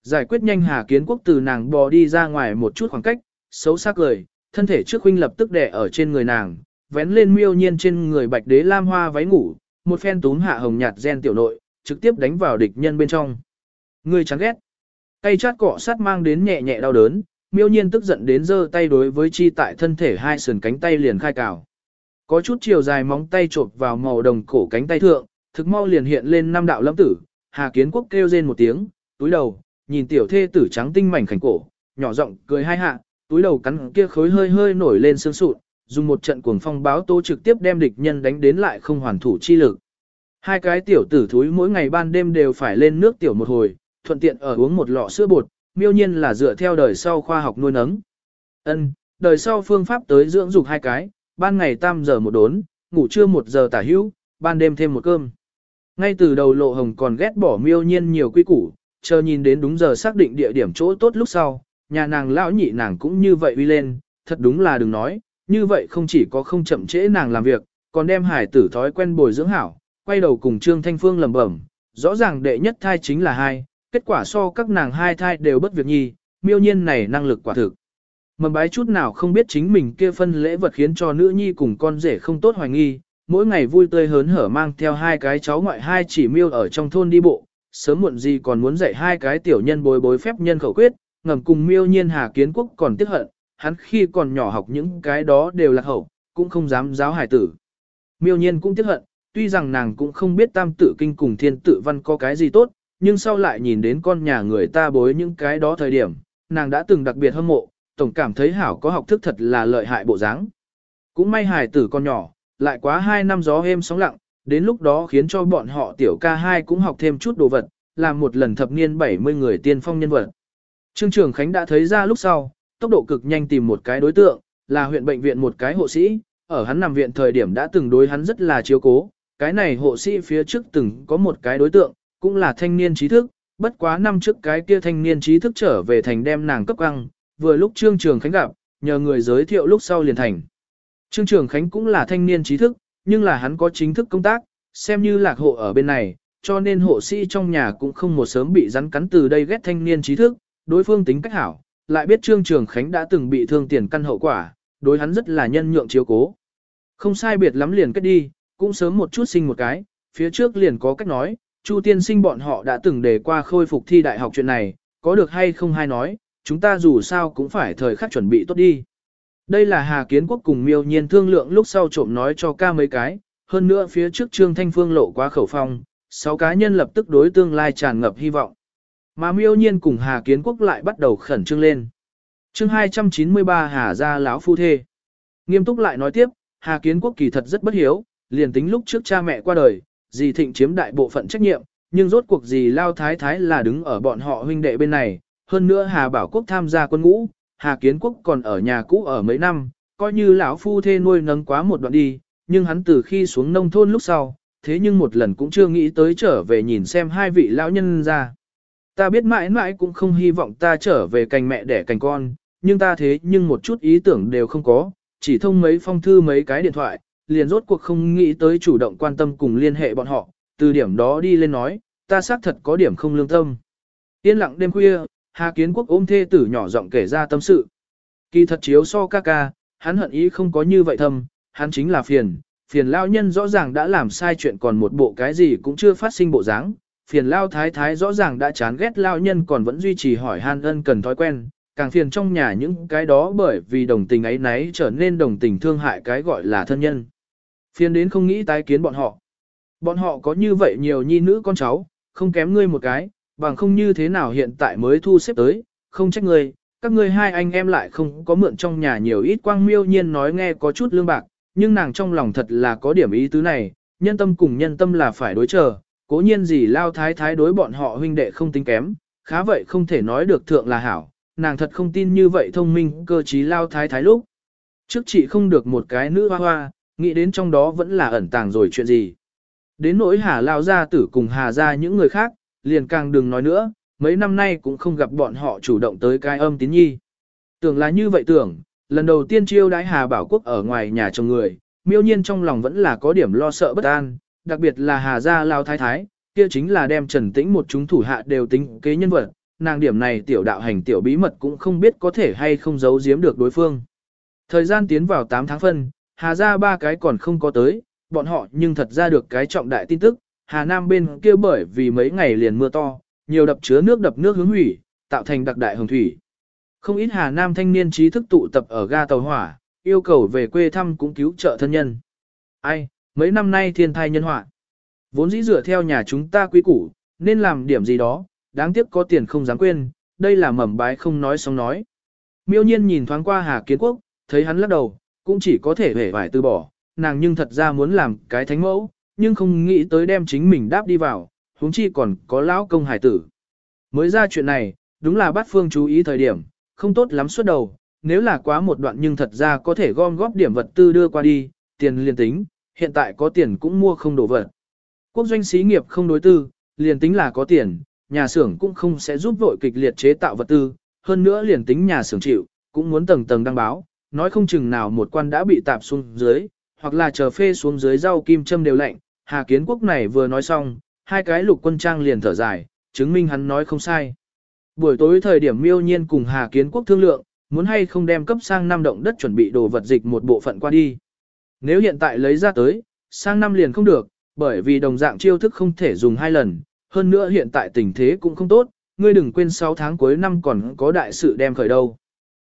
Giải quyết nhanh Hà Kiến Quốc từ nàng bò đi ra ngoài một chút khoảng cách, xấu sắc cười, thân thể trước huynh lập tức đè ở trên người nàng, vén lên miêu nhiên trên người bạch đế lam hoa váy ngủ, một phen túm hạ hồng nhạt gen tiểu nội, trực tiếp đánh vào địch nhân bên trong. Người chán ghét. Tay chát cọ sát mang đến nhẹ nhẹ đau đớn, miêu nhiên tức giận đến giơ tay đối với chi tại thân thể hai sườn cánh tay liền khai cào. Có chút chiều dài móng tay chộp vào màu đồng cổ cánh tay thượng, thực mau liền hiện lên năm đạo lâm tử, Hà Kiến Quốc kêu rên một tiếng, túi đầu, nhìn tiểu thê tử trắng tinh mảnh khảnh cổ, nhỏ giọng cười hai hạ, túi đầu cắn kia khối hơi hơi nổi lên sương sụn, dùng một trận cuồng phong báo tố trực tiếp đem địch nhân đánh đến lại không hoàn thủ chi lực. Hai cái tiểu tử thúi mỗi ngày ban đêm đều phải lên nước tiểu một hồi, thuận tiện ở uống một lọ sữa bột, miêu nhiên là dựa theo đời sau khoa học nuôi nấng. Ân, đời sau phương pháp tới dưỡng dục hai cái, ban ngày tam giờ một đốn, ngủ trưa một giờ tả hữu, ban đêm thêm một cơm. Ngay từ đầu lộ hồng còn ghét bỏ miêu nhiên nhiều quy củ, chờ nhìn đến đúng giờ xác định địa điểm chỗ tốt lúc sau, nhà nàng lão nhị nàng cũng như vậy uy lên, thật đúng là đừng nói, như vậy không chỉ có không chậm trễ nàng làm việc, còn đem hải tử thói quen bồi dưỡng hảo, quay đầu cùng Trương Thanh Phương lẩm bẩm, rõ ràng đệ nhất thai chính là hai, kết quả so các nàng hai thai đều bất việc nhi, miêu nhiên này năng lực quả thực. Mầm bái chút nào không biết chính mình kia phân lễ vật khiến cho nữ nhi cùng con rể không tốt hoài nghi, mỗi ngày vui tươi hớn hở mang theo hai cái cháu ngoại hai chỉ miêu ở trong thôn đi bộ, sớm muộn gì còn muốn dạy hai cái tiểu nhân bồi bối phép nhân khẩu quyết, ngầm cùng miêu nhiên hà kiến quốc còn tiếc hận, hắn khi còn nhỏ học những cái đó đều là hậu, cũng không dám giáo hải tử. Miêu nhiên cũng tiếc hận, tuy rằng nàng cũng không biết tam tự kinh cùng thiên tự văn có cái gì tốt, nhưng sau lại nhìn đến con nhà người ta bối những cái đó thời điểm, nàng đã từng đặc biệt hâm mộ, tổng cảm thấy hảo có học thức thật là lợi hại bộ dáng. Cũng may Hải tử con nhỏ, lại quá 2 năm gió êm sóng lặng, đến lúc đó khiến cho bọn họ tiểu ca hai cũng học thêm chút đồ vật, làm một lần thập niên 70 người tiên phong nhân vật. Trương Trường Khánh đã thấy ra lúc sau, tốc độ cực nhanh tìm một cái đối tượng, là huyện bệnh viện một cái hộ sĩ, ở hắn nằm viện thời điểm đã từng đối hắn rất là chiếu cố, cái này hộ sĩ phía trước từng có một cái đối tượng, cũng là thanh niên trí thức, bất quá năm trước cái kia thanh niên trí thức trở về thành đem nàng cấp căng, vừa lúc Trương Trường Khánh gặp, nhờ người giới thiệu lúc sau liền thành. Trương Trường Khánh cũng là thanh niên trí thức, nhưng là hắn có chính thức công tác, xem như lạc hộ ở bên này, cho nên hộ sĩ trong nhà cũng không một sớm bị rắn cắn từ đây ghét thanh niên trí thức, đối phương tính cách hảo, lại biết Trương Trường Khánh đã từng bị thương tiền căn hậu quả, đối hắn rất là nhân nhượng chiếu cố. Không sai biệt lắm liền kết đi, cũng sớm một chút sinh một cái, phía trước liền có cách nói, Chu tiên sinh bọn họ đã từng đề qua khôi phục thi đại học chuyện này, có được hay không hay nói, chúng ta dù sao cũng phải thời khắc chuẩn bị tốt đi. Đây là Hà Kiến Quốc cùng miêu nhiên thương lượng lúc sau trộm nói cho ca mấy cái, hơn nữa phía trước Trương Thanh Phương lộ quá khẩu phong, sáu cá nhân lập tức đối tương lai tràn ngập hy vọng. Mà miêu nhiên cùng Hà Kiến Quốc lại bắt đầu khẩn trương lên. chương 293 Hà gia lão phu thê. Nghiêm túc lại nói tiếp, Hà Kiến Quốc kỳ thật rất bất hiếu, liền tính lúc trước cha mẹ qua đời, dì thịnh chiếm đại bộ phận trách nhiệm, nhưng rốt cuộc dì lao thái thái là đứng ở bọn họ huynh đệ bên này, hơn nữa Hà Bảo Quốc tham gia quân ngũ, Hà Kiến Quốc còn ở nhà cũ ở mấy năm, coi như lão phu thê nuôi nấng quá một đoạn đi, nhưng hắn từ khi xuống nông thôn lúc sau, thế nhưng một lần cũng chưa nghĩ tới trở về nhìn xem hai vị lão nhân ra. Ta biết mãi mãi cũng không hy vọng ta trở về cành mẹ đẻ cành con, nhưng ta thế nhưng một chút ý tưởng đều không có, chỉ thông mấy phong thư mấy cái điện thoại, liền rốt cuộc không nghĩ tới chủ động quan tâm cùng liên hệ bọn họ, từ điểm đó đi lên nói, ta xác thật có điểm không lương tâm. Yên lặng đêm khuya, Hà Kiến Quốc ôm thê tử nhỏ giọng kể ra tâm sự. Kỳ thật chiếu so ca ca, hắn hận ý không có như vậy thâm, hắn chính là phiền, phiền lao nhân rõ ràng đã làm sai chuyện còn một bộ cái gì cũng chưa phát sinh bộ dáng, phiền lao thái thái rõ ràng đã chán ghét lao nhân còn vẫn duy trì hỏi han ân cần thói quen, càng phiền trong nhà những cái đó bởi vì đồng tình ấy nấy trở nên đồng tình thương hại cái gọi là thân nhân. Phiền đến không nghĩ tái kiến bọn họ. Bọn họ có như vậy nhiều nhi nữ con cháu, không kém ngươi một cái, bằng không như thế nào hiện tại mới thu xếp tới, không trách ngươi, các ngươi hai anh em lại không có mượn trong nhà nhiều ít quang miêu nhiên nói nghe có chút lương bạc, nhưng nàng trong lòng thật là có điểm ý tứ này, nhân tâm cùng nhân tâm là phải đối chờ, cố nhiên gì lao thái thái đối bọn họ huynh đệ không tính kém, khá vậy không thể nói được thượng là hảo, nàng thật không tin như vậy thông minh cơ trí lao thái thái lúc. Trước chị không được một cái nữ hoa hoa, nghĩ đến trong đó vẫn là ẩn tàng rồi chuyện gì. Đến nỗi hà lao gia tử cùng hà ra những người khác, liền càng đừng nói nữa, mấy năm nay cũng không gặp bọn họ chủ động tới cái âm tín nhi. Tưởng là như vậy tưởng, lần đầu tiên chiêu đãi Hà Bảo Quốc ở ngoài nhà chồng người, miêu nhiên trong lòng vẫn là có điểm lo sợ bất an, đặc biệt là Hà Gia Lao Thái Thái, kia chính là đem trần tĩnh một chúng thủ hạ đều tính kế nhân vật, nàng điểm này tiểu đạo hành tiểu bí mật cũng không biết có thể hay không giấu giếm được đối phương. Thời gian tiến vào 8 tháng phân, Hà Gia ba cái còn không có tới, bọn họ nhưng thật ra được cái trọng đại tin tức, Hà Nam bên kia bởi vì mấy ngày liền mưa to, nhiều đập chứa nước đập nước hướng hủy, tạo thành đặc đại hồng thủy. Không ít Hà Nam thanh niên trí thức tụ tập ở ga tàu hỏa, yêu cầu về quê thăm cũng cứu trợ thân nhân. Ai, mấy năm nay thiên thai nhân họa. Vốn dĩ dựa theo nhà chúng ta quý củ, nên làm điểm gì đó, đáng tiếc có tiền không dám quên, đây là mầm bái không nói xong nói. Miêu nhiên nhìn thoáng qua Hà Kiến Quốc, thấy hắn lắc đầu, cũng chỉ có thể hể vải từ bỏ, nàng nhưng thật ra muốn làm cái thánh mẫu, nhưng không nghĩ tới đem chính mình đáp đi vào, huống chi còn có lão công hải tử. Mới ra chuyện này, đúng là bắt phương chú ý thời điểm, không tốt lắm suốt đầu, nếu là quá một đoạn nhưng thật ra có thể gom góp điểm vật tư đưa qua đi, tiền liền tính, hiện tại có tiền cũng mua không đổ vật. Quốc doanh xí nghiệp không đối tư, liền tính là có tiền, nhà xưởng cũng không sẽ giúp vội kịch liệt chế tạo vật tư, hơn nữa liền tính nhà xưởng chịu, cũng muốn tầng tầng đăng báo, nói không chừng nào một quan đã bị tạp xuống dưới, hoặc là chờ phê xuống dưới rau kim châm đều lạnh, Hà Kiến Quốc này vừa nói xong, hai cái lục quân trang liền thở dài, chứng minh hắn nói không sai. Buổi tối thời điểm miêu nhiên cùng Hà Kiến Quốc thương lượng, muốn hay không đem cấp sang năm động đất chuẩn bị đồ vật dịch một bộ phận qua đi. Nếu hiện tại lấy ra tới, sang năm liền không được, bởi vì đồng dạng chiêu thức không thể dùng hai lần, hơn nữa hiện tại tình thế cũng không tốt, ngươi đừng quên 6 tháng cuối năm còn có đại sự đem khởi đâu.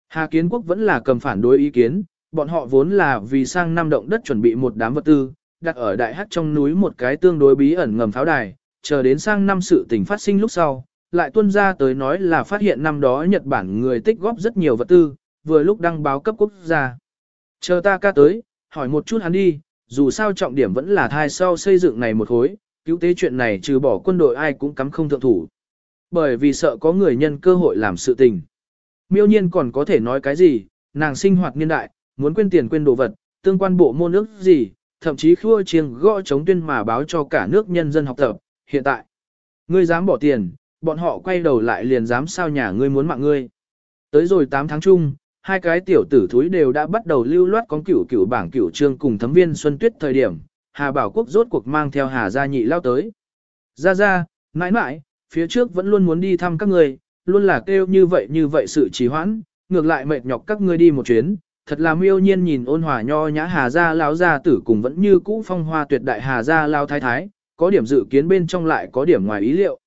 Hà Kiến Quốc vẫn là cầm phản đối ý kiến, bọn họ vốn là vì sang năm động đất chuẩn bị một đám vật tư, đặt ở đại hắc trong núi một cái tương đối bí ẩn ngầm pháo đài, chờ đến sang năm sự tình phát sinh lúc sau, lại tuân ra tới nói là phát hiện năm đó Nhật Bản người tích góp rất nhiều vật tư, vừa lúc đăng báo cấp quốc gia. Chờ ta ca tới, hỏi một chút hắn đi, dù sao trọng điểm vẫn là thai sau xây dựng này một hối, cứu tế chuyện này trừ bỏ quân đội ai cũng cắm không thượng thủ. Bởi vì sợ có người nhân cơ hội làm sự tình. Miêu nhiên còn có thể nói cái gì, nàng sinh hoạt niên đại, muốn quên tiền quên đồ vật, tương quan bộ môn ước gì, thậm chí khua chiêng gõ chống tuyên mà báo cho cả nước nhân dân học tập. Hiện tại, ngươi dám bỏ tiền, bọn họ quay đầu lại liền dám sao nhà ngươi muốn mạng ngươi. Tới rồi 8 tháng chung, hai cái tiểu tử thúi đều đã bắt đầu lưu loát con cửu cửu bảng cửu trương cùng thấm viên Xuân Tuyết thời điểm, Hà Bảo Quốc rốt cuộc mang theo Hà Gia Nhị lao tới. Ra ra, mãi mãi, phía trước vẫn luôn muốn đi thăm các người, luôn là kêu như vậy như vậy sự trì hoãn, ngược lại mệt nhọc các ngươi đi một chuyến, thật là miêu nhiên nhìn ôn hòa nho nhã hà gia lão gia tử cùng vẫn như cũ phong hoa tuyệt đại hà gia lao thái thái, có điểm dự kiến bên trong lại có điểm ngoài ý liệu.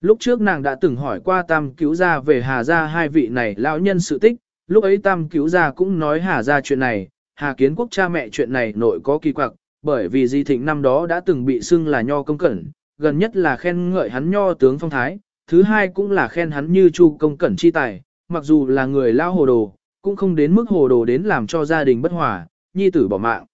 Lúc trước nàng đã từng hỏi qua tam cứu gia về hà gia hai vị này lão nhân sự tích, lúc ấy tam cứu gia cũng nói hà gia chuyện này, hà kiến quốc cha mẹ chuyện này nội có kỳ quặc, bởi vì di thịnh năm đó đã từng bị xưng là nho công cẩn, gần nhất là khen ngợi hắn nho tướng phong thái, thứ hai cũng là khen hắn như chu công cẩn chi tài, mặc dù là người lao hồ đồ, cũng không đến mức hồ đồ đến làm cho gia đình bất hòa, nhi tử bỏ mạng.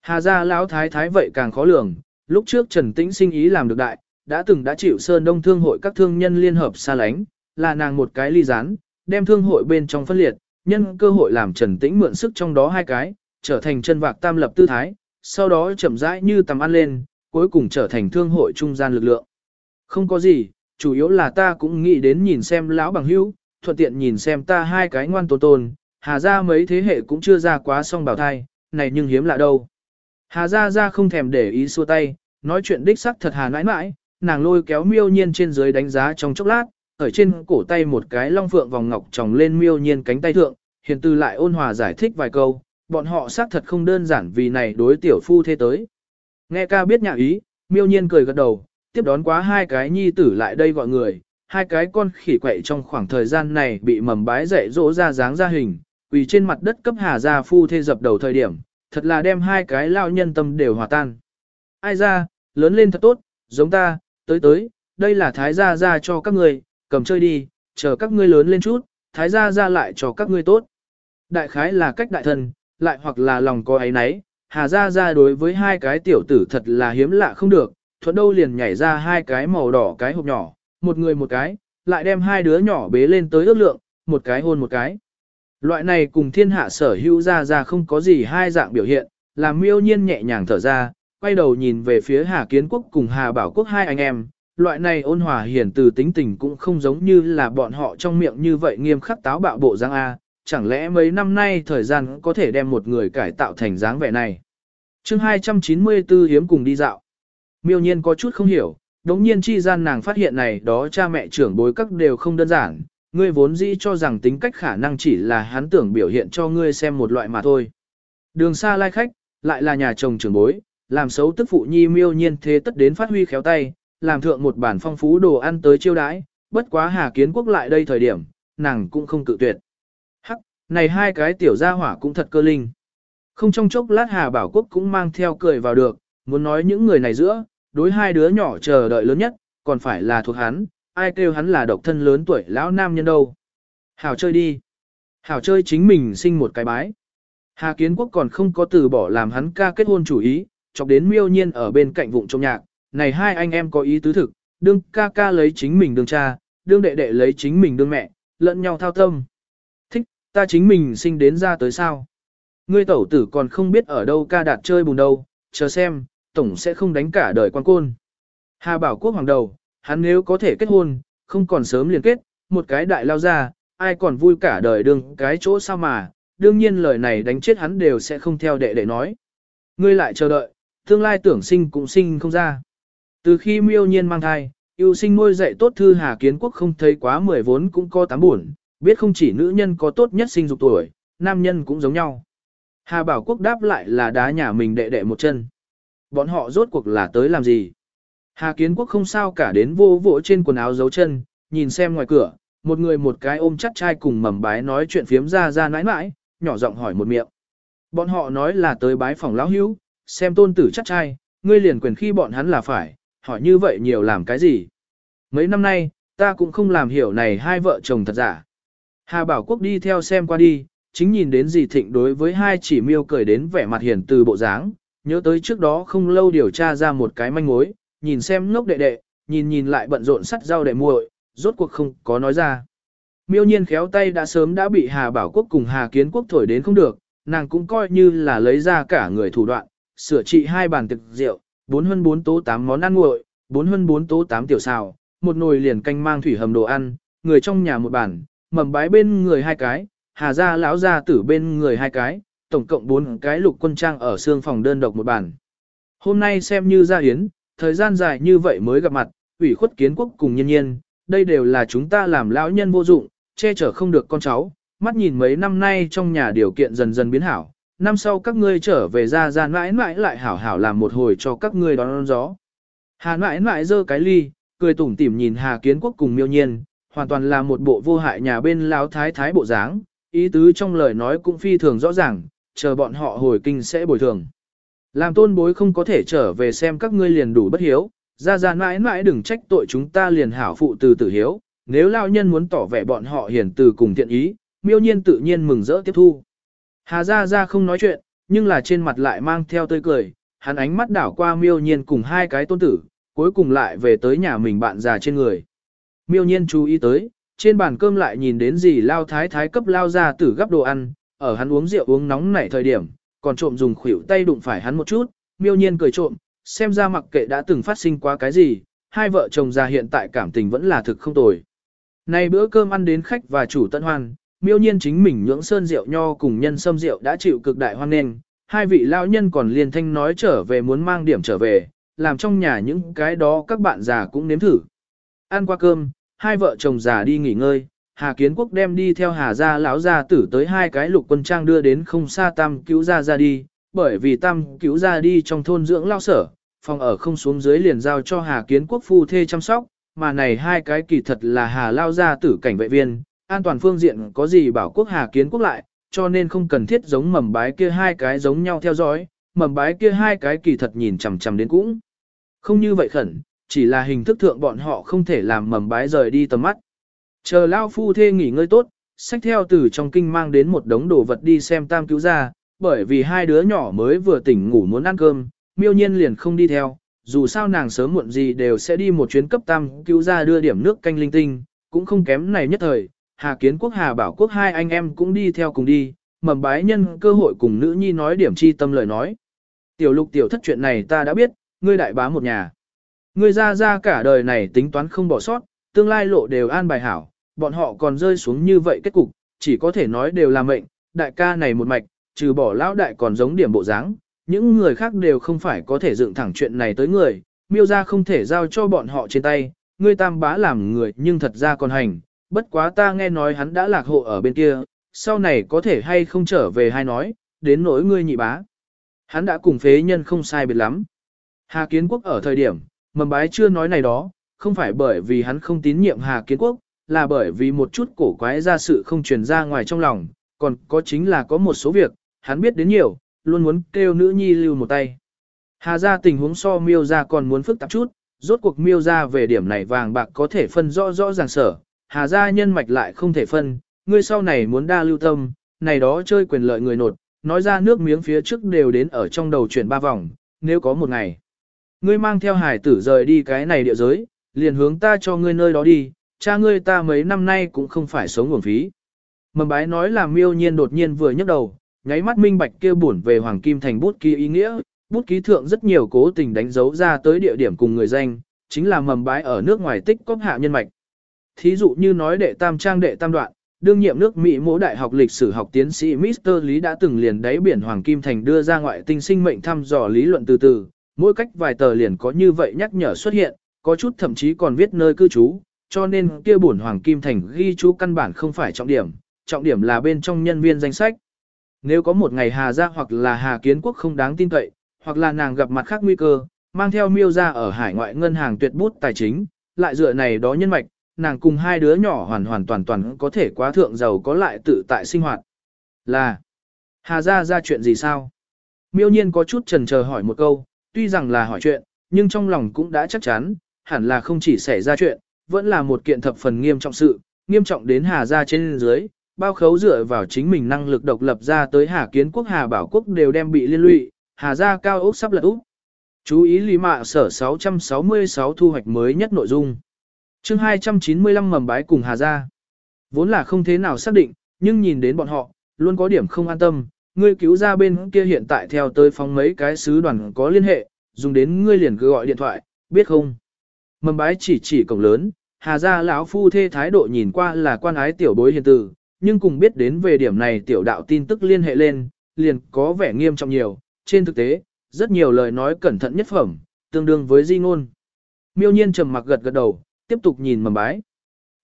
Hà gia lão thái thái vậy càng khó lường, lúc trước Trần Tĩnh sinh ý làm được đại, đã từng đã chịu Sơn Đông Thương hội các thương nhân liên hợp xa lánh, là nàng một cái ly gián đem thương hội bên trong phân liệt, nhân cơ hội làm Trần Tĩnh mượn sức trong đó hai cái, trở thành chân vạc tam lập tư thái, sau đó chậm rãi như tầm ăn lên, cuối cùng trở thành thương hội trung gian lực lượng. Không có gì, chủ yếu là ta cũng nghĩ đến nhìn xem lão bằng hữu, thuận tiện nhìn xem ta hai cái ngoan tôn tôn, hà ra mấy thế hệ cũng chưa ra quá song bảo thai, này nhưng hiếm lạ đâu. Hà ra ra không thèm để ý xua tay, nói chuyện đích sắc thật hà nãi nãi, nàng lôi kéo miêu nhiên trên dưới đánh giá trong chốc lát, ở trên cổ tay một cái long phượng vòng ngọc tròng lên miêu nhiên cánh tay thượng, hiền từ lại ôn hòa giải thích vài câu, bọn họ xác thật không đơn giản vì này đối tiểu phu thế tới. Nghe ca biết nhà ý, miêu nhiên cười gật đầu, tiếp đón quá hai cái nhi tử lại đây gọi người, hai cái con khỉ quậy trong khoảng thời gian này bị mầm bái dạy dỗ ra dáng ra hình, vì trên mặt đất cấp hà gia phu thê dập đầu thời điểm, thật là đem hai cái lao nhân tâm đều hòa tan. Ai ra, lớn lên thật tốt, giống ta, tới tới, đây là thái gia ra cho các người cầm chơi đi, chờ các ngươi lớn lên chút, thái gia ra lại cho các ngươi tốt. Đại khái là cách đại thân, lại hoặc là lòng có ấy nấy, hà gia ra đối với hai cái tiểu tử thật là hiếm lạ không được, thuận đâu liền nhảy ra hai cái màu đỏ cái hộp nhỏ, một người một cái, lại đem hai đứa nhỏ bế lên tới ước lượng, một cái hôn một cái. Loại này cùng thiên hạ sở hữu ra ra không có gì hai dạng biểu hiện, làm miêu nhiên nhẹ nhàng thở ra, quay đầu nhìn về phía Hà Kiến Quốc cùng Hà Bảo Quốc hai anh em. Loại này ôn hòa hiền từ tính tình cũng không giống như là bọn họ trong miệng như vậy nghiêm khắc táo bạo bộ dáng A, chẳng lẽ mấy năm nay thời gian có thể đem một người cải tạo thành dáng vẻ này. chương 294 hiếm cùng đi dạo. Miêu nhiên có chút không hiểu, đống nhiên chi gian nàng phát hiện này đó cha mẹ trưởng bối các đều không đơn giản, ngươi vốn dĩ cho rằng tính cách khả năng chỉ là hắn tưởng biểu hiện cho ngươi xem một loại mà thôi. Đường xa lai khách, lại là nhà chồng trưởng bối, làm xấu tức phụ nhi miêu nhiên thế tất đến phát huy khéo tay, làm thượng một bản phong phú đồ ăn tới chiêu đãi, bất quá Hà Kiến Quốc lại đây thời điểm, nàng cũng không cự tuyệt. Hắc, này hai cái tiểu gia hỏa cũng thật cơ linh. Không trong chốc lát Hà Bảo Quốc cũng mang theo cười vào được, muốn nói những người này giữa, đối hai đứa nhỏ chờ đợi lớn nhất, còn phải là thuộc hắn, ai kêu hắn là độc thân lớn tuổi lão nam nhân đâu. Hảo chơi đi. Hảo chơi chính mình sinh một cái bái. Hà Kiến Quốc còn không có từ bỏ làm hắn ca kết hôn chủ ý, chọc đến miêu nhiên ở bên cạnh vụng trong nhạc. Này hai anh em có ý tứ thực, đương ca ca lấy chính mình đương cha, đương đệ đệ lấy chính mình đương mẹ, lẫn nhau thao tâm. Thích, ta chính mình sinh đến ra tới sao. Ngươi tẩu tử còn không biết ở đâu ca đạt chơi bùn đâu, chờ xem, tổng sẽ không đánh cả đời quan côn. Hà Bảo Quốc hoàng đầu, hắn nếu có thể kết hôn, không còn sớm liền kết, một cái đại lao ra, ai còn vui cả đời đương cái chỗ sao mà, đương nhiên lời này đánh chết hắn đều sẽ không theo đệ đệ nói. Ngươi lại chờ đợi, tương lai tưởng sinh cũng sinh không ra. Từ khi miêu nhiên mang thai, yêu sinh nuôi dạy tốt thư Hà Kiến Quốc không thấy quá mười vốn cũng có tám buồn, biết không chỉ nữ nhân có tốt nhất sinh dục tuổi, nam nhân cũng giống nhau. Hà Bảo Quốc đáp lại là đá nhà mình đệ đệ một chân. Bọn họ rốt cuộc là tới làm gì? Hà Kiến Quốc không sao cả đến vô vỗ trên quần áo dấu chân, nhìn xem ngoài cửa, một người một cái ôm chắc trai cùng mầm bái nói chuyện phiếm ra ra nãi nãi, nhỏ giọng hỏi một miệng. Bọn họ nói là tới bái phòng lão hữu, xem tôn tử chắc trai, ngươi liền quyền khi bọn hắn là phải, hỏi như vậy nhiều làm cái gì. Mấy năm nay, ta cũng không làm hiểu này hai vợ chồng thật giả. Hà Bảo Quốc đi theo xem qua đi, chính nhìn đến gì thịnh đối với hai chỉ miêu cười đến vẻ mặt hiền từ bộ dáng, nhớ tới trước đó không lâu điều tra ra một cái manh mối, nhìn xem ngốc đệ đệ, nhìn nhìn lại bận rộn sắt rau đệ muội, rốt cuộc không có nói ra. Miêu nhiên khéo tay đã sớm đã bị Hà Bảo Quốc cùng Hà Kiến Quốc thổi đến không được, nàng cũng coi như là lấy ra cả người thủ đoạn, sửa trị hai bàn thực rượu, bốn hơn bốn tố tám món ăn nguội, bốn hơn bốn tố tám tiểu xào, một nồi liền canh mang thủy hầm đồ ăn, người trong nhà một bàn, mầm bái bên người hai cái, Hà gia lão gia tử bên người hai cái, tổng cộng bốn cái lục quân trang ở xương phòng đơn độc một bàn. Hôm nay xem như ra hiến, thời gian dài như vậy mới gặp mặt, ủy khuất kiến quốc cùng nhân nhiên, đây đều là chúng ta làm lão nhân vô dụng, che chở không được con cháu, mắt nhìn mấy năm nay trong nhà điều kiện dần dần biến hảo, năm sau các ngươi trở về ra ra mãi mãi lại hảo hảo làm một hồi cho các ngươi đón, đón gió. Hà mãi mãi giơ cái ly, cười tủm tỉm nhìn Hà Kiến Quốc cùng miêu nhiên, hoàn toàn là một bộ vô hại nhà bên láo thái thái bộ dáng, ý tứ trong lời nói cũng phi thường rõ ràng, chờ bọn họ hồi kinh sẽ bồi thường. Làm tôn bối không có thể trở về xem các ngươi liền đủ bất hiếu, ra ra mãi mãi đừng trách tội chúng ta liền hảo phụ từ tử hiếu, nếu lao nhân muốn tỏ vẻ bọn họ hiền từ cùng thiện ý, miêu nhiên tự nhiên mừng rỡ tiếp thu. Hà Gia Gia không nói chuyện, nhưng là trên mặt lại mang theo tươi cười, hắn ánh mắt đảo qua miêu nhiên cùng hai cái tôn tử, cuối cùng lại về tới nhà mình bạn già trên người. Miêu nhiên chú ý tới, trên bàn cơm lại nhìn đến gì lao thái thái cấp lao ra tử gấp đồ ăn, ở hắn uống rượu uống nóng nảy thời điểm, còn trộm dùng khuỷu tay đụng phải hắn một chút, miêu nhiên cười trộm, xem ra mặc kệ đã từng phát sinh quá cái gì, hai vợ chồng già hiện tại cảm tình vẫn là thực không tồi. Nay bữa cơm ăn đến khách và chủ tận hoan, miêu nhiên chính mình nhưỡng sơn rượu nho cùng nhân sâm rượu đã chịu cực đại hoan nghênh, hai vị lão nhân còn liên thanh nói trở về muốn mang điểm trở về, làm trong nhà những cái đó các bạn già cũng nếm thử. Ăn qua cơm, hai vợ chồng già đi nghỉ ngơi, Hà Kiến Quốc đem đi theo Hà gia lão gia tử tới hai cái lục quân trang đưa đến không xa Tam cứu gia ra đi, bởi vì Tam cứu gia đi trong thôn dưỡng lao sở, phòng ở không xuống dưới liền giao cho Hà Kiến Quốc phu thê chăm sóc, mà này hai cái kỳ thật là Hà lao gia tử cảnh vệ viên, an toàn phương diện có gì bảo quốc Hà Kiến Quốc lại, cho nên không cần thiết giống mầm bái kia hai cái giống nhau theo dõi, mầm bái kia hai cái kỳ thật nhìn chằm chằm đến cũng. Không như vậy khẩn, chỉ là hình thức thượng bọn họ không thể làm mầm bái rời đi tầm mắt. Chờ lao phu thê nghỉ ngơi tốt, sách theo từ trong kinh mang đến một đống đồ vật đi xem tam cứu ra, bởi vì hai đứa nhỏ mới vừa tỉnh ngủ muốn ăn cơm, miêu nhiên liền không đi theo, dù sao nàng sớm muộn gì đều sẽ đi một chuyến cấp tam cứu ra đưa điểm nước canh linh tinh, cũng không kém này nhất thời, Hà Kiến Quốc Hà Bảo Quốc hai anh em cũng đi theo cùng đi, mầm bái nhân cơ hội cùng nữ nhi nói điểm chi tâm lời nói. Tiểu lục tiểu thất chuyện này ta đã biết, ngươi đại bá một nhà. Ngươi ra ra cả đời này tính toán không bỏ sót, tương lai lộ đều an bài hảo, bọn họ còn rơi xuống như vậy kết cục, chỉ có thể nói đều là mệnh, đại ca này một mạch, trừ bỏ lão đại còn giống điểm bộ dáng, những người khác đều không phải có thể dựng thẳng chuyện này tới người, miêu ra không thể giao cho bọn họ trên tay, ngươi tam bá làm người nhưng thật ra còn hành, bất quá ta nghe nói hắn đã lạc hộ ở bên kia, sau này có thể hay không trở về hay nói, đến nỗi ngươi nhị bá. Hắn đã cùng phế nhân không sai biệt lắm. Hà Kiến Quốc ở thời điểm, mầm bái chưa nói này đó, không phải bởi vì hắn không tín nhiệm Hà Kiến Quốc, là bởi vì một chút cổ quái ra sự không truyền ra ngoài trong lòng, còn có chính là có một số việc, hắn biết đến nhiều, luôn muốn kêu nữ nhi lưu một tay. Hà ra tình huống so miêu ra còn muốn phức tạp chút, rốt cuộc miêu ra về điểm này vàng bạc có thể phân rõ rõ ràng sở, hà gia nhân mạch lại không thể phân, ngươi sau này muốn đa lưu tâm, này đó chơi quyền lợi người nột, nói ra nước miếng phía trước đều đến ở trong đầu chuyển ba vòng, nếu có một ngày. Ngươi mang theo hải tử rời đi cái này địa giới, liền hướng ta cho ngươi nơi đó đi, cha ngươi ta mấy năm nay cũng không phải sống nguồn phí. Mầm bái nói là miêu nhiên đột nhiên vừa nhấc đầu, nháy mắt minh bạch kia buồn về Hoàng Kim thành bút ký ý nghĩa, bút ký thượng rất nhiều cố tình đánh dấu ra tới địa điểm cùng người danh, chính là mầm bái ở nước ngoài tích cóp hạ nhân mạch. Thí dụ như nói đệ tam trang đệ tam đoạn, đương nhiệm nước Mỹ mỗi đại học lịch sử học tiến sĩ Mr. Lý đã từng liền đáy biển Hoàng Kim Thành đưa ra ngoại tinh sinh mệnh thăm dò lý luận từ từ, mỗi cách vài tờ liền có như vậy nhắc nhở xuất hiện, có chút thậm chí còn viết nơi cư trú, cho nên kia bổn Hoàng Kim Thành ghi chú căn bản không phải trọng điểm, trọng điểm là bên trong nhân viên danh sách. Nếu có một ngày Hà gia hoặc là Hà Kiến Quốc không đáng tin cậy, hoặc là nàng gặp mặt khác nguy cơ, mang theo miêu ra ở hải ngoại ngân hàng tuyệt bút tài chính, lại dựa này đó nhân mạch, nàng cùng hai đứa nhỏ hoàn hoàn toàn toàn có thể quá thượng giàu có lại tự tại sinh hoạt. Là, Hà gia ra chuyện gì sao? Miêu nhiên có chút trần chờ hỏi một câu, tuy rằng là hỏi chuyện, nhưng trong lòng cũng đã chắc chắn, hẳn là không chỉ xảy ra chuyện, vẫn là một kiện thập phần nghiêm trọng sự, nghiêm trọng đến Hà gia trên dưới, bao khấu dựa vào chính mình năng lực độc lập ra tới Hà Kiến Quốc Hà Bảo Quốc đều đem bị liên lụy, Hà gia cao ốc sắp lật úp. Chú ý lý mạ sở 666 thu hoạch mới nhất nội dung chương 295 mầm bái cùng Hà gia. Vốn là không thế nào xác định, nhưng nhìn đến bọn họ, luôn có điểm không an tâm. Ngươi cứu ra bên kia hiện tại theo tới phóng mấy cái sứ đoàn có liên hệ, dùng đến ngươi liền cứ gọi điện thoại, biết không? Mầm bái chỉ chỉ cổng lớn, Hà gia lão phu thê thái độ nhìn qua là quan ái tiểu bối hiền tử, nhưng cùng biết đến về điểm này tiểu đạo tin tức liên hệ lên, liền có vẻ nghiêm trọng nhiều, trên thực tế, rất nhiều lời nói cẩn thận nhất phẩm, tương đương với di ngôn. Miêu nhiên trầm mặc gật gật đầu, tiếp tục nhìn mầm bái.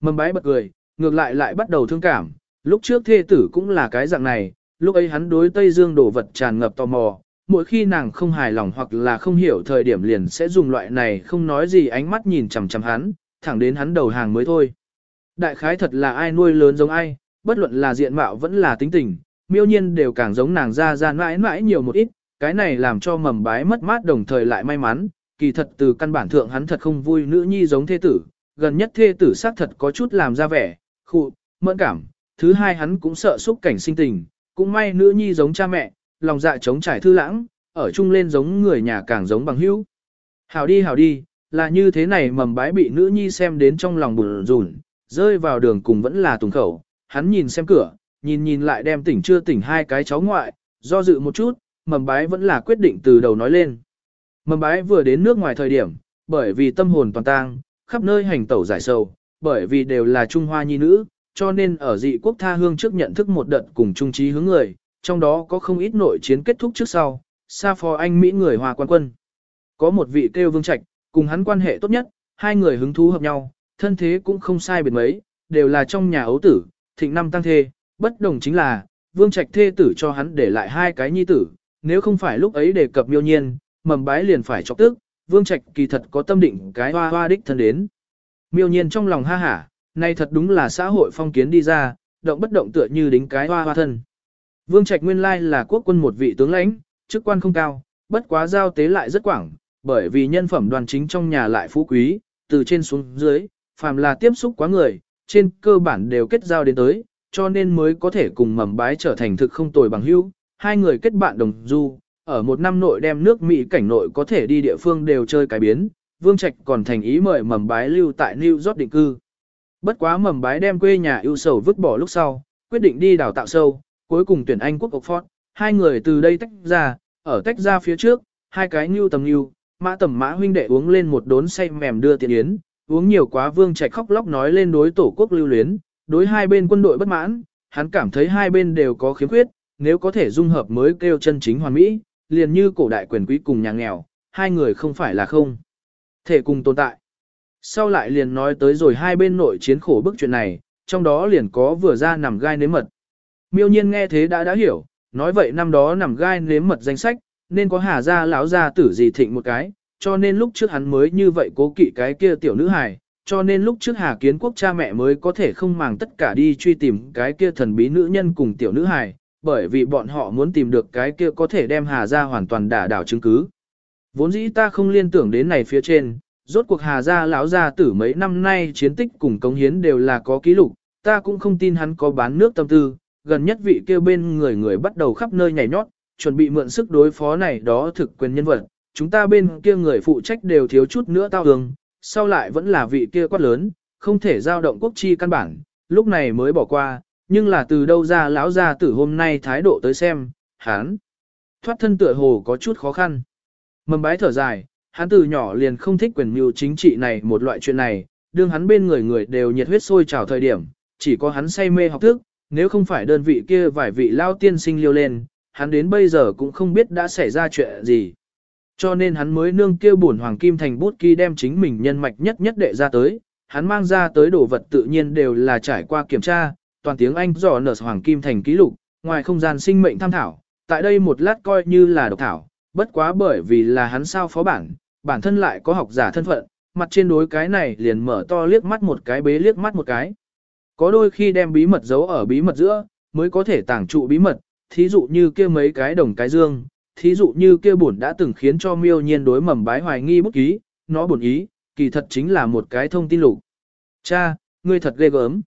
Mầm bái bật cười, ngược lại lại bắt đầu thương cảm, Lúc trước thê tử cũng là cái dạng này, lúc ấy hắn đối Tây Dương đồ vật tràn ngập tò mò, mỗi khi nàng không hài lòng hoặc là không hiểu thời điểm liền sẽ dùng loại này không nói gì ánh mắt nhìn chằm chằm hắn, thẳng đến hắn đầu hàng mới thôi. Đại khái thật là ai nuôi lớn giống ai, bất luận là diện mạo vẫn là tính tình, miêu nhiên đều càng giống nàng ra ra mãi mãi nhiều một ít, cái này làm cho mầm bái mất mát đồng thời lại may mắn, kỳ thật từ căn bản thượng hắn thật không vui nữ nhi giống thế tử, gần nhất thê tử xác thật có chút làm ra vẻ, khụ, mẫn cảm, thứ hai hắn cũng sợ xúc cảnh sinh tình, cũng may nữ nhi giống cha mẹ, lòng dạ chống trải thư lãng, ở chung lên giống người nhà càng giống bằng hữu. Hảo đi hảo đi, là như thế này mầm bái bị nữ nhi xem đến trong lòng buồn rùn, rơi vào đường cùng vẫn là tùng khẩu, hắn nhìn xem cửa, nhìn nhìn lại đem tỉnh chưa tỉnh hai cái cháu ngoại, do dự một chút, mầm bái vẫn là quyết định từ đầu nói lên. Mầm bái vừa đến nước ngoài thời điểm, bởi vì tâm hồn toàn tang, khắp nơi hành tẩu giải sầu, bởi vì đều là Trung Hoa nhi nữ, cho nên ở dị quốc tha hương trước nhận thức một đợt cùng trung trí hướng người, trong đó có không ít nội chiến kết thúc trước sau, xa phò anh Mỹ người hòa quan quân. Có một vị kêu vương trạch, cùng hắn quan hệ tốt nhất, hai người hứng thú hợp nhau, thân thế cũng không sai biệt mấy, đều là trong nhà ấu tử, thịnh năm tăng thê, bất đồng chính là, vương trạch thê tử cho hắn để lại hai cái nhi tử, nếu không phải lúc ấy đề cập miêu nhiên, mầm bái liền phải chọc tức, vương trạch kỳ thật có tâm định cái hoa hoa đích thân đến. Miêu nhiên trong lòng ha hả, nay thật đúng là xã hội phong kiến đi ra, động bất động tựa như đính cái hoa hoa thân. Vương Trạch nguyên lai là quốc quân một vị tướng lãnh, chức quan không cao, bất quá giao tế lại rất quảng, bởi vì nhân phẩm đoàn chính trong nhà lại phú quý, từ trên xuống dưới, phàm là tiếp xúc quá người, trên cơ bản đều kết giao đến tới, cho nên mới có thể cùng mầm bái trở thành thực không tồi bằng hữu. Hai người kết bạn đồng du, ở một năm nội đem nước Mỹ cảnh nội có thể đi địa phương đều chơi cái biến, Vương Trạch còn thành ý mời mầm bái lưu tại New York định cư. Bất quá mầm bái đem quê nhà ưu sầu vứt bỏ lúc sau, quyết định đi đào tạo sâu, cuối cùng tuyển Anh quốc Oxford, hai người từ đây tách ra, ở tách ra phía trước, hai cái New tầm New, mã tầm mã huynh đệ uống lên một đốn say mềm đưa tiền yến, uống nhiều quá Vương Trạch khóc lóc nói lên đối tổ quốc lưu luyến, đối hai bên quân đội bất mãn, hắn cảm thấy hai bên đều có khiếm khuyết, nếu có thể dung hợp mới kêu chân chính hoàn mỹ, liền như cổ đại quyền quý cùng nhà nghèo, hai người không phải là không thể cùng tồn tại. Sau lại liền nói tới rồi hai bên nội chiến khổ bức chuyện này, trong đó liền có vừa ra nằm gai nếm mật. Miêu nhiên nghe thế đã đã hiểu, nói vậy năm đó nằm gai nếm mật danh sách, nên có hà gia lão gia tử gì thịnh một cái, cho nên lúc trước hắn mới như vậy cố kỵ cái kia tiểu nữ hài, cho nên lúc trước hà kiến quốc cha mẹ mới có thể không màng tất cả đi truy tìm cái kia thần bí nữ nhân cùng tiểu nữ hài, bởi vì bọn họ muốn tìm được cái kia có thể đem hà gia hoàn toàn đả đảo chứng cứ. Vốn dĩ ta không liên tưởng đến này phía trên, rốt cuộc Hà gia lão gia tử mấy năm nay chiến tích cùng cống hiến đều là có ký lục, ta cũng không tin hắn có bán nước tâm tư, gần nhất vị kia bên người người bắt đầu khắp nơi nhảy nhót, chuẩn bị mượn sức đối phó này đó thực quyền nhân vật, chúng ta bên kia người phụ trách đều thiếu chút nữa tao hương, sau lại vẫn là vị kia quát lớn, không thể giao động quốc chi căn bản, lúc này mới bỏ qua, nhưng là từ đâu ra lão gia tử hôm nay thái độ tới xem, hắn thoát thân tựa hồ có chút khó khăn. Mầm bái thở dài, hắn từ nhỏ liền không thích quyền mưu chính trị này một loại chuyện này, đương hắn bên người người đều nhiệt huyết sôi trào thời điểm, chỉ có hắn say mê học thức, nếu không phải đơn vị kia vài vị lao tiên sinh liêu lên, hắn đến bây giờ cũng không biết đã xảy ra chuyện gì. Cho nên hắn mới nương kêu bổn hoàng kim thành bút ký đem chính mình nhân mạch nhất nhất đệ ra tới, hắn mang ra tới đồ vật tự nhiên đều là trải qua kiểm tra, toàn tiếng Anh dò nở hoàng kim thành ký lục, ngoài không gian sinh mệnh tham thảo, tại đây một lát coi như là độc thảo, bất quá bởi vì là hắn sao phó bản, bản thân lại có học giả thân phận, mặt trên đối cái này liền mở to liếc mắt một cái bế liếc mắt một cái. Có đôi khi đem bí mật giấu ở bí mật giữa, mới có thể tàng trụ bí mật, thí dụ như kia mấy cái đồng cái dương, thí dụ như kia bổn đã từng khiến cho miêu nhiên đối mầm bái hoài nghi bút ký, nó bổn ý, kỳ thật chính là một cái thông tin lục. Cha, ngươi thật ghê gớm.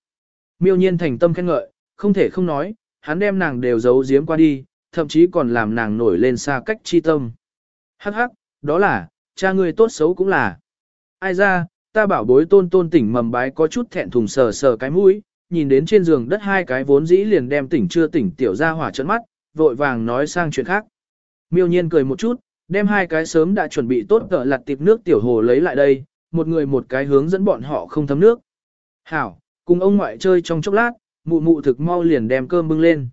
Miêu nhiên thành tâm khen ngợi, không thể không nói, hắn đem nàng đều giấu giếm qua đi, thậm chí còn làm nàng nổi lên xa cách chi tâm. Hắc hắc, đó là, cha ngươi tốt xấu cũng là. Ai ra, ta bảo bối tôn tôn tỉnh mầm bái có chút thẹn thùng sờ sờ cái mũi, nhìn đến trên giường đất hai cái vốn dĩ liền đem tỉnh chưa tỉnh tiểu ra hỏa trận mắt, vội vàng nói sang chuyện khác. Miêu nhiên cười một chút, đem hai cái sớm đã chuẩn bị tốt cỡ lặt tiệp nước tiểu hồ lấy lại đây, một người một cái hướng dẫn bọn họ không thấm nước. Hảo, cùng ông ngoại chơi trong chốc lát, mụ mụ thực mau liền đem cơm bưng lên.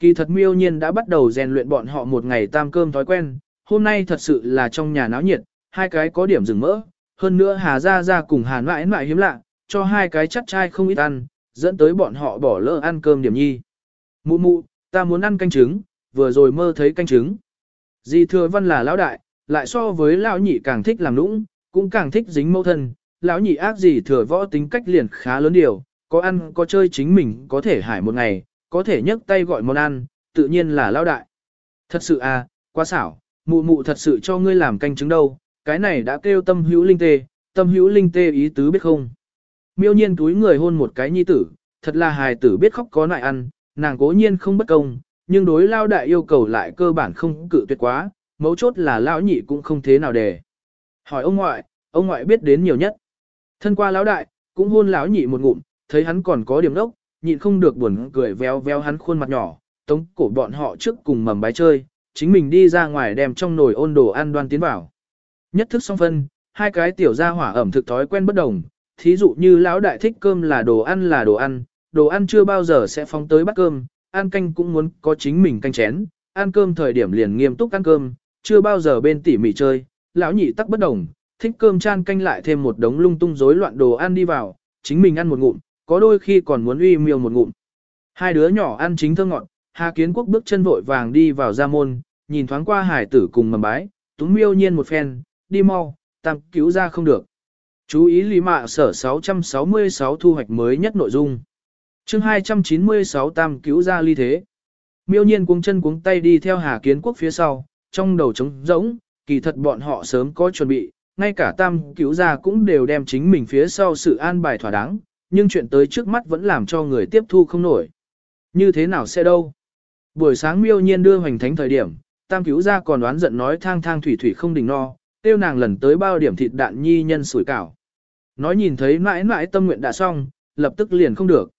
Kỳ thật miêu nhiên đã bắt đầu rèn luyện bọn họ một ngày tam cơm thói quen, hôm nay thật sự là trong nhà náo nhiệt, hai cái có điểm rừng mỡ, hơn nữa Hà Gia Gia cùng Hà mãi mãi hiếm lạ, cho hai cái chắc chai không ít ăn, dẫn tới bọn họ bỏ lỡ ăn cơm điểm nhi. Mụ mụ, ta muốn ăn canh trứng, vừa rồi mơ thấy canh trứng. Di thừa văn là lão đại, lại so với lão nhị càng thích làm nũng, cũng càng thích dính mâu thân. Lão nhị ác gì thừa võ tính cách liền khá lớn điều, có ăn có chơi chính mình có thể hải một ngày, có thể nhấc tay gọi món ăn, tự nhiên là lao đại. Thật sự à, quá xảo, mụ mụ thật sự cho ngươi làm canh chứng đâu, cái này đã kêu tâm hữu linh tê, tâm hữu linh tê ý tứ biết không. Miêu nhiên túi người hôn một cái nhi tử, thật là hài tử biết khóc có nại ăn, nàng cố nhiên không bất công, nhưng đối lao đại yêu cầu lại cơ bản không cự tuyệt quá, mấu chốt là lão nhị cũng không thế nào để. Hỏi ông ngoại, ông ngoại biết đến nhiều nhất. Thân qua lão đại, cũng hôn lão nhị một ngụm, thấy hắn còn có điểm đốc, nhịn không được buồn cười véo véo hắn khuôn mặt nhỏ, tống cổ bọn họ trước cùng mầm bái chơi, chính mình đi ra ngoài đem trong nồi ôn đồ ăn đoan tiến vào. Nhất thức song phân, hai cái tiểu gia hỏa ẩm thực thói quen bất đồng, thí dụ như lão đại thích cơm là đồ ăn là đồ ăn, đồ ăn chưa bao giờ sẽ phóng tới bát cơm, ăn canh cũng muốn có chính mình canh chén, ăn cơm thời điểm liền nghiêm túc ăn cơm, chưa bao giờ bên tỉ mỉ chơi, lão nhị tắc bất đồng, thích cơm chan canh lại thêm một đống lung tung rối loạn đồ ăn đi vào, chính mình ăn một ngụm, có đôi khi còn muốn uy miêu một ngụm. Hai đứa nhỏ ăn chính thơ ngọt, Hà Kiến Quốc bước chân vội vàng đi vào gia môn, nhìn thoáng qua hải tử cùng mầm bái, túng miêu nhiên một phen, đi mau, tam cứu ra không được. Chú ý lý mạ sở 666 thu hoạch mới nhất nội dung. chương 296 tam cứu ra ly thế. Miêu nhiên cuống chân cuống tay đi theo Hà Kiến Quốc phía sau, trong đầu trống rỗng, kỳ thật bọn họ sớm có chuẩn bị, ngay cả tam cứu Gia cũng đều đem chính mình phía sau sự an bài thỏa đáng, nhưng chuyện tới trước mắt vẫn làm cho người tiếp thu không nổi. Như thế nào sẽ đâu? Buổi sáng miêu nhiên đưa hoành thánh thời điểm, tam cứu Gia còn đoán giận nói thang thang thủy thủy không đỉnh no, tiêu nàng lần tới bao điểm thịt đạn nhi nhân sủi cảo. Nói nhìn thấy mãi mãi tâm nguyện đã xong, lập tức liền không được.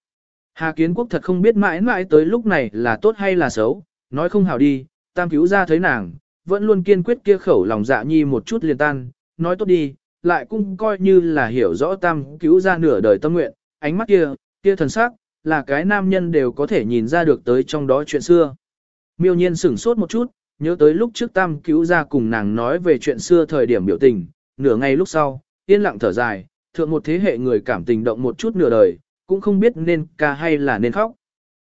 Hà Kiến Quốc thật không biết mãi mãi tới lúc này là tốt hay là xấu, nói không hảo đi, tam cứu Gia thấy nàng, vẫn luôn kiên quyết kia khẩu lòng dạ nhi một chút liền tan, nói tốt đi, lại cũng coi như là hiểu rõ tam cứu ra nửa đời tâm nguyện, ánh mắt kia, kia thần sắc, là cái nam nhân đều có thể nhìn ra được tới trong đó chuyện xưa. Miêu nhiên sửng sốt một chút, nhớ tới lúc trước tam cứu ra cùng nàng nói về chuyện xưa thời điểm biểu tình, nửa ngày lúc sau, yên lặng thở dài, thượng một thế hệ người cảm tình động một chút nửa đời, cũng không biết nên ca hay là nên khóc.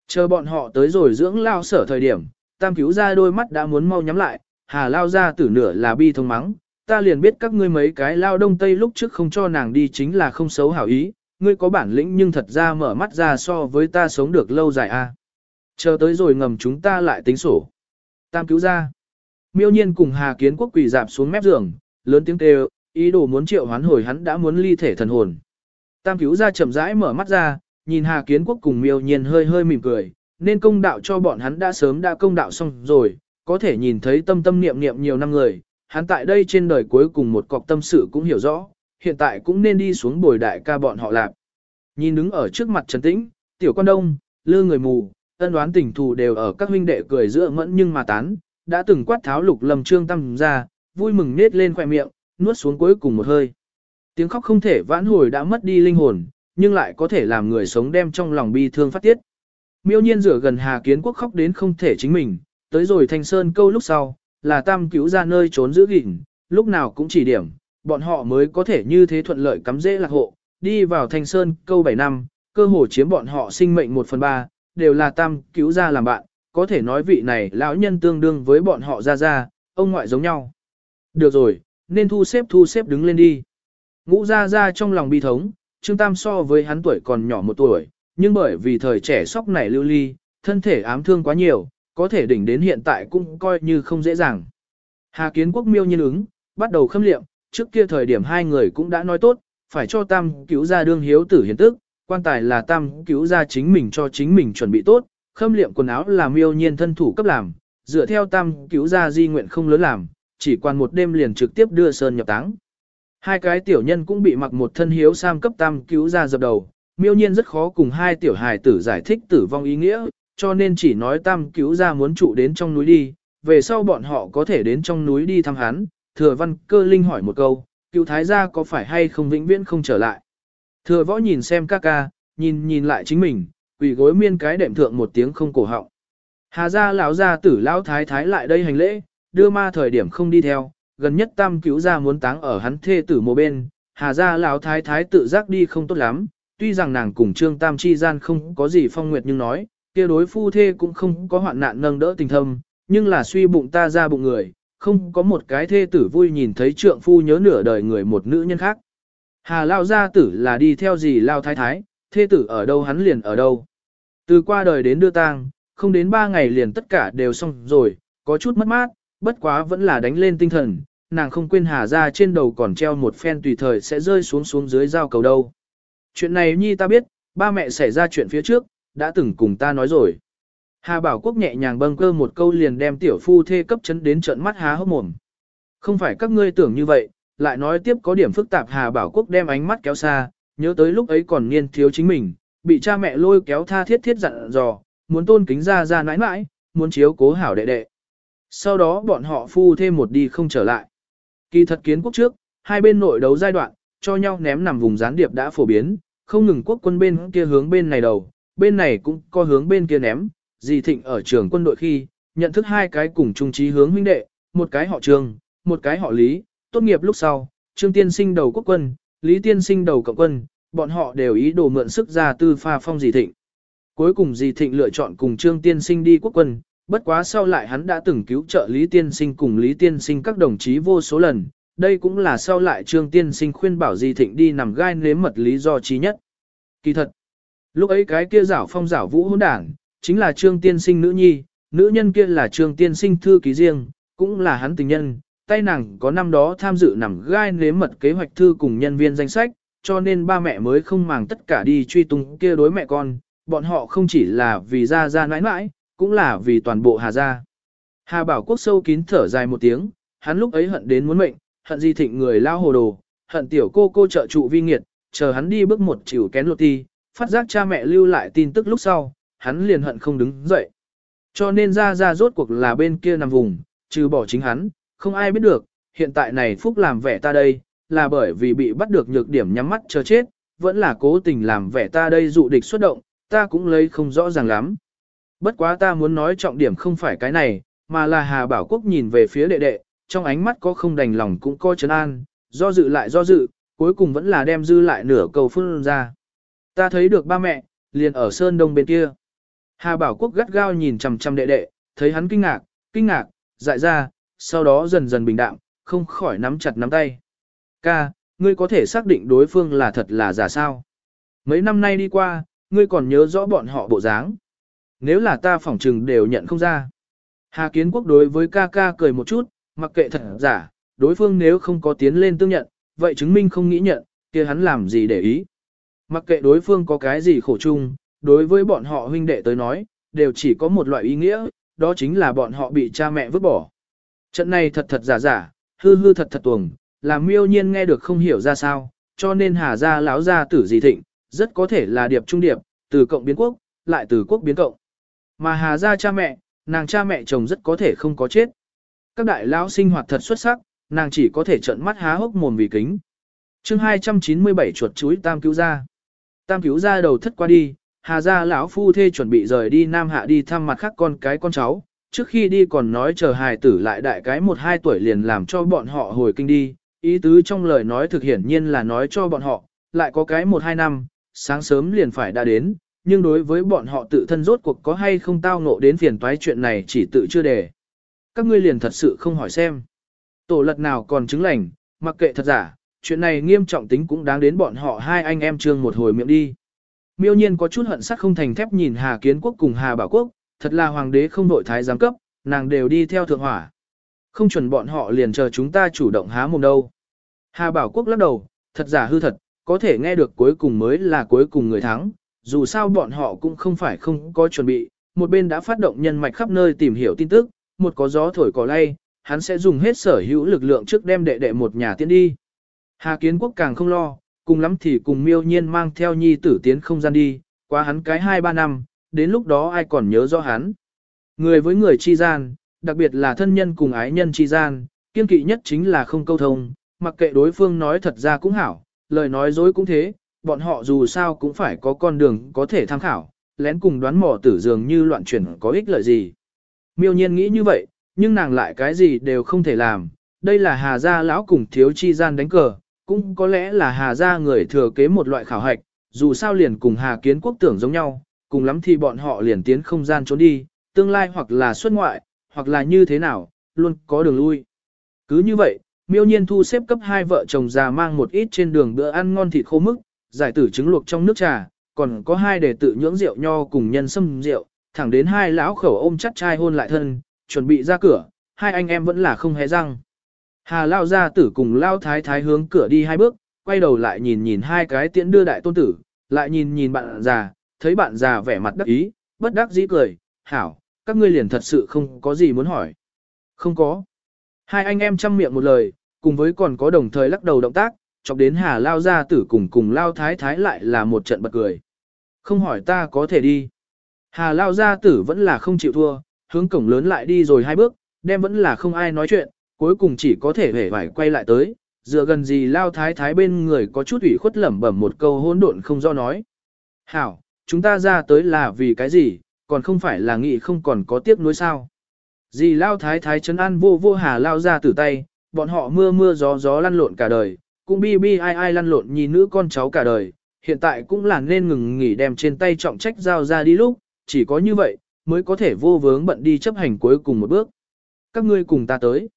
Chờ bọn họ tới rồi dưỡng lao sở thời điểm, tam cứu ra đôi mắt đã muốn mau nhắm lại, hà lao ra tử nửa là bi thông mắng, ta liền biết các ngươi mấy cái lao đông tây lúc trước không cho nàng đi chính là không xấu hảo ý, ngươi có bản lĩnh nhưng thật ra mở mắt ra so với ta sống được lâu dài a. Chờ tới rồi ngầm chúng ta lại tính sổ. Tam cứu ra. Miêu nhiên cùng Hà Kiến Quốc quỳ dạp xuống mép giường, lớn tiếng kêu, ý đồ muốn triệu hoán hồi hắn đã muốn ly thể thần hồn. Tam cứu ra chậm rãi mở mắt ra, nhìn Hà Kiến Quốc cùng miêu nhiên hơi hơi mỉm cười, nên công đạo cho bọn hắn đã sớm đã công đạo xong rồi, có thể nhìn thấy tâm tâm niệm niệm nhiều năm người, hắn tại đây trên đời cuối cùng một cọc tâm sự cũng hiểu rõ, hiện tại cũng nên đi xuống bồi đại ca bọn họ lạp. Nhìn đứng ở trước mặt Trần Tĩnh, tiểu quan đông, lư người mù, ân đoán tình thù đều ở các huynh đệ cười giữa mẫn nhưng mà tán, đã từng quát tháo lục lầm trương tâm ra, vui mừng nết lên khỏe miệng, nuốt xuống cuối cùng một hơi. Tiếng khóc không thể vãn hồi đã mất đi linh hồn, nhưng lại có thể làm người sống đem trong lòng bi thương phát tiết. Miêu nhiên rửa gần Hà Kiến Quốc khóc đến không thể chính mình, tới rồi Thanh Sơn câu lúc sau, là tam cứu ra nơi trốn giữ gìn, lúc nào cũng chỉ điểm, bọn họ mới có thể như thế thuận lợi cắm dễ lạc hộ, đi vào Thanh Sơn câu 7 năm, cơ hồ chiếm bọn họ sinh mệnh 1 phần 3, đều là tam cứu ra làm bạn, có thể nói vị này lão nhân tương đương với bọn họ ra ra, ông ngoại giống nhau. Được rồi, nên thu xếp thu xếp đứng lên đi. Ngũ ra ra trong lòng bi thống, Trương Tam so với hắn tuổi còn nhỏ một tuổi, nhưng bởi vì thời trẻ sóc này lưu ly, thân thể ám thương quá nhiều, có thể đỉnh đến hiện tại cũng coi như không dễ dàng. Hà Kiến Quốc miêu nhiên ứng, bắt đầu khâm liệm, trước kia thời điểm hai người cũng đã nói tốt, phải cho Tam cứu ra đương hiếu tử hiến tức, quan tài là Tam cứu ra chính mình cho chính mình chuẩn bị tốt, khâm liệm quần áo là miêu nhiên thân thủ cấp làm, dựa theo Tam cứu ra di nguyện không lớn làm, chỉ quan một đêm liền trực tiếp đưa sơn nhập táng. Hai cái tiểu nhân cũng bị mặc một thân hiếu sam cấp Tam cứu ra dập đầu, miêu nhiên rất khó cùng hai tiểu hài tử giải thích tử vong ý nghĩa, cho nên chỉ nói tam cứu ra muốn trụ đến trong núi đi, về sau bọn họ có thể đến trong núi đi thăm hắn, thừa văn cơ linh hỏi một câu, cứu thái gia có phải hay không vĩnh viễn không trở lại. Thừa võ nhìn xem ca ca, nhìn nhìn lại chính mình, quỷ gối miên cái đệm thượng một tiếng không cổ họng. Hà gia lão gia tử lão thái thái lại đây hành lễ, đưa ma thời điểm không đi theo, gần nhất tam cứu gia muốn táng ở hắn thê tử một bên, hà gia lão thái thái tự giác đi không tốt lắm, tuy rằng nàng cùng Trương Tam chi gian không có gì phong nguyệt nhưng nói, kia đối phu thê cũng không có hoạn nạn nâng đỡ tình thâm, nhưng là suy bụng ta ra bụng người, không có một cái thê tử vui nhìn thấy trượng phu nhớ nửa đời người một nữ nhân khác. Hà Lao gia tử là đi theo gì Lao thái thái, thê tử ở đâu hắn liền ở đâu. Từ qua đời đến đưa tang, không đến ba ngày liền tất cả đều xong rồi, có chút mất mát, bất quá vẫn là đánh lên tinh thần, nàng không quên Hà ra trên đầu còn treo một phen tùy thời sẽ rơi xuống xuống dưới giao cầu đâu. Chuyện này nhi ta biết, ba mẹ xảy ra chuyện phía trước, đã từng cùng ta nói rồi. Hà Bảo Quốc nhẹ nhàng bâng cơ một câu liền đem tiểu phu thê cấp chấn đến trận mắt há hốc mồm. Không phải các ngươi tưởng như vậy, lại nói tiếp có điểm phức tạp Hà Bảo Quốc đem ánh mắt kéo xa, nhớ tới lúc ấy còn niên thiếu chính mình, bị cha mẹ lôi kéo tha thiết thiết dặn dò, muốn tôn kính ra ra nãi nãi, muốn chiếu cố hảo đệ đệ. Sau đó bọn họ phu thêm một đi không trở lại. Kỳ thật kiến quốc trước, hai bên nội đấu giai đoạn, cho nhau ném nằm vùng gián điệp đã phổ biến, không ngừng quốc quân bên kia hướng bên này đầu, bên này cũng có hướng bên kia ném, dì thịnh ở trường quân đội khi, nhận thức hai cái cùng chung trí hướng huynh đệ, một cái họ trường, một cái họ lý, tốt nghiệp lúc sau, trương tiên sinh đầu quốc quân, lý tiên sinh đầu cộng quân, bọn họ đều ý đồ mượn sức ra tư pha phong dì thịnh. Cuối cùng dì thịnh lựa chọn cùng trương tiên sinh đi quốc quân, bất quá sau lại hắn đã từng cứu trợ lý tiên sinh cùng lý tiên sinh các đồng chí vô số lần, đây cũng là sau lại trương tiên sinh khuyên bảo dì thịnh đi nằm gai nếm mật lý do trí nhất. Kỳ thật, lúc ấy cái kia giảo phong giảo vũ hỗn đảng, chính là trương tiên sinh nữ nhi, nữ nhân kia là trương tiên sinh thư ký riêng, cũng là hắn tình nhân, tay nàng có năm đó tham dự nằm gai nếm mật kế hoạch thư cùng nhân viên danh sách, cho nên ba mẹ mới không màng tất cả đi truy tung kia đối mẹ con, bọn họ không chỉ là vì ra ra nãi nãi, cũng là vì toàn bộ Hà gia. Hà Bảo Quốc sâu kín thở dài một tiếng, hắn lúc ấy hận đến muốn mệnh, hận di thịnh người lao hồ đồ, hận tiểu cô cô trợ trụ vi nghiệt, chờ hắn đi bước một chịu kén lột ti, phát giác cha mẹ lưu lại tin tức lúc sau, hắn liền hận không đứng dậy. Cho nên ra ra rốt cuộc là bên kia nằm vùng, trừ bỏ chính hắn, không ai biết được, hiện tại này Phúc làm vẻ ta đây, là bởi vì bị bắt được nhược điểm nhắm mắt chờ chết, vẫn là cố tình làm vẻ ta đây dụ địch xuất động, ta cũng lấy không rõ ràng lắm. Bất quá ta muốn nói trọng điểm không phải cái này, mà là Hà Bảo Quốc nhìn về phía đệ đệ, trong ánh mắt có không đành lòng cũng có chấn an, do dự lại do dự, cuối cùng vẫn là đem dư lại nửa cầu phương ra. Ta thấy được ba mẹ, liền ở sơn đông bên kia. Hà Bảo Quốc gắt gao nhìn chằm chằm đệ đệ, thấy hắn kinh ngạc, kinh ngạc, dại ra, sau đó dần dần bình đạm, không khỏi nắm chặt nắm tay. Ca, ngươi có thể xác định đối phương là thật là giả sao? Mấy năm nay đi qua, ngươi còn nhớ rõ bọn họ bộ dáng. Nếu là ta phỏng trừng đều nhận không ra. Hà Kiến Quốc đối với ca ca cười một chút, mặc kệ thật giả, đối phương nếu không có tiến lên tương nhận, vậy chứng minh không nghĩ nhận, kia hắn làm gì để ý. Mặc kệ đối phương có cái gì khổ chung, đối với bọn họ huynh đệ tới nói, đều chỉ có một loại ý nghĩa, đó chính là bọn họ bị cha mẹ vứt bỏ. Trận này thật thật giả giả, hư hư thật thật tuồng, làm miêu nhiên nghe được không hiểu ra sao, cho nên hà gia lão gia tử gì thịnh, rất có thể là điệp trung điệp, từ cộng biến quốc, lại từ quốc biến cộng. Mà hà gia cha mẹ, nàng cha mẹ chồng rất có thể không có chết. Các đại lão sinh hoạt thật xuất sắc, nàng chỉ có thể trợn mắt há hốc mồm vì kính. chương 297 chuột chuối tam cứu gia. Tam cứu ra đầu thất qua đi, hà gia lão phu thê chuẩn bị rời đi Nam Hạ đi thăm mặt khác con cái con cháu. Trước khi đi còn nói chờ hài tử lại đại cái một hai tuổi liền làm cho bọn họ hồi kinh đi, ý tứ trong lời nói thực hiển nhiên là nói cho bọn họ, lại có cái một hai năm, sáng sớm liền phải đã đến, nhưng đối với bọn họ tự thân rốt cuộc có hay không tao ngộ đến phiền toái chuyện này chỉ tự chưa đề. Các ngươi liền thật sự không hỏi xem. Tổ lật nào còn chứng lành, mặc kệ thật giả, chuyện này nghiêm trọng tính cũng đáng đến bọn họ hai anh em trương một hồi miệng đi. Miêu nhiên có chút hận sắc không thành thép nhìn Hà Kiến Quốc cùng Hà Bảo Quốc, thật là hoàng đế không đội thái giám cấp, nàng đều đi theo thượng hỏa. Không chuẩn bọn họ liền chờ chúng ta chủ động há mồm đâu. Hà Bảo Quốc lắc đầu, thật giả hư thật, có thể nghe được cuối cùng mới là cuối cùng người thắng, dù sao bọn họ cũng không phải không có chuẩn bị, một bên đã phát động nhân mạch khắp nơi tìm hiểu tin tức, một có gió thổi cỏ lay, hắn sẽ dùng hết sở hữu lực lượng trước đem đệ đệ một nhà tiến đi. Hà Kiến Quốc càng không lo, cùng lắm thì cùng miêu nhiên mang theo nhi tử tiến không gian đi, qua hắn cái 2-3 năm, đến lúc đó ai còn nhớ rõ hắn. Người với người chi gian, đặc biệt là thân nhân cùng ái nhân chi gian, kiên kỵ nhất chính là không câu thông, mặc kệ đối phương nói thật ra cũng hảo, lời nói dối cũng thế, bọn họ dù sao cũng phải có con đường có thể tham khảo, lén cùng đoán mò tử dường như loạn chuyển có ích lợi gì. Miêu nhiên nghĩ như vậy, nhưng nàng lại cái gì đều không thể làm, đây là hà gia lão cùng thiếu chi gian đánh cờ, cũng có lẽ là hà gia người thừa kế một loại khảo hạch, dù sao liền cùng Hà Kiến Quốc tưởng giống nhau, cùng lắm thì bọn họ liền tiến không gian trốn đi, tương lai hoặc là xuất ngoại, hoặc là như thế nào, luôn có đường lui. Cứ như vậy, miêu nhiên thu xếp cấp hai vợ chồng già mang một ít trên đường bữa ăn ngon thịt khô mức, giải tử trứng luộc trong nước trà, còn có hai đề tự nhưỡng rượu nho cùng nhân sâm rượu, thẳng đến hai lão khẩu ôm chắt chai hôn lại thân, chuẩn bị ra cửa, hai anh em vẫn là không hé răng. Hà lao ra tử cùng lao thái thái hướng cửa đi hai bước, quay đầu lại nhìn nhìn hai cái tiễn đưa đại tôn tử, lại nhìn nhìn bạn già, thấy bạn già vẻ mặt đắc ý, bất đắc dĩ cười, hảo, các ngươi liền thật sự không có gì muốn hỏi. Không có. Hai anh em chăm miệng một lời, cùng với còn có đồng thời lắc đầu động tác, chọc đến Hà Lao gia tử cùng cùng Lao Thái Thái lại là một trận bật cười. Không hỏi ta có thể đi. Hà Lao gia tử vẫn là không chịu thua, hướng cổng lớn lại đi rồi hai bước, đem vẫn là không ai nói chuyện, cuối cùng chỉ có thể hề phải quay lại tới, dựa gần gì Lao Thái Thái bên người có chút ủy khuất lẩm bẩm một câu hỗn độn không do nói. Hảo, chúng ta ra tới là vì cái gì, còn không phải là nghị không còn có tiếc nuối sao. Dì Lao Thái Thái chấn an vô vô Hà Lao ra từ tay, bọn họ mưa mưa gió gió lăn lộn cả đời, cũng bi bi ai ai lăn lộn nhìn nữ con cháu cả đời, hiện tại cũng là nên ngừng nghỉ đem trên tay trọng trách giao ra đi lúc, chỉ có như vậy, mới có thể vô vướng bận đi chấp hành cuối cùng một bước. Các ngươi cùng ta tới.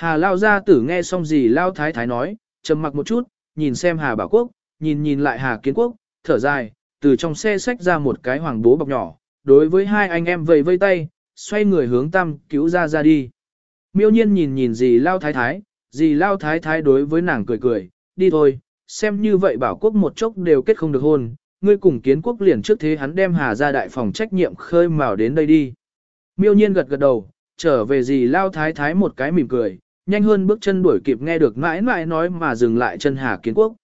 Hà Lao gia tử nghe xong gì Lao Thái Thái nói, trầm mặc một chút, nhìn xem Hà Bảo Quốc, nhìn nhìn lại Hà Kiến Quốc, thở dài, từ trong xe xách ra một cái hoàng bố bọc nhỏ, đối với hai anh em vầy vây tay, xoay người hướng tam cứu ra ra đi. Miêu nhiên nhìn nhìn gì Lao Thái Thái, gì Lao Thái Thái đối với nàng cười cười, đi thôi, xem như vậy bảo quốc một chốc đều kết không được hôn, ngươi cùng kiến quốc liền trước thế hắn đem Hà ra đại phòng trách nhiệm khơi mào đến đây đi. Miêu nhiên gật gật đầu, trở về gì Lao Thái Thái một cái mỉm cười, nhanh hơn bước chân đuổi kịp nghe được mãi mãi nói mà dừng lại chân Hà kiến quốc.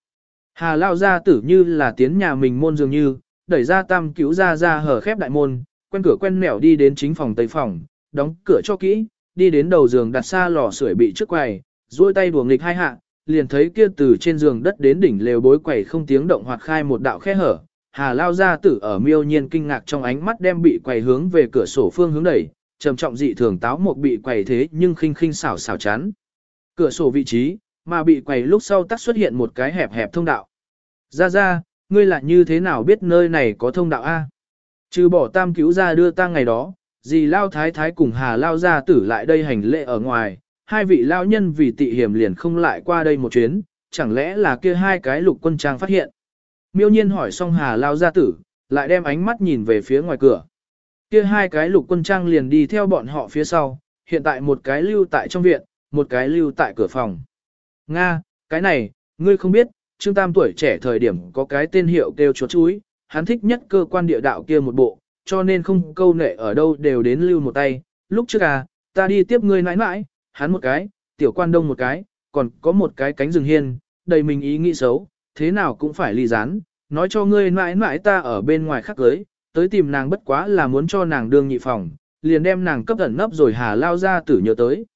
Hà Lao ra tử như là tiến nhà mình môn dường như, đẩy ra tam cứu ra ra hở khép đại môn, quen cửa quen mẻo đi đến chính phòng tây phòng, đóng cửa cho kỹ, đi đến đầu giường đặt xa lò sưởi bị trước quầy, duỗi tay đùa nghịch hai hạ, liền thấy kia từ trên giường đất đến đỉnh lều bối quầy không tiếng động hoạt khai một đạo khe hở. Hà lao ra tử ở miêu nhiên kinh ngạc trong ánh mắt đem bị quầy hướng về cửa sổ phương hướng đẩy, trầm trọng dị thường táo một bị quầy thế nhưng khinh khinh xảo xảo chán. Cửa sổ vị trí, mà bị quầy lúc sau tắt xuất hiện một cái hẹp hẹp thông đạo. Ra ra, ngươi là như thế nào biết nơi này có thông đạo A? Trừ bỏ tam cứu ra đưa ta ngày đó, dì Lao Thái Thái cùng Hà Lao gia tử lại đây hành lễ ở ngoài, hai vị Lao nhân vì tị hiểm liền không lại qua đây một chuyến, chẳng lẽ là kia hai cái lục quân trang phát hiện. Miêu nhiên hỏi xong Hà Lao gia tử, lại đem ánh mắt nhìn về phía ngoài cửa. Kia hai cái lục quân trang liền đi theo bọn họ phía sau, hiện tại một cái lưu tại trong viện, một cái lưu tại cửa phòng. Nga, cái này, ngươi không biết, Trương Tam tuổi trẻ thời điểm có cái tên hiệu kêu chuột chuối, hắn thích nhất cơ quan địa đạo kia một bộ, cho nên không câu nệ ở đâu đều đến lưu một tay. Lúc trước à, ta đi tiếp ngươi nãi nãi, hắn một cái, tiểu quan đông một cái, còn có một cái cánh rừng hiên, đầy mình ý nghĩ xấu, thế nào cũng phải ly rán, nói cho ngươi nãi nãi ta ở bên ngoài khác cưới, tới tìm nàng bất quá là muốn cho nàng đương nhị phòng, liền đem nàng cấp ẩn nấp rồi hà lao ra tử nhớ tới.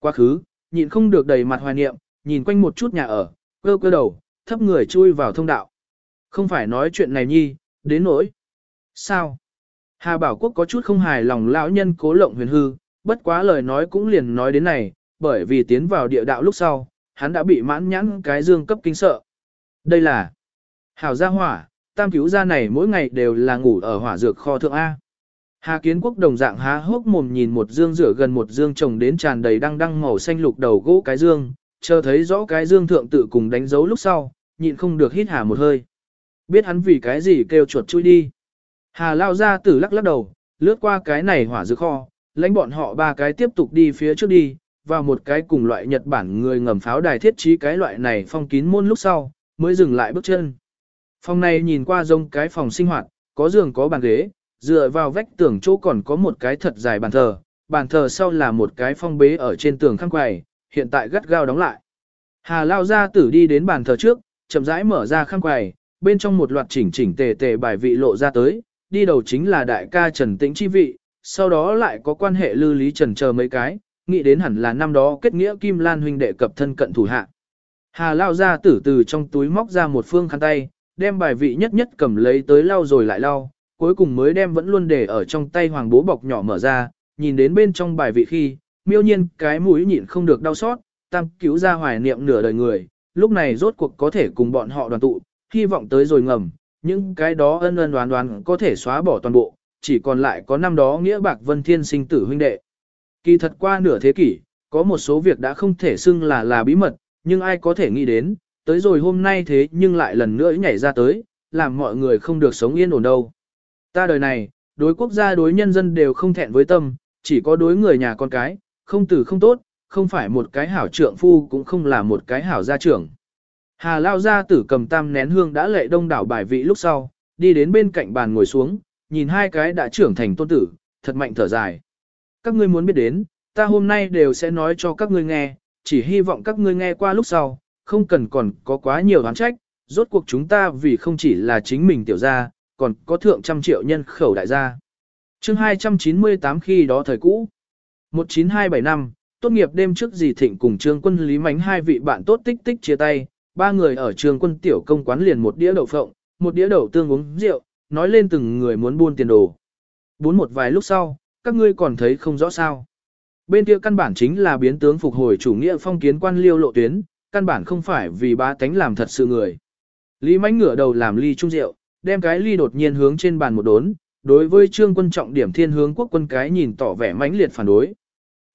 Quá khứ, nhịn không được đầy mặt hoài niệm, nhìn quanh một chút nhà ở, cơ cơ đầu, thấp người chui vào thông đạo. Không phải nói chuyện này nhi, đến nỗi. Sao? Hà Bảo Quốc có chút không hài lòng lão nhân cố lộng huyền hư, bất quá lời nói cũng liền nói đến này, bởi vì tiến vào địa đạo lúc sau, hắn đã bị mãn nhãn cái dương cấp kinh sợ. Đây là Hảo gia hỏa, tam cứu gia này mỗi ngày đều là ngủ ở hỏa dược kho thượng A. Hà Kiến Quốc đồng dạng há hốc mồm nhìn một dương rửa gần một dương trồng đến tràn đầy đăng đăng màu xanh lục đầu gỗ cái dương, chờ thấy rõ cái dương thượng tự cùng đánh dấu lúc sau, nhịn không được hít hà một hơi. Biết hắn vì cái gì kêu chuột chui đi. Hà lao ra tử lắc lắc đầu, lướt qua cái này hỏa dược kho, lãnh bọn họ ba cái tiếp tục đi phía trước đi, vào một cái cùng loại Nhật Bản người ngầm pháo đài thiết trí cái loại này phong kín môn lúc sau, mới dừng lại bước chân. Phòng này nhìn qua giống cái phòng sinh hoạt, có giường có bàn ghế, dựa vào vách tường chỗ còn có một cái thật dài bàn thờ, bàn thờ sau là một cái phong bế ở trên tường khăn quầy, hiện tại gắt gao đóng lại. Hà lao ra tử đi đến bàn thờ trước, chậm rãi mở ra khăn quầy, bên trong một loạt chỉnh chỉnh tề tề bài vị lộ ra tới, đi đầu chính là đại ca Trần Tĩnh chi vị, sau đó lại có quan hệ lưu lý Trần chờ mấy cái, nghĩ đến hẳn là năm đó kết nghĩa Kim Lan huynh đệ cập thân cận thủ hạ. Hà lao ra tử từ trong túi móc ra một phương khăn tay, đem bài vị nhất nhất cầm lấy tới lau rồi lại lau, cuối cùng mới đem vẫn luôn để ở trong tay hoàng bố bọc nhỏ mở ra, nhìn đến bên trong bài vị khi, miêu nhiên cái mũi nhịn không được đau xót, tam cứu ra hoài niệm nửa đời người, lúc này rốt cuộc có thể cùng bọn họ đoàn tụ, hy vọng tới rồi ngầm, những cái đó ân ân đoán đoán có thể xóa bỏ toàn bộ, chỉ còn lại có năm đó nghĩa bạc vân thiên sinh tử huynh đệ. Kỳ thật qua nửa thế kỷ, có một số việc đã không thể xưng là là bí mật, nhưng ai có thể nghĩ đến, tới rồi hôm nay thế nhưng lại lần nữa nhảy ra tới, làm mọi người không được sống yên ổn đâu. Ta đời này, đối quốc gia đối nhân dân đều không thẹn với tâm, chỉ có đối người nhà con cái, không tử không tốt, không phải một cái hảo trượng phu cũng không là một cái hảo gia trưởng. Hà Lao gia tử cầm tam nén hương đã lệ đông đảo bài vị lúc sau, đi đến bên cạnh bàn ngồi xuống, nhìn hai cái đã trưởng thành tôn tử, thật mạnh thở dài. Các ngươi muốn biết đến, ta hôm nay đều sẽ nói cho các ngươi nghe, chỉ hy vọng các ngươi nghe qua lúc sau, không cần còn có quá nhiều đoán trách, rốt cuộc chúng ta vì không chỉ là chính mình tiểu gia, còn có thượng trăm triệu nhân khẩu đại gia. chương 298 khi đó thời cũ, 19275, năm, tốt nghiệp đêm trước dì thịnh cùng trương quân Lý Mánh hai vị bạn tốt tích tích chia tay, ba người ở trường quân tiểu công quán liền một đĩa đậu phộng, một đĩa đậu tương uống rượu, nói lên từng người muốn buôn tiền đồ. Bốn một vài lúc sau, các ngươi còn thấy không rõ sao. Bên kia căn bản chính là biến tướng phục hồi chủ nghĩa phong kiến quan liêu lộ tuyến, căn bản không phải vì bá tánh làm thật sự người. Lý mánh ngửa đầu làm ly trung rượu, đem cái ly đột nhiên hướng trên bàn một đốn, đối với trương quân trọng điểm thiên hướng quốc quân cái nhìn tỏ vẻ mãnh liệt phản đối.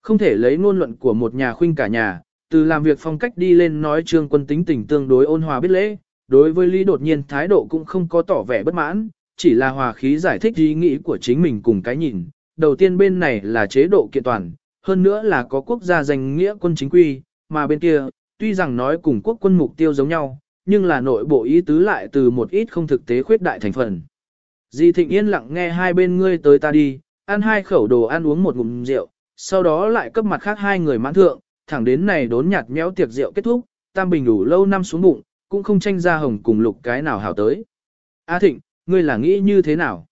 Không thể lấy ngôn luận của một nhà khuynh cả nhà, từ làm việc phong cách đi lên nói trương quân tính tình tương đối ôn hòa biết lễ, đối với Lý đột nhiên thái độ cũng không có tỏ vẻ bất mãn, chỉ là hòa khí giải thích ý nghĩ của chính mình cùng cái nhìn. Đầu tiên bên này là chế độ kiện toàn, hơn nữa là có quốc gia danh nghĩa quân chính quy, mà bên kia, tuy rằng nói cùng quốc quân mục tiêu giống nhau, nhưng là nội bộ ý tứ lại từ một ít không thực tế khuyết đại thành phần. Di Thịnh yên lặng nghe hai bên ngươi tới ta đi, ăn hai khẩu đồ ăn uống một ngụm rượu, sau đó lại cấp mặt khác hai người mãn thượng, thẳng đến này đốn nhạt méo tiệc rượu kết thúc, tam bình đủ lâu năm xuống bụng, cũng không tranh ra hồng cùng lục cái nào hảo tới. A Thịnh, ngươi là nghĩ như thế nào?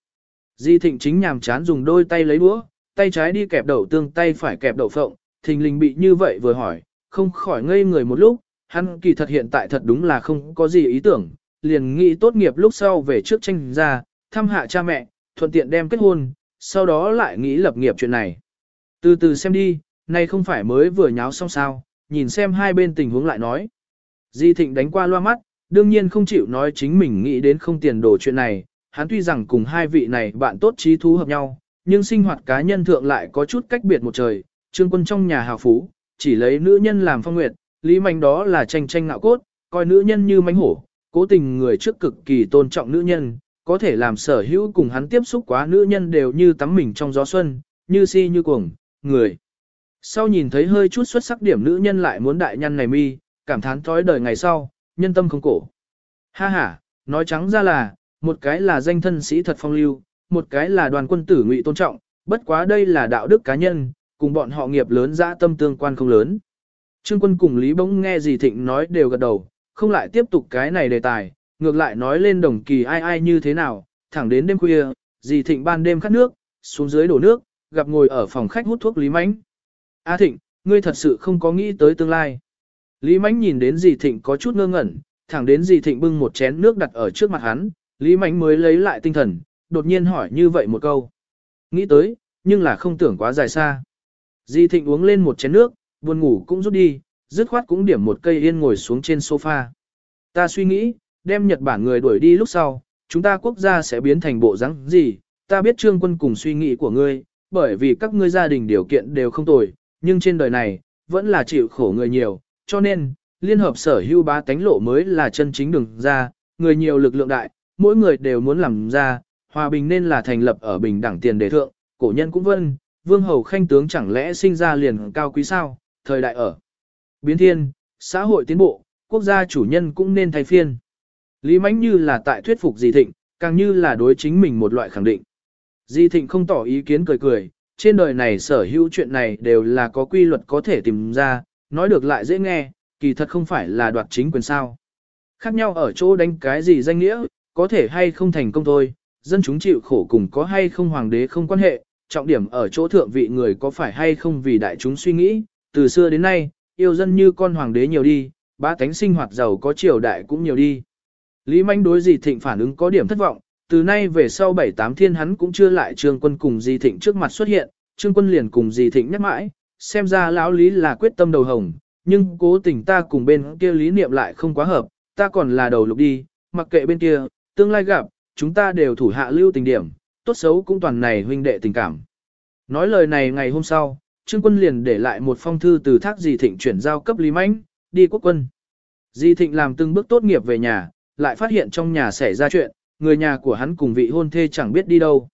Di Thịnh chính nhàm chán dùng đôi tay lấy đũa, tay trái đi kẹp đậu tương tay phải kẹp đậu phộng, thình lình bị như vậy vừa hỏi, không khỏi ngây người một lúc, hắn kỳ thật hiện tại thật đúng là không có gì ý tưởng, liền nghĩ tốt nghiệp lúc sau về trước tranh ra, thăm hạ cha mẹ, thuận tiện đem kết hôn, sau đó lại nghĩ lập nghiệp chuyện này. Từ từ xem đi, nay không phải mới vừa nháo xong sao, nhìn xem hai bên tình huống lại nói. Di Thịnh đánh qua loa mắt, đương nhiên không chịu nói chính mình nghĩ đến không tiền đồ chuyện này, hắn tuy rằng cùng hai vị này bạn tốt trí thú hợp nhau, nhưng sinh hoạt cá nhân thượng lại có chút cách biệt một trời, trương quân trong nhà hào phú, chỉ lấy nữ nhân làm phong nguyệt, lý mạnh đó là tranh tranh ngạo cốt, coi nữ nhân như mánh hổ, cố tình người trước cực kỳ tôn trọng nữ nhân, có thể làm sở hữu cùng hắn tiếp xúc quá nữ nhân đều như tắm mình trong gió xuân, như si như cuồng, người. Sau nhìn thấy hơi chút xuất sắc điểm nữ nhân lại muốn đại nhân này mi, cảm thán thói đời ngày sau, nhân tâm không cổ. Ha ha, nói trắng ra là, một cái là danh thân sĩ thật phong lưu, một cái là đoàn quân tử ngụy tôn trọng, bất quá đây là đạo đức cá nhân, cùng bọn họ nghiệp lớn dã tâm tương quan không lớn. Trương quân cùng Lý Bỗng nghe gì thịnh nói đều gật đầu, không lại tiếp tục cái này đề tài, ngược lại nói lên đồng kỳ ai ai như thế nào, thẳng đến đêm khuya, dì thịnh ban đêm khát nước, xuống dưới đổ nước, gặp ngồi ở phòng khách hút thuốc Lý Mánh. A thịnh, ngươi thật sự không có nghĩ tới tương lai. Lý Mánh nhìn đến dì thịnh có chút ngơ ngẩn, thẳng đến dì thịnh bưng một chén nước đặt ở trước mặt hắn, Lý Mánh mới lấy lại tinh thần, đột nhiên hỏi như vậy một câu. Nghĩ tới, nhưng là không tưởng quá dài xa. Di thịnh uống lên một chén nước, buồn ngủ cũng rút đi, dứt khoát cũng điểm một cây yên ngồi xuống trên sofa. Ta suy nghĩ, đem Nhật Bản người đuổi đi lúc sau, chúng ta quốc gia sẽ biến thành bộ rắn gì, ta biết trương quân cùng suy nghĩ của ngươi, bởi vì các ngươi gia đình điều kiện đều không tồi, nhưng trên đời này, vẫn là chịu khổ người nhiều, cho nên, liên hợp sở hưu ba tánh lộ mới là chân chính đường ra, người nhiều lực lượng đại, mỗi người đều muốn làm ra, hòa bình nên là thành lập ở bình đẳng tiền đề thượng, cổ nhân cũng vân, vương hầu khanh tướng chẳng lẽ sinh ra liền cao quý sao, thời đại ở. Biến thiên, xã hội tiến bộ, quốc gia chủ nhân cũng nên thay phiên. Lý mãnh như là tại thuyết phục Di Thịnh, càng như là đối chính mình một loại khẳng định. Di Thịnh không tỏ ý kiến cười cười, trên đời này sở hữu chuyện này đều là có quy luật có thể tìm ra, nói được lại dễ nghe, kỳ thật không phải là đoạt chính quyền sao. Khác nhau ở chỗ đánh cái gì danh nghĩa, có thể hay không thành công thôi, dân chúng chịu khổ cùng có hay không hoàng đế không quan hệ, trọng điểm ở chỗ thượng vị người có phải hay không vì đại chúng suy nghĩ, từ xưa đến nay, yêu dân như con hoàng đế nhiều đi, ba tánh sinh hoạt giàu có triều đại cũng nhiều đi. Lý Manh đối Dì thịnh phản ứng có điểm thất vọng, từ nay về sau bảy tám thiên hắn cũng chưa lại trương quân cùng di thịnh trước mặt xuất hiện, trương quân liền cùng di thịnh nhắc mãi, xem ra lão lý là quyết tâm đầu hồng, nhưng cố tình ta cùng bên kia lý niệm lại không quá hợp, ta còn là đầu lục đi, mặc kệ bên kia, tương lai gặp, chúng ta đều thủ hạ lưu tình điểm, tốt xấu cũng toàn này huynh đệ tình cảm. Nói lời này ngày hôm sau, Trương Quân liền để lại một phong thư từ thác Di Thịnh chuyển giao cấp Lý Mãnh, đi quốc quân. Di Thịnh làm từng bước tốt nghiệp về nhà, lại phát hiện trong nhà xảy ra chuyện, người nhà của hắn cùng vị hôn thê chẳng biết đi đâu.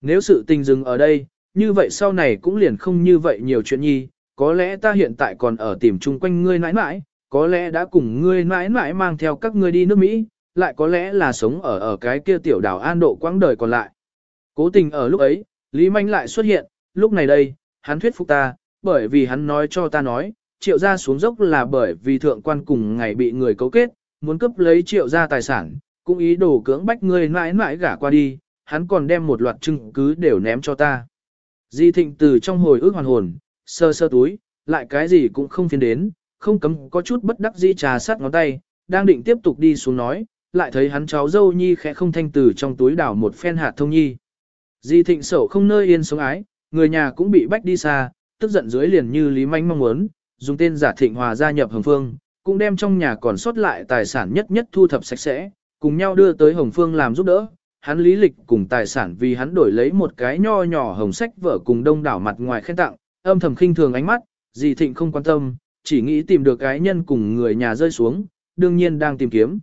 Nếu sự tình dừng ở đây, như vậy sau này cũng liền không như vậy nhiều chuyện nhi, có lẽ ta hiện tại còn ở tìm chung quanh ngươi mãi mãi, có lẽ đã cùng ngươi mãi mãi mang theo các ngươi đi nước Mỹ, lại có lẽ là sống ở ở cái kia tiểu đảo an độ quãng đời còn lại. Cố tình ở lúc ấy, Lý Manh lại xuất hiện, lúc này đây, hắn thuyết phục ta, bởi vì hắn nói cho ta nói, triệu gia xuống dốc là bởi vì thượng quan cùng ngày bị người cấu kết, muốn cướp lấy triệu gia tài sản, cũng ý đồ cưỡng bách ngươi mãi mãi gả qua đi, hắn còn đem một loạt chứng cứ đều ném cho ta. Di thịnh từ trong hồi ức hoàn hồn, sơ sơ túi, lại cái gì cũng không phiền đến, không cấm có chút bất đắc dĩ trà sát ngón tay, đang định tiếp tục đi xuống nói, lại thấy hắn cháu dâu nhi khẽ không thanh từ trong túi đảo một phen hạt thông nhi. Di thịnh sầu không nơi yên sống ái, người nhà cũng bị bách đi xa, tức giận dưới liền như Lý Manh mong muốn, dùng tên giả thịnh hòa gia nhập Hồng Phương, cũng đem trong nhà còn sót lại tài sản nhất nhất thu thập sạch sẽ, cùng nhau đưa tới Hồng Phương làm giúp đỡ. Hắn lý lịch cùng tài sản vì hắn đổi lấy một cái nho nhỏ hồng sách vở cùng đông đảo mặt ngoài khen tặng, âm thầm khinh thường ánh mắt, dì thịnh không quan tâm, chỉ nghĩ tìm được cái nhân cùng người nhà rơi xuống, đương nhiên đang tìm kiếm.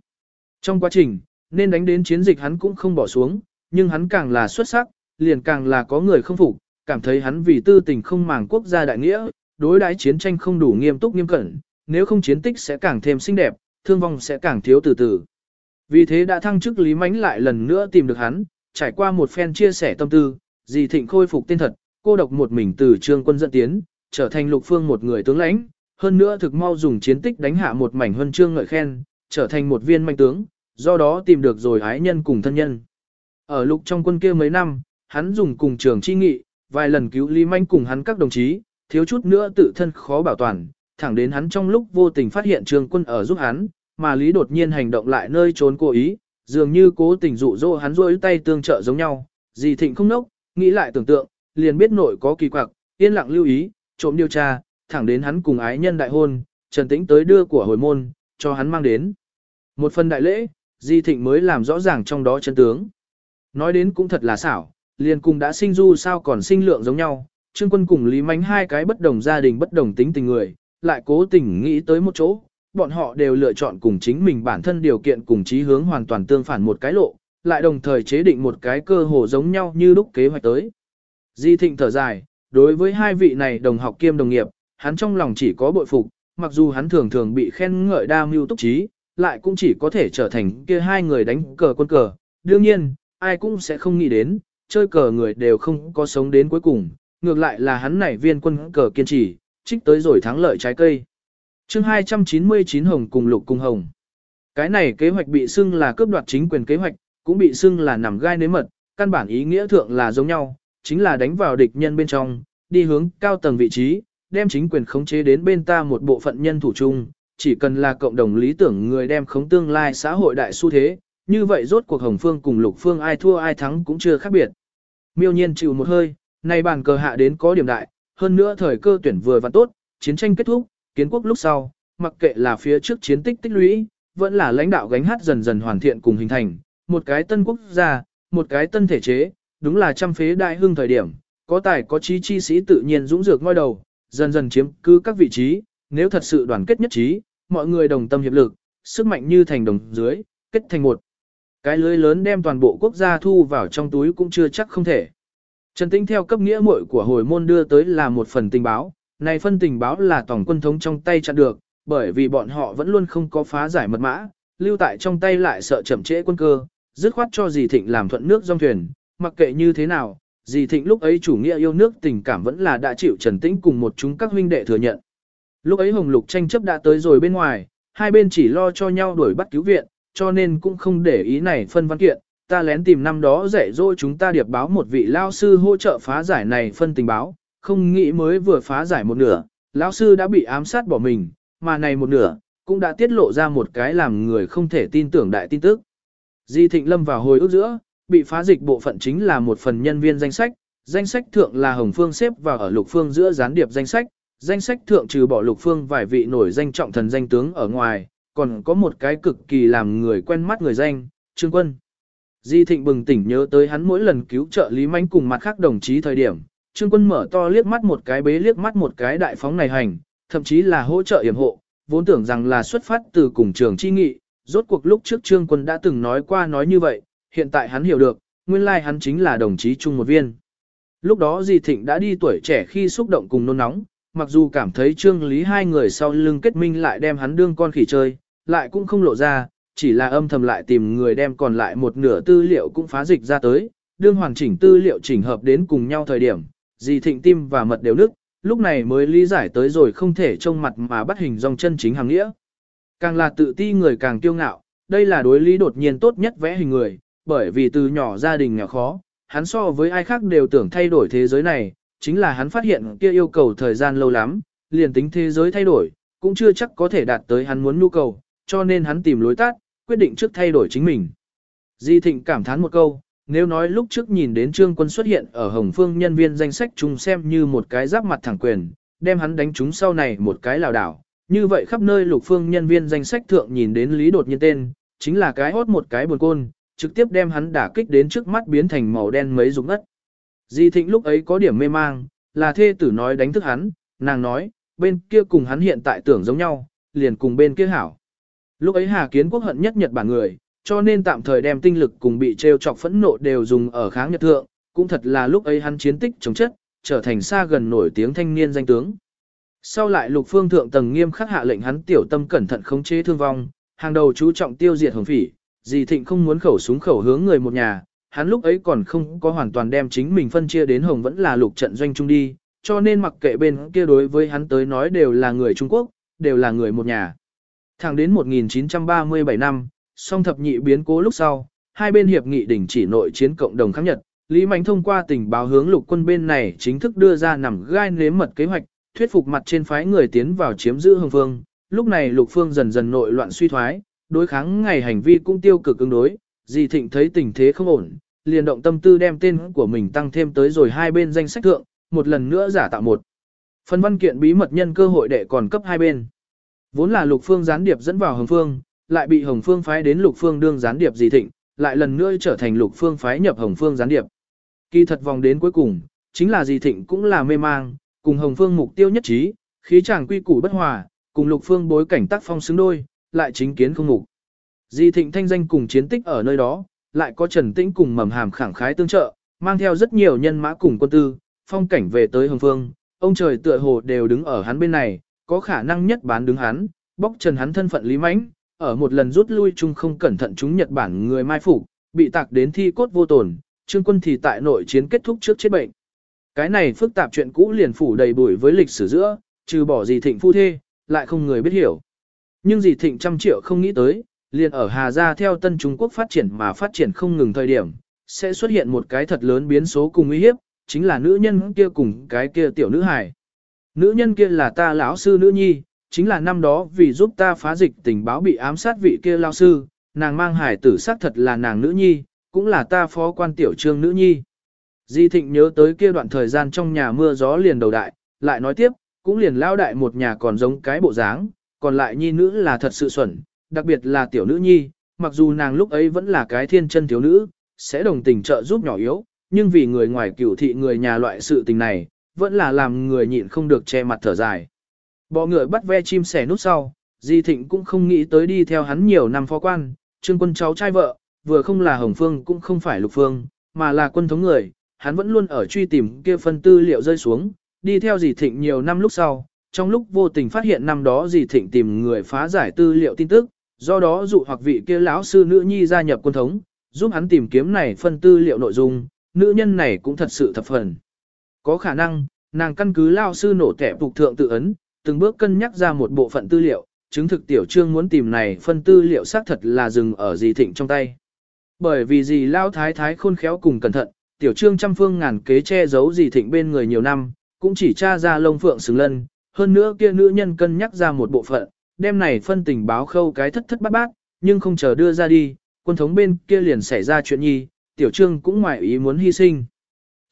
Trong quá trình, nên đánh đến chiến dịch hắn cũng không bỏ xuống, nhưng hắn càng là xuất sắc, liền càng là có người không phục, cảm thấy hắn vì tư tình không màng quốc gia đại nghĩa, đối đãi chiến tranh không đủ nghiêm túc nghiêm cẩn, nếu không chiến tích sẽ càng thêm xinh đẹp, thương vong sẽ càng thiếu từ từ. Vì thế đã thăng chức Lý Mánh lại lần nữa tìm được hắn, trải qua một phen chia sẻ tâm tư, dì thịnh khôi phục tên thật, cô độc một mình từ trương quân dẫn tiến, trở thành lục phương một người tướng lãnh, hơn nữa thực mau dùng chiến tích đánh hạ một mảnh huân chương ngợi khen, trở thành một viên manh tướng, do đó tìm được rồi ái nhân cùng thân nhân. Ở lục trong quân kia mấy năm, hắn dùng cùng trường chi nghị, vài lần cứu Lý Manh cùng hắn các đồng chí, thiếu chút nữa tự thân khó bảo toàn, thẳng đến hắn trong lúc vô tình phát hiện trường quân ở giúp hắn, mà Lý đột nhiên hành động lại nơi trốn cố ý, dường như cố tình dụ dỗ hắn rôi tay tương trợ giống nhau, gì thịnh không nốc, nghĩ lại tưởng tượng, liền biết nội có kỳ quặc, yên lặng lưu ý, trộm điều tra, thẳng đến hắn cùng ái nhân đại hôn, Trần Tĩnh tới đưa của hồi môn, cho hắn mang đến. Một phần đại lễ, Di Thịnh mới làm rõ ràng trong đó chân tướng. Nói đến cũng thật là xảo, liền cùng đã sinh du sao còn sinh lượng giống nhau, Trương Quân cùng Lý Mánh hai cái bất đồng gia đình bất đồng tính tình người, lại cố tình nghĩ tới một chỗ, bọn họ đều lựa chọn cùng chính mình bản thân điều kiện cùng chí hướng hoàn toàn tương phản một cái lộ, lại đồng thời chế định một cái cơ hồ giống nhau như lúc kế hoạch tới. Di Thịnh thở dài, đối với hai vị này đồng học kiêm đồng nghiệp, hắn trong lòng chỉ có bội phục, mặc dù hắn thường thường bị khen ngợi đa mưu túc trí, lại cũng chỉ có thể trở thành kia hai người đánh cờ quân cờ. Đương nhiên, ai cũng sẽ không nghĩ đến, chơi cờ người đều không có sống đến cuối cùng, ngược lại là hắn này viên quân cờ kiên trì, trích tới rồi thắng lợi trái cây. chương 299 Hồng cùng Lục cùng Hồng. Cái này kế hoạch bị xưng là cướp đoạt chính quyền kế hoạch, cũng bị xưng là nằm gai nếm mật, căn bản ý nghĩa thượng là giống nhau, chính là đánh vào địch nhân bên trong, đi hướng cao tầng vị trí, đem chính quyền khống chế đến bên ta một bộ phận nhân thủ chung, chỉ cần là cộng đồng lý tưởng người đem khống tương lai xã hội đại xu thế, như vậy rốt cuộc Hồng Phương cùng Lục Phương ai thua ai thắng cũng chưa khác biệt. Miêu nhiên chịu một hơi, nay bàn cờ hạ đến có điểm đại, hơn nữa thời cơ tuyển vừa và tốt, chiến tranh kết thúc, kiến quốc lúc sau, mặc kệ là phía trước chiến tích tích lũy, vẫn là lãnh đạo gánh hát dần dần hoàn thiện cùng hình thành, một cái tân quốc gia, một cái tân thể chế, đúng là trăm phế đại hưng thời điểm, có tài có trí chi sĩ tự nhiên dũng dược ngôi đầu, dần dần chiếm cứ các vị trí, nếu thật sự đoàn kết nhất trí, mọi người đồng tâm hiệp lực, sức mạnh như thành đồng dưới, kết thành một. Cái lưới lớn đem toàn bộ quốc gia thu vào trong túi cũng chưa chắc không thể. Trần Tĩnh theo cấp nghĩa muội của hồi môn đưa tới là một phần tình báo, này phân tình báo là tổng quân thống trong tay chặn được, bởi vì bọn họ vẫn luôn không có phá giải mật mã, lưu tại trong tay lại sợ chậm trễ quân cơ, dứt khoát cho dì thịnh làm thuận nước dòng thuyền, mặc kệ như thế nào, dì thịnh lúc ấy chủ nghĩa yêu nước tình cảm vẫn là đã chịu Trần Tĩnh cùng một chúng các huynh đệ thừa nhận. Lúc ấy Hồng Lục tranh chấp đã tới rồi bên ngoài, hai bên chỉ lo cho nhau đuổi bắt cứu viện, cho nên cũng không để ý này phân văn kiện, ta lén tìm năm đó dạy dỗ chúng ta điệp báo một vị lao sư hỗ trợ phá giải này phân tình báo, không nghĩ mới vừa phá giải một nửa, lão sư đã bị ám sát bỏ mình, mà này một nửa, cũng đã tiết lộ ra một cái làm người không thể tin tưởng đại tin tức. Di Thịnh Lâm vào hồi ước giữa, bị phá dịch bộ phận chính là một phần nhân viên danh sách, danh sách thượng là Hồng Phương xếp vào ở lục phương giữa gián điệp danh sách, danh sách thượng trừ bỏ lục phương vài vị nổi danh trọng thần danh tướng ở ngoài, còn có một cái cực kỳ làm người quen mắt người danh, Trương Quân. Di Thịnh bừng tỉnh nhớ tới hắn mỗi lần cứu trợ Lý Mánh cùng mặt khác đồng chí thời điểm, Trương Quân mở to liếc mắt một cái bế liếc mắt một cái đại phóng này hành, thậm chí là hỗ trợ yểm hộ, vốn tưởng rằng là xuất phát từ cùng trường chi nghị, rốt cuộc lúc trước Trương Quân đã từng nói qua nói như vậy, hiện tại hắn hiểu được, nguyên lai hắn chính là đồng chí chung một viên. Lúc đó Di Thịnh đã đi tuổi trẻ khi xúc động cùng nôn nóng, mặc dù cảm thấy Trương Lý hai người sau lưng kết minh lại đem hắn đương con khỉ chơi, lại cũng không lộ ra, chỉ là âm thầm lại tìm người đem còn lại một nửa tư liệu cũng phá dịch ra tới, đương hoàn chỉnh tư liệu chỉnh hợp đến cùng nhau thời điểm, dì Thịnh tim và mật đều nức, lúc này mới lý giải tới rồi không thể trông mặt mà bắt hình dòng chân chính hàng nghĩa. Càng là tự ti người càng kiêu ngạo, đây là đối lý đột nhiên tốt nhất vẽ hình người, bởi vì từ nhỏ gia đình nghèo khó, hắn so với ai khác đều tưởng thay đổi thế giới này, chính là hắn phát hiện kia yêu cầu thời gian lâu lắm, liền tính thế giới thay đổi, cũng chưa chắc có thể đạt tới hắn muốn nhu cầu, cho nên hắn tìm lối tắt, quyết định trước thay đổi chính mình. Di Thịnh cảm thán một câu, nếu nói lúc trước nhìn đến Trương Quân xuất hiện ở Hồng Phương nhân viên danh sách chung xem như một cái giáp mặt thẳng quyền, đem hắn đánh trúng sau này một cái lào đảo, như vậy khắp nơi lục phương nhân viên danh sách thượng nhìn đến Lý đột nhiên tên, chính là cái hốt một cái buồn côn, trực tiếp đem hắn đả kích đến trước mắt biến thành màu đen mấy rụng ngất. Di Thịnh lúc ấy có điểm mê mang, là thê tử nói đánh thức hắn, nàng nói, bên kia cùng hắn hiện tại tưởng giống nhau, liền cùng bên kia hảo. Lúc ấy Hà Kiến Quốc hận nhất Nhật Bản người, cho nên tạm thời đem tinh lực cùng bị trêu chọc phẫn nộ đều dùng ở kháng Nhật thượng, cũng thật là lúc ấy hắn chiến tích chống chất, trở thành xa gần nổi tiếng thanh niên danh tướng. Sau lại lục phương thượng tầng nghiêm khắc hạ lệnh hắn tiểu tâm cẩn thận khống chế thương vong, hàng đầu chú trọng tiêu diệt hồng phỉ, dì thịnh không muốn khẩu súng khẩu hướng người một nhà, hắn lúc ấy còn không có hoàn toàn đem chính mình phân chia đến hồng vẫn là lục trận doanh trung đi, cho nên mặc kệ bên kia đối với hắn tới nói đều là người Trung Quốc, đều là người một nhà. Thẳng đến 1937 năm, song thập nhị biến cố lúc sau, hai bên hiệp nghị đình chỉ nội chiến cộng đồng kháng Nhật, Lý Mạnh thông qua tình báo hướng lục quân bên này chính thức đưa ra nằm gai nếm mật kế hoạch, thuyết phục mặt trên phái người tiến vào chiếm giữ hưng phương. Lúc này lục phương dần dần nội loạn suy thoái, đối kháng ngày hành vi cũng tiêu cực ứng đối, dì thịnh thấy tình thế không ổn, liền động tâm tư đem tên của mình tăng thêm tới rồi hai bên danh sách thượng, một lần nữa giả tạo một. Phần văn kiện bí mật nhân cơ hội để còn cấp hai bên. Vốn là lục phương gián điệp dẫn vào hồng phương, lại bị hồng phương phái đến lục phương đương gián điệp dì thịnh, lại lần nữa trở thành lục phương phái nhập hồng phương gián điệp. Kỳ thật vòng đến cuối cùng, chính là dì thịnh cũng là mê mang, cùng hồng phương mục tiêu nhất trí, khí chàng quy củ bất hòa, cùng lục phương bối cảnh tác phong xứng đôi, lại chính kiến không mục. Di thịnh thanh danh cùng chiến tích ở nơi đó, lại có Trần Tĩnh cùng mầm hàm khẳng khái tương trợ, mang theo rất nhiều nhân mã cùng quân tư, phong cảnh về tới Hồng Phương, ông trời tựa hồ đều đứng ở hắn bên này, có khả năng nhất bán đứng hắn, bóc trần hắn thân phận lý mãnh, ở một lần rút lui chung không cẩn thận chúng Nhật Bản người mai phục, bị tạc đến thi cốt vô tổn, trương quân thì tại nội chiến kết thúc trước chết bệnh. Cái này phức tạp chuyện cũ liền phủ đầy bụi với lịch sử giữa, trừ bỏ gì thịnh phu thê, lại không người biết hiểu. Nhưng gì thịnh trăm triệu không nghĩ tới, liền ở Hà Gia theo Tân Trung Quốc phát triển mà phát triển không ngừng thời điểm, sẽ xuất hiện một cái thật lớn biến số cùng uy hiếp, chính là nữ nhân kia cùng cái kia tiểu nữ hài. Nữ nhân kia là ta lão sư nữ nhi, chính là năm đó vì giúp ta phá dịch tình báo bị ám sát vị kia lao sư, nàng mang hải tử xác thật là nàng nữ nhi, cũng là ta phó quan tiểu trương nữ nhi. Di Thịnh nhớ tới kia đoạn thời gian trong nhà mưa gió liền đầu đại, lại nói tiếp, cũng liền lao đại một nhà còn giống cái bộ dáng, còn lại nhi nữ là thật sự xuẩn, đặc biệt là tiểu nữ nhi, mặc dù nàng lúc ấy vẫn là cái thiên chân thiếu nữ, sẽ đồng tình trợ giúp nhỏ yếu, nhưng vì người ngoài cửu thị người nhà loại sự tình này, vẫn là làm người nhịn không được che mặt thở dài. Bọ ngựa bắt ve chim sẻ nút sau, Di Thịnh cũng không nghĩ tới đi theo hắn nhiều năm phó quan, trương quân cháu trai vợ, vừa không là Hồng Phương cũng không phải Lục Phương, mà là quân thống người, hắn vẫn luôn ở truy tìm kia phân tư liệu rơi xuống, đi theo Di Thịnh nhiều năm lúc sau, trong lúc vô tình phát hiện năm đó Di Thịnh tìm người phá giải tư liệu tin tức, do đó dụ hoặc vị kia lão sư nữ nhi gia nhập quân thống, giúp hắn tìm kiếm này phân tư liệu nội dung, nữ nhân này cũng thật sự thập phần. Có khả năng, nàng căn cứ lao sư nổ tẻ phục thượng tự ấn, từng bước cân nhắc ra một bộ phận tư liệu, chứng thực tiểu trương muốn tìm này phân tư liệu xác thật là dừng ở dì thịnh trong tay. Bởi vì dì lao thái thái khôn khéo cùng cẩn thận, tiểu trương trăm phương ngàn kế che giấu dì thịnh bên người nhiều năm, cũng chỉ tra ra lông phượng xứng lân, hơn nữa kia nữ nhân cân nhắc ra một bộ phận, đem này phân tình báo khâu cái thất thất bát bát, nhưng không chờ đưa ra đi, quân thống bên kia liền xảy ra chuyện nhi, tiểu trương cũng ngoại ý muốn hy sinh.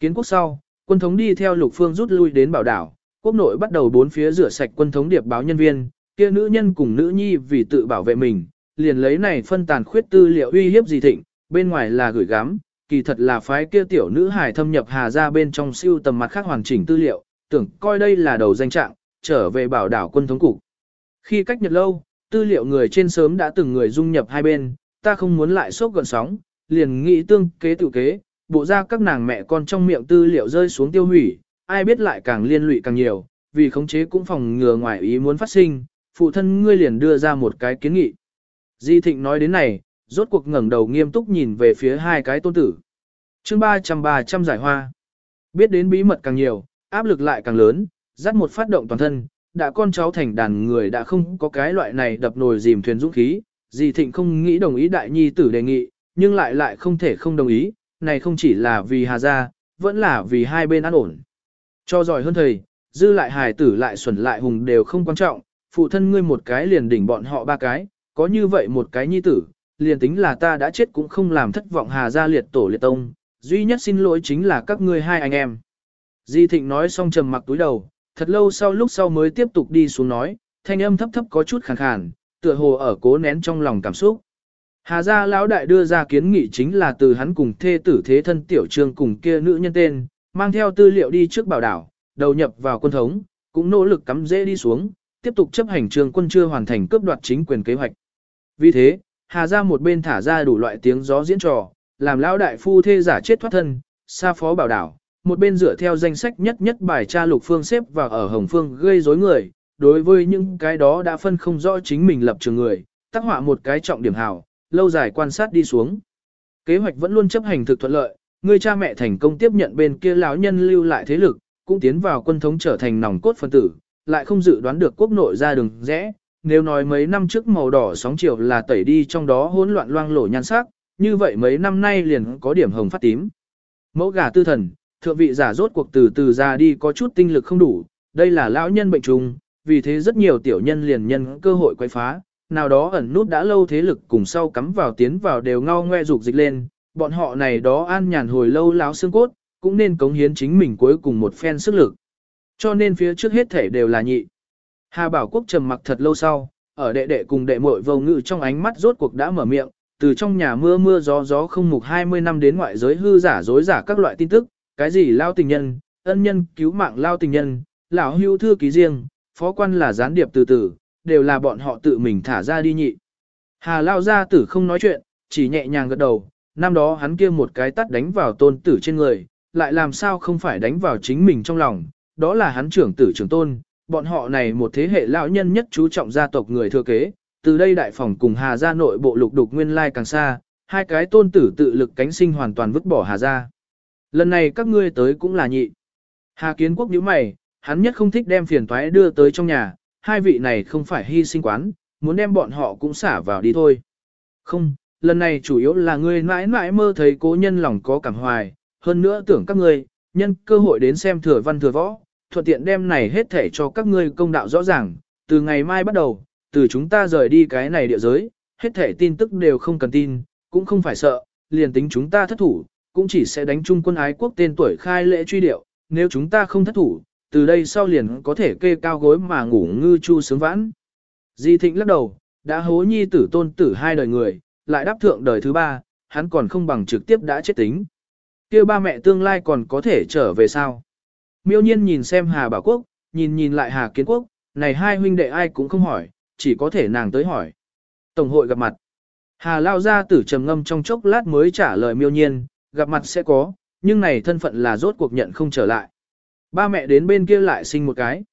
Kiến quốc sau, quân thống đi theo lục phương rút lui đến bảo đảo, quốc nội bắt đầu bốn phía rửa sạch quân thống điệp báo nhân viên, kia nữ nhân cùng nữ nhi vì tự bảo vệ mình, liền lấy này phân tàn khuyết tư liệu uy hiếp gì thịnh, bên ngoài là gửi gắm, kỳ thật là phái kia tiểu nữ hải thâm nhập Hà ra bên trong siêu tầm mặt khác hoàn chỉnh tư liệu, tưởng coi đây là đầu danh trạng, trở về bảo đảo quân thống cục. Khi cách nhật lâu, tư liệu người trên sớm đã từng người dung nhập hai bên, ta không muốn lại sốc gần sóng, liền nghĩ tương kế tự kế, bộ ra các nàng mẹ con trong miệng tư liệu rơi xuống tiêu hủy, ai biết lại càng liên lụy càng nhiều, vì khống chế cũng phòng ngừa ngoài ý muốn phát sinh, phụ thân ngươi liền đưa ra một cái kiến nghị. Di Thịnh nói đến này, rốt cuộc ngẩng đầu nghiêm túc nhìn về phía hai cái tôn tử. chương 300-300 giải hoa. Biết đến bí mật càng nhiều, áp lực lại càng lớn, dắt một phát động toàn thân, đã con cháu thành đàn người đã không có cái loại này đập nồi dìm thuyền dũng khí. Di Thịnh không nghĩ đồng ý đại nhi tử đề nghị, nhưng lại lại không thể không đồng ý, này không chỉ là vì Hà Gia, vẫn là vì hai bên an ổn. Cho giỏi hơn thầy, dư lại hài tử lại xuẩn lại hùng đều không quan trọng, phụ thân ngươi một cái liền đỉnh bọn họ ba cái, có như vậy một cái nhi tử, liền tính là ta đã chết cũng không làm thất vọng Hà Gia liệt tổ liệt tông, duy nhất xin lỗi chính là các ngươi hai anh em. Di Thịnh nói xong trầm mặc túi đầu, thật lâu sau lúc sau mới tiếp tục đi xuống nói, thanh âm thấp thấp có chút khàn khàn, tựa hồ ở cố nén trong lòng cảm xúc. Hà gia lão đại đưa ra kiến nghị chính là từ hắn cùng thê tử thế thân tiểu trương cùng kia nữ nhân tên, mang theo tư liệu đi trước bảo đảo, đầu nhập vào quân thống, cũng nỗ lực cắm dễ đi xuống, tiếp tục chấp hành trường quân chưa hoàn thành cướp đoạt chính quyền kế hoạch. Vì thế, Hà gia một bên thả ra đủ loại tiếng gió diễn trò, làm lão đại phu thê giả chết thoát thân, xa phó bảo đảo, một bên dựa theo danh sách nhất nhất bài tra lục phương xếp vào ở hồng phương gây rối người, đối với những cái đó đã phân không rõ chính mình lập trường người, tác họa một cái trọng điểm hảo, lâu dài quan sát đi xuống. Kế hoạch vẫn luôn chấp hành thực thuận lợi, người cha mẹ thành công tiếp nhận bên kia lão nhân lưu lại thế lực, cũng tiến vào quân thống trở thành nòng cốt phân tử, lại không dự đoán được quốc nội ra đường rẽ. Nếu nói mấy năm trước màu đỏ sóng chiều là tẩy đi trong đó hỗn loạn loang lổ nhan sắc, như vậy mấy năm nay liền có điểm hồng phát tím. Mẫu gà tư thần, thượng vị giả rốt cuộc từ từ ra đi có chút tinh lực không đủ, đây là lão nhân bệnh trùng, vì thế rất nhiều tiểu nhân liền nhân cơ hội quay phá, nào đó ẩn nút đã lâu thế lực cùng sau cắm vào tiến vào đều ngao ngoe dục dịch lên, bọn họ này đó an nhàn hồi lâu láo xương cốt, cũng nên cống hiến chính mình cuối cùng một phen sức lực. Cho nên phía trước hết thể đều là nhị. Hà Bảo Quốc trầm mặc thật lâu sau, ở đệ đệ cùng đệ muội vô ngự trong ánh mắt rốt cuộc đã mở miệng, từ trong nhà mưa mưa gió gió không mục 20 năm đến ngoại giới hư giả dối giả các loại tin tức, cái gì lao tình nhân, ân nhân cứu mạng lao tình nhân, lão hưu thư ký riêng, phó quan là gián điệp từ từ, đều là bọn họ tự mình thả ra đi nhị. Hà lao gia tử không nói chuyện, chỉ nhẹ nhàng gật đầu, năm đó hắn kia một cái tắt đánh vào tôn tử trên người, lại làm sao không phải đánh vào chính mình trong lòng, đó là hắn trưởng tử trưởng tôn, bọn họ này một thế hệ lão nhân nhất chú trọng gia tộc người thừa kế, từ đây đại phòng cùng Hà gia nội bộ lục đục nguyên lai càng xa, hai cái tôn tử tự lực cánh sinh hoàn toàn vứt bỏ Hà gia. Lần này các ngươi tới cũng là nhị. Hà kiến quốc nhíu mày, hắn nhất không thích đem phiền toái đưa tới trong nhà, hai vị này không phải hy sinh quán, muốn đem bọn họ cũng xả vào đi thôi. Không, lần này chủ yếu là ngươi mãi mãi mơ thấy cố nhân lòng có cảm hoài, hơn nữa tưởng các ngươi, nhân cơ hội đến xem thừa văn thừa võ, thuận tiện đem này hết thể cho các ngươi công đạo rõ ràng, từ ngày mai bắt đầu, từ chúng ta rời đi cái này địa giới, hết thể tin tức đều không cần tin, cũng không phải sợ, liền tính chúng ta thất thủ, cũng chỉ sẽ đánh chung quân ái quốc tên tuổi khai lễ truy điệu, nếu chúng ta không thất thủ, từ đây sau liền có thể kê cao gối mà ngủ ngư chu sướng vãn. Di Thịnh lắc đầu, đã hố nhi tử tôn tử hai đời người, lại đáp thượng đời thứ ba, hắn còn không bằng trực tiếp đã chết tính. Kêu ba mẹ tương lai còn có thể trở về sao? Miêu nhiên nhìn xem Hà Bảo Quốc, nhìn nhìn lại Hà Kiến Quốc, này hai huynh đệ ai cũng không hỏi, chỉ có thể nàng tới hỏi. Tổng hội gặp mặt. Hà lao ra tử trầm ngâm trong chốc lát mới trả lời miêu nhiên, gặp mặt sẽ có, nhưng này thân phận là rốt cuộc nhận không trở lại. Ba mẹ đến bên kia lại sinh một cái.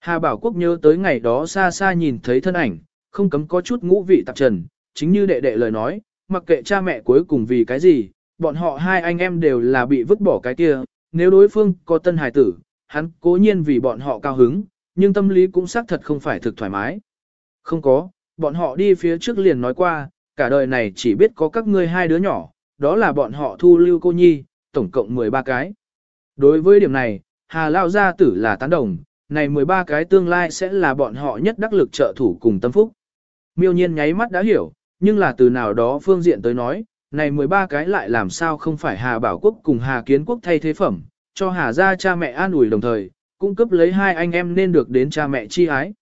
Hà Bảo Quốc nhớ tới ngày đó xa xa nhìn thấy thân ảnh, không cấm có chút ngũ vị tạp trần, chính như đệ đệ lời nói, mặc kệ cha mẹ cuối cùng vì cái gì, bọn họ hai anh em đều là bị vứt bỏ cái kia, nếu đối phương có tân hài tử, hắn cố nhiên vì bọn họ cao hứng, nhưng tâm lý cũng xác thật không phải thực thoải mái. Không có, bọn họ đi phía trước liền nói qua, cả đời này chỉ biết có các ngươi hai đứa nhỏ, đó là bọn họ thu lưu cô nhi, tổng cộng 13 cái. Đối với điểm này, Hà Lao Gia Tử là tán đồng, này 13 cái tương lai sẽ là bọn họ nhất đắc lực trợ thủ cùng tâm phúc. Miêu nhiên nháy mắt đã hiểu, nhưng là từ nào đó phương diện tới nói, này 13 cái lại làm sao không phải Hà Bảo Quốc cùng Hà Kiến Quốc thay thế phẩm, cho Hà gia cha mẹ an ủi đồng thời, cung cấp lấy hai anh em nên được đến cha mẹ chi ái.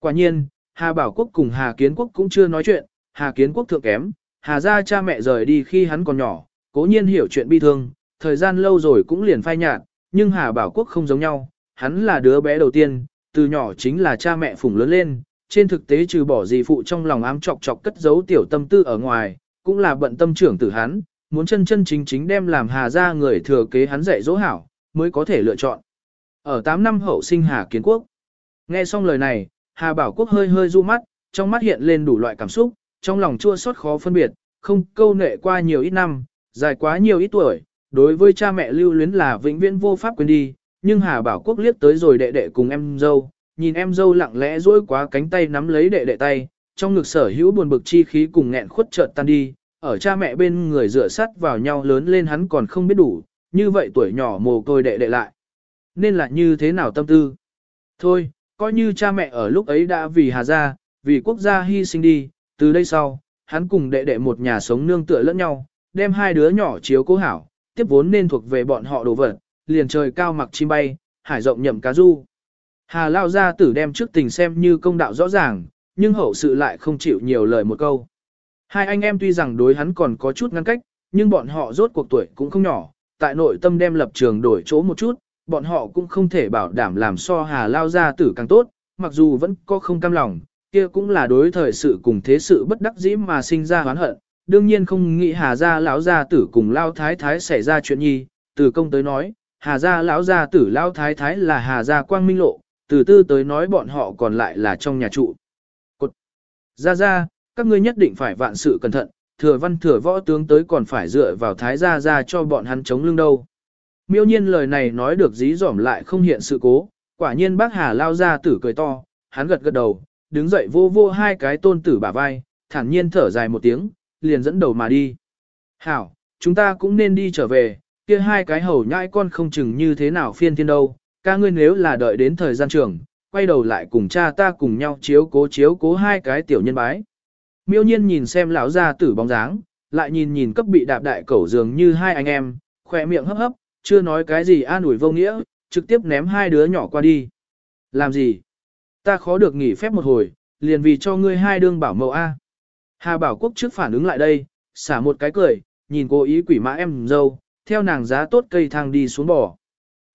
Quả nhiên, Hà Bảo Quốc cùng Hà Kiến Quốc cũng chưa nói chuyện, Hà Kiến Quốc thượng kém, Hà gia cha mẹ rời đi khi hắn còn nhỏ, cố nhiên hiểu chuyện bi thương, thời gian lâu rồi cũng liền phai nhạt, nhưng Hà Bảo Quốc không giống nhau, hắn là đứa bé đầu tiên, từ nhỏ chính là cha mẹ phụng lớn lên, trên thực tế trừ bỏ gì phụ trong lòng ám chọc chọc cất giấu tiểu tâm tư ở ngoài, cũng là bận tâm trưởng tử hắn, muốn chân chân chính chính đem làm Hà gia người thừa kế hắn dạy dỗ hảo, mới có thể lựa chọn. Ở 8 năm hậu sinh Hà Kiến Quốc. Nghe xong lời này, Hà Bảo Quốc hơi hơi du mắt, trong mắt hiện lên đủ loại cảm xúc, trong lòng chua xót khó phân biệt, không câu nệ qua nhiều ít năm, dài quá nhiều ít tuổi, đối với cha mẹ lưu luyến là vĩnh viễn vô pháp quên đi, nhưng Hà Bảo Quốc liếc tới rồi đệ đệ cùng em dâu, nhìn em dâu lặng lẽ duỗi quá cánh tay nắm lấy đệ đệ tay, trong ngực sở hữu buồn bực chi khí cùng nghẹn khuất chợt tan đi, ở cha mẹ bên người dựa sát vào nhau lớn lên hắn còn không biết đủ, như vậy tuổi nhỏ mồ côi đệ đệ lại. Nên là như thế nào tâm tư? Thôi, coi như cha mẹ ở lúc ấy đã vì Hà gia, vì quốc gia hy sinh đi, từ đây sau, hắn cùng đệ đệ một nhà sống nương tựa lẫn nhau, đem hai đứa nhỏ chiếu cố hảo, tiếp vốn nên thuộc về bọn họ đồ vật, liền trời cao mặc chim bay, hải rộng nhậm cá du. Hà lao gia tử đem trước tình xem như công đạo rõ ràng, nhưng hậu sự lại không chịu nhiều lời một câu. Hai anh em tuy rằng đối hắn còn có chút ngăn cách, nhưng bọn họ rốt cuộc tuổi cũng không nhỏ, tại nội tâm đem lập trường đổi chỗ một chút, bọn họ cũng không thể bảo đảm làm so hà lao gia tử càng tốt, mặc dù vẫn có không cam lòng, kia cũng là đối thời sự cùng thế sự bất đắc dĩ mà sinh ra oán hận, đương nhiên không nghĩ hà gia lão gia tử cùng lao thái thái xảy ra chuyện nhi, từ công tới nói, hà gia lão gia tử lao thái thái là hà gia quang minh lộ, từ tư tới nói bọn họ còn lại là trong nhà trụ. Cột. Gia gia, các ngươi nhất định phải vạn sự cẩn thận, thừa văn thừa võ tướng tới còn phải dựa vào thái gia Gia cho bọn hắn chống lưng đâu. Miêu nhiên lời này nói được dí dỏm lại không hiện sự cố, quả nhiên bác Hà lao ra tử cười to, hắn gật gật đầu, đứng dậy vô vô hai cái tôn tử bả vai, thản nhiên thở dài một tiếng, liền dẫn đầu mà đi. Hảo, chúng ta cũng nên đi trở về, kia hai cái hầu nhãi con không chừng như thế nào phiên thiên đâu, ca ngươi nếu là đợi đến thời gian trường, quay đầu lại cùng cha ta cùng nhau chiếu cố chiếu cố hai cái tiểu nhân bái. Miêu nhiên nhìn xem lão gia tử bóng dáng, lại nhìn nhìn cấp bị đạp đại cẩu dường như hai anh em, khỏe miệng hấp hấp, chưa nói cái gì an ủi vô nghĩa, trực tiếp ném hai đứa nhỏ qua đi. Làm gì? Ta khó được nghỉ phép một hồi, liền vì cho ngươi hai đương bảo mẫu A. Hà Bảo Quốc trước phản ứng lại đây, xả một cái cười, nhìn cô ý quỷ mã em dâu, theo nàng giá tốt cây thang đi xuống bò.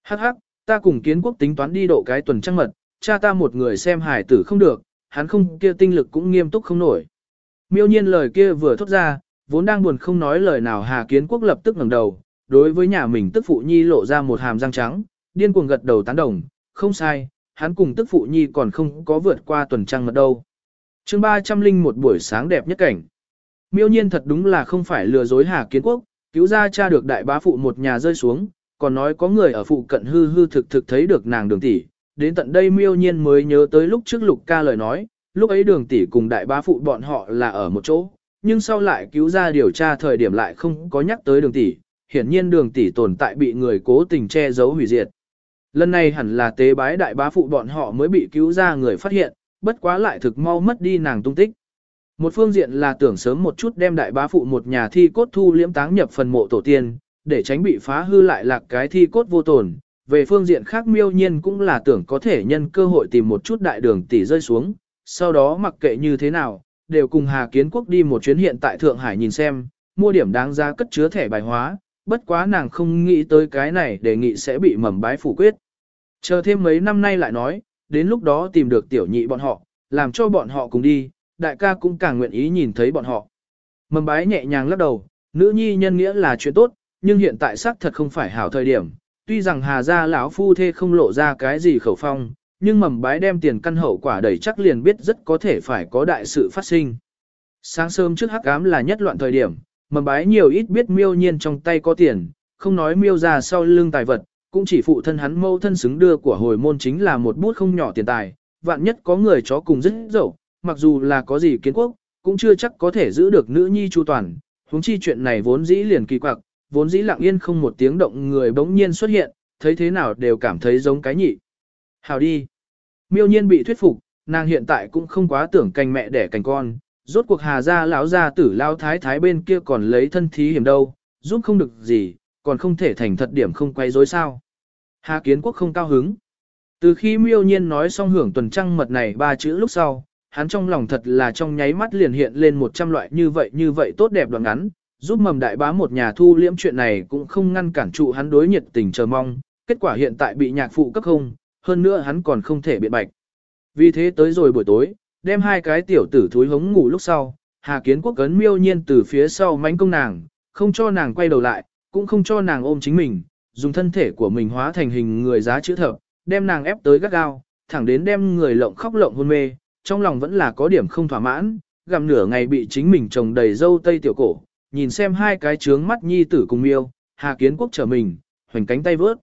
Hắc hắc, ta cùng kiến quốc tính toán đi độ cái tuần trăng mật, cha ta một người xem hải tử không được, hắn không kia tinh lực cũng nghiêm túc không nổi. Miêu nhiên lời kia vừa thốt ra, vốn đang buồn không nói lời nào Hà Kiến Quốc lập tức ngẩng đầu, đối với nhà mình tức phụ nhi lộ ra một hàm răng trắng, điên cuồng gật đầu tán đồng, không sai, hắn cùng tức phụ nhi còn không có vượt qua tuần trăng mật đâu chương 300 linh một buổi sáng đẹp nhất cảnh. Miêu nhiên thật đúng là không phải lừa dối Hà Kiến Quốc, cứu ra cha được đại bá phụ một nhà rơi xuống, còn nói có người ở phụ cận hư hư thực thực thấy được nàng đường tỷ. Đến tận đây miêu nhiên mới nhớ tới lúc trước lục ca lời nói, lúc ấy đường tỷ cùng đại bá phụ bọn họ là ở một chỗ, nhưng sau lại cứu ra điều tra thời điểm lại không có nhắc tới đường tỷ, hiển nhiên đường tỷ tồn tại bị người cố tình che giấu hủy diệt. Lần này hẳn là tế bái đại bá phụ bọn họ mới bị cứu ra người phát hiện, bất quá lại thực mau mất đi nàng tung tích. Một phương diện là tưởng sớm một chút đem đại bá phụ một nhà thi cốt thu liễm táng nhập phần mộ tổ tiên, để tránh bị phá hư lại lạc cái thi cốt vô tổn. Về phương diện khác miêu nhiên cũng là tưởng có thể nhân cơ hội tìm một chút đại đường tỷ rơi xuống, sau đó mặc kệ như thế nào, đều cùng Hà Kiến Quốc đi một chuyến hiện tại Thượng Hải nhìn xem, mua điểm đáng giá cất chứa thẻ bài hóa, bất quá nàng không nghĩ tới cái này đề nghị sẽ bị mầm bái phủ quyết. Chờ thêm mấy năm nay lại nói, đến lúc đó tìm được tiểu nhị bọn họ, làm cho bọn họ cùng đi, đại ca cũng càng nguyện ý nhìn thấy bọn họ. Mầm bái nhẹ nhàng lắc đầu, nữ nhi nhân nghĩa là chuyện tốt, nhưng hiện tại xác thật không phải hảo thời điểm. Tuy rằng Hà gia lão phu thê không lộ ra cái gì khẩu phong, nhưng mầm bái đem tiền căn hậu quả đẩy chắc liền biết rất có thể phải có đại sự phát sinh. Sáng sớm trước hắc ám là nhất loạn thời điểm, mầm bái nhiều ít biết miêu nhiên trong tay có tiền, không nói miêu ra sau lưng tài vật, cũng chỉ phụ thân hắn mâu thân xứng đưa của hồi môn chính là một bút không nhỏ tiền tài, vạn nhất có người chó cùng rất dẫu, mặc dù là có gì kiến quốc, cũng chưa chắc có thể giữ được nữ nhi chu toàn, huống chi chuyện này vốn dĩ liền kỳ quặc, vốn dĩ lặng yên không một tiếng động người bỗng nhiên xuất hiện, thấy thế nào đều cảm thấy giống cái nhị. Hào đi. Miêu nhiên bị thuyết phục, nàng hiện tại cũng không quá tưởng canh mẹ đẻ cành con, rốt cuộc hà gia lão gia tử lao thái thái bên kia còn lấy thân thí hiểm đâu, giúp không được gì, còn không thể thành thật điểm không quay dối sao. Hà kiến quốc không cao hứng. Từ khi miêu nhiên nói xong hưởng tuần trăng mật này ba chữ lúc sau, hắn trong lòng thật là trong nháy mắt liền hiện lên một trăm loại như vậy như vậy tốt đẹp đoạn ngắn, giúp mầm đại bá một nhà thu liễm chuyện này cũng không ngăn cản trụ hắn đối nhiệt tình chờ mong, kết quả hiện tại bị nhạc phụ cấp không, hơn nữa hắn còn không thể biện bạch. Vì thế tới rồi buổi tối, đem hai cái tiểu tử thúi hống ngủ lúc sau, Hà Kiến Quốc cấn miêu nhiên từ phía sau mánh công nàng, không cho nàng quay đầu lại, cũng không cho nàng ôm chính mình, dùng thân thể của mình hóa thành hình người giá chữ thập, đem nàng ép tới gắt gao, thẳng đến đem người lộng khóc lộng hôn mê, trong lòng vẫn là có điểm không thỏa mãn, gặm nửa ngày bị chính mình trồng đầy dâu tây tiểu cổ, nhìn xem hai cái trướng mắt nhi tử cùng miêu, Hà Kiến Quốc trở mình, hoành cánh tay vớt.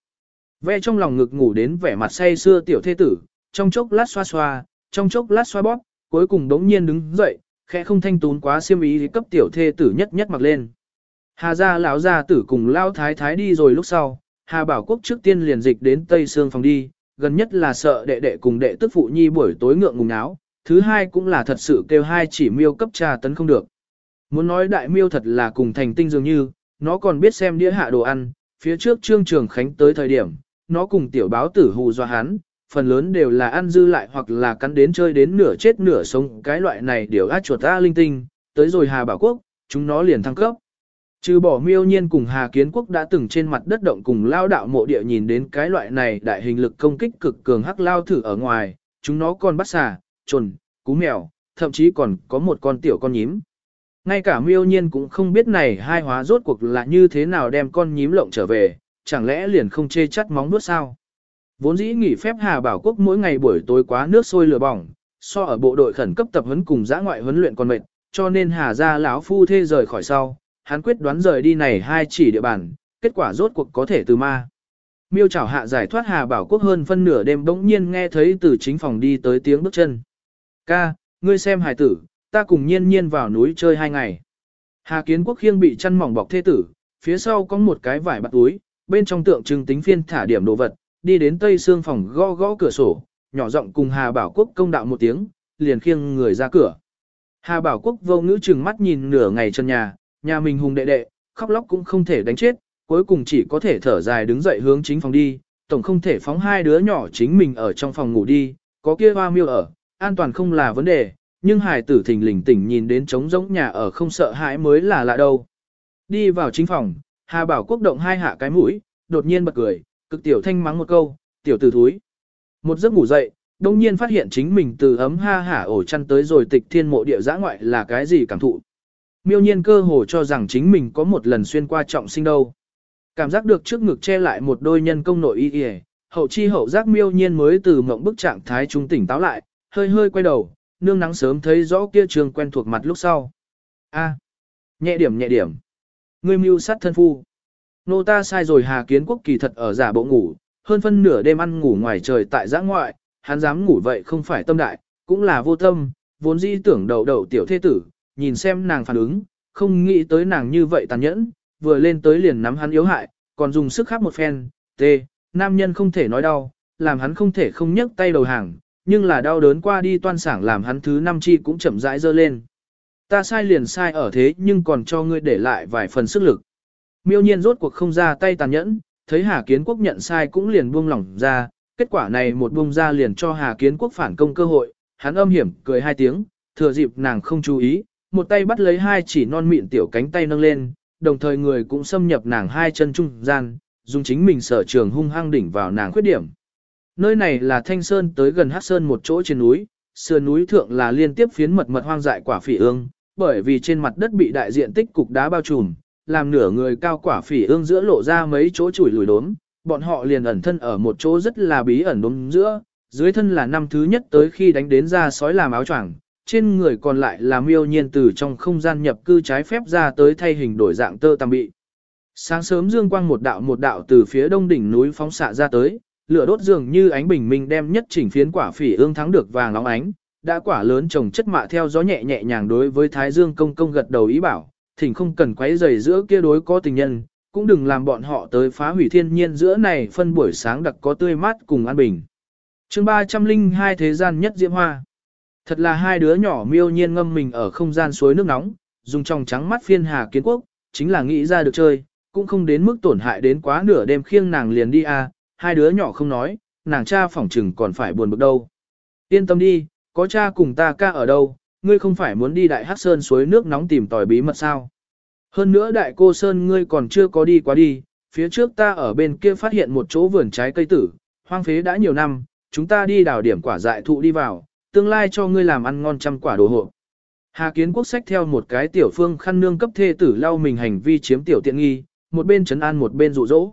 Ve trong lòng ngực ngủ đến vẻ mặt say xưa tiểu thê tử, trong chốc lát xoa xoa, trong chốc lát xoa bóp, cuối cùng đống nhiên đứng dậy, khẽ không thanh tún quá xiêm ý cấp tiểu thê tử nhất nhất mặc lên. Hà gia lão gia tử cùng lao thái thái đi rồi lúc sau, Hà Bảo Quốc trước tiên liền dịch đến Tây Sương phòng đi, gần nhất là sợ đệ đệ cùng đệ tức phụ nhi buổi tối ngượng ngùng áo, thứ hai cũng là thật sự kêu hai chỉ miêu cấp trà tấn không được. Muốn nói đại miêu thật là cùng thành tinh dường như, nó còn biết xem đĩa hạ đồ ăn, phía trước trương trường khánh tới thời điểm, nó cùng tiểu báo tử hù dọa hắn, phần lớn đều là ăn dư lại hoặc là cắn đến chơi đến nửa chết nửa sống cái loại này đều át chuột ta linh tinh, tới rồi Hà Bảo Quốc, chúng nó liền thăng cấp. Trừ bỏ miêu nhiên cùng Hà Kiến Quốc đã từng trên mặt đất động cùng lao đạo mộ địa nhìn đến cái loại này đại hình lực công kích cực cường hắc lao thử ở ngoài, chúng nó còn bắt xà, trồn, cú mèo, thậm chí còn có một con tiểu con nhím. Ngay cả miêu nhiên cũng không biết này hai hóa rốt cuộc là như thế nào đem con nhím lộng trở về, chẳng lẽ liền không chê chắt móng nuốt sao. Vốn dĩ nghỉ phép Hà Bảo Quốc mỗi ngày buổi tối quá nước sôi lửa bỏng, so ở bộ đội khẩn cấp tập huấn cùng giã ngoại huấn luyện còn mệt, cho nên Hà gia lão phu thê rời khỏi sau, hắn quyết đoán rời đi này hai chỉ địa bàn, kết quả rốt cuộc có thể từ ma. Miêu chảo hạ giải thoát Hà Bảo Quốc hơn phân nửa đêm bỗng nhiên nghe thấy từ chính phòng đi tới tiếng bước chân. Ca, ngươi xem hài tử, ta cùng nhiên nhiên vào núi chơi hai ngày. Hà Kiến Quốc khiêng bị chăn mỏng bọc thê tử, phía sau có một cái vải bạt túi, bên trong tượng trưng tính phiên thả điểm đồ vật, đi đến tây xương phòng gõ gõ cửa sổ, nhỏ giọng cùng Hà Bảo Quốc công đạo một tiếng, liền khiêng người ra cửa. Hà Bảo Quốc vô ngữ chừng mắt nhìn nửa ngày chân nhà, nhà mình hùng đệ đệ, khóc lóc cũng không thể đánh chết, cuối cùng chỉ có thể thở dài đứng dậy hướng chính phòng đi, tổng không thể phóng hai đứa nhỏ chính mình ở trong phòng ngủ đi, có kia hoa miêu ở, an toàn không là vấn đề, nhưng hài tử thình lình tỉnh nhìn đến trống rỗng nhà ở không sợ hãi mới là lạ đâu. Đi vào chính phòng, Hà Bảo Quốc động hai hạ cái mũi, đột nhiên bật cười, cực tiểu thanh mắng một câu, tiểu tử thúi. Một giấc ngủ dậy, đông nhiên phát hiện chính mình từ ấm ha hả ổ chăn tới rồi tịch thiên mộ địa giã ngoại là cái gì cảm thụ. Miêu nhiên cơ hồ cho rằng chính mình có một lần xuyên qua trọng sinh đâu. Cảm giác được trước ngực che lại một đôi nhân công nội y y, hậu chi hậu giác miêu nhiên mới từ mộng bức trạng thái trung tỉnh táo lại, hơi hơi quay đầu, nương nắng sớm thấy rõ kia trường quen thuộc mặt lúc sau. A, nhẹ điểm nhẹ điểm. Ngươi mưu sát thân phu. Nô ta sai rồi Hà Kiến Quốc kỳ thật ở giả bộ ngủ, hơn phân nửa đêm ăn ngủ ngoài trời tại giã ngoại, hắn dám ngủ vậy không phải tâm đại, cũng là vô tâm, vốn dĩ tưởng đầu đầu tiểu thế tử, nhìn xem nàng phản ứng, không nghĩ tới nàng như vậy tàn nhẫn, vừa lên tới liền nắm hắn yếu hại, còn dùng sức khắp một phen, tê, nam nhân không thể nói đau, làm hắn không thể không nhấc tay đầu hàng, nhưng là đau đớn qua đi toan sảng làm hắn thứ năm chi cũng chậm rãi dơ lên. Ta sai liền sai ở thế nhưng còn cho ngươi để lại vài phần sức lực. Miêu nhiên rốt cuộc không ra tay tàn nhẫn, thấy Hà Kiến Quốc nhận sai cũng liền buông lỏng ra, kết quả này một buông ra liền cho Hà Kiến Quốc phản công cơ hội, hắn âm hiểm cười hai tiếng, thừa dịp nàng không chú ý, một tay bắt lấy hai chỉ non mịn tiểu cánh tay nâng lên, đồng thời người cũng xâm nhập nàng hai chân trung gian, dùng chính mình sở trường hung hăng đỉnh vào nàng khuyết điểm. Nơi này là Thanh Sơn tới gần Hắc Sơn một chỗ trên núi, sườn núi thượng là liên tiếp phiến mật mật hoang dại quả phỉ ương, bởi vì trên mặt đất bị đại diện tích cục đá bao trùm, làm nửa người cao quả phỉ ương giữa lộ ra mấy chỗ chủi lùi đốm, bọn họ liền ẩn thân ở một chỗ rất là bí ẩn đốm giữa, dưới thân là năm thứ nhất tới khi đánh đến ra sói làm áo choàng, trên người còn lại là miêu nhiên từ trong không gian nhập cư trái phép ra tới thay hình đổi dạng tơ tằm bị. Sáng sớm dương quang một đạo một đạo từ phía đông đỉnh núi phóng xạ ra tới, lửa đốt dường như ánh bình minh đem nhất chỉnh phiến quả phỉ ương thắng được vàng óng ánh, đã quả lớn trồng chất mạ theo gió nhẹ nhẹ nhàng đối với Thái Dương công công gật đầu ý bảo, thỉnh không cần quấy rầy giữa kia đối có tình nhân, cũng đừng làm bọn họ tới phá hủy thiên nhiên giữa này phân buổi sáng đặc có tươi mát cùng an bình. chương 302 thế gian nhất diễm hoa. Thật là hai đứa nhỏ miêu nhiên ngâm mình ở không gian suối nước nóng, dùng trong trắng mắt phiên hà kiến quốc, chính là nghĩ ra được chơi, cũng không đến mức tổn hại đến quá nửa đêm khiêng nàng liền đi à, hai đứa nhỏ không nói, nàng cha phỏng chừng còn phải buồn bực đâu. Yên tâm đi, có cha cùng ta ca ở đâu, ngươi không phải muốn đi đại hắc sơn suối nước nóng tìm tòi bí mật sao. Hơn nữa đại cô sơn ngươi còn chưa có đi quá đi, phía trước ta ở bên kia phát hiện một chỗ vườn trái cây tử, hoang phế đã nhiều năm, chúng ta đi đào điểm quả dại thụ đi vào, tương lai cho ngươi làm ăn ngon trăm quả đồ hộ. Hà Kiến Quốc sách theo một cái tiểu phương khăn nương cấp thê tử lau mình hành vi chiếm tiểu tiện nghi, một bên trấn an một bên dụ dỗ.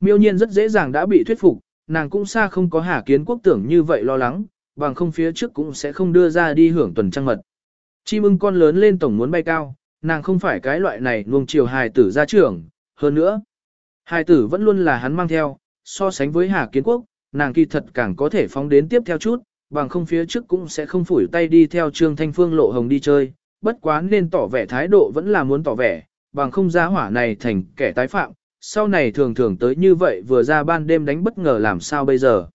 Miêu nhiên rất dễ dàng đã bị thuyết phục, nàng cũng xa không có Hà Kiến Quốc tưởng như vậy lo lắng, bằng không phía trước cũng sẽ không đưa ra đi hưởng tuần trăng mật. Chim ưng con lớn lên tổng muốn bay cao, nàng không phải cái loại này nuông chiều hài tử ra trưởng, hơn nữa. Hài tử vẫn luôn là hắn mang theo, so sánh với Hà Kiến Quốc, nàng kỳ thật càng có thể phóng đến tiếp theo chút, bằng không phía trước cũng sẽ không phủi tay đi theo Trương Thanh Phương lộ hồng đi chơi, bất quá nên tỏ vẻ thái độ vẫn là muốn tỏ vẻ, bằng không giá hỏa này thành kẻ tái phạm, sau này thường thường tới như vậy vừa ra ban đêm đánh bất ngờ làm sao bây giờ.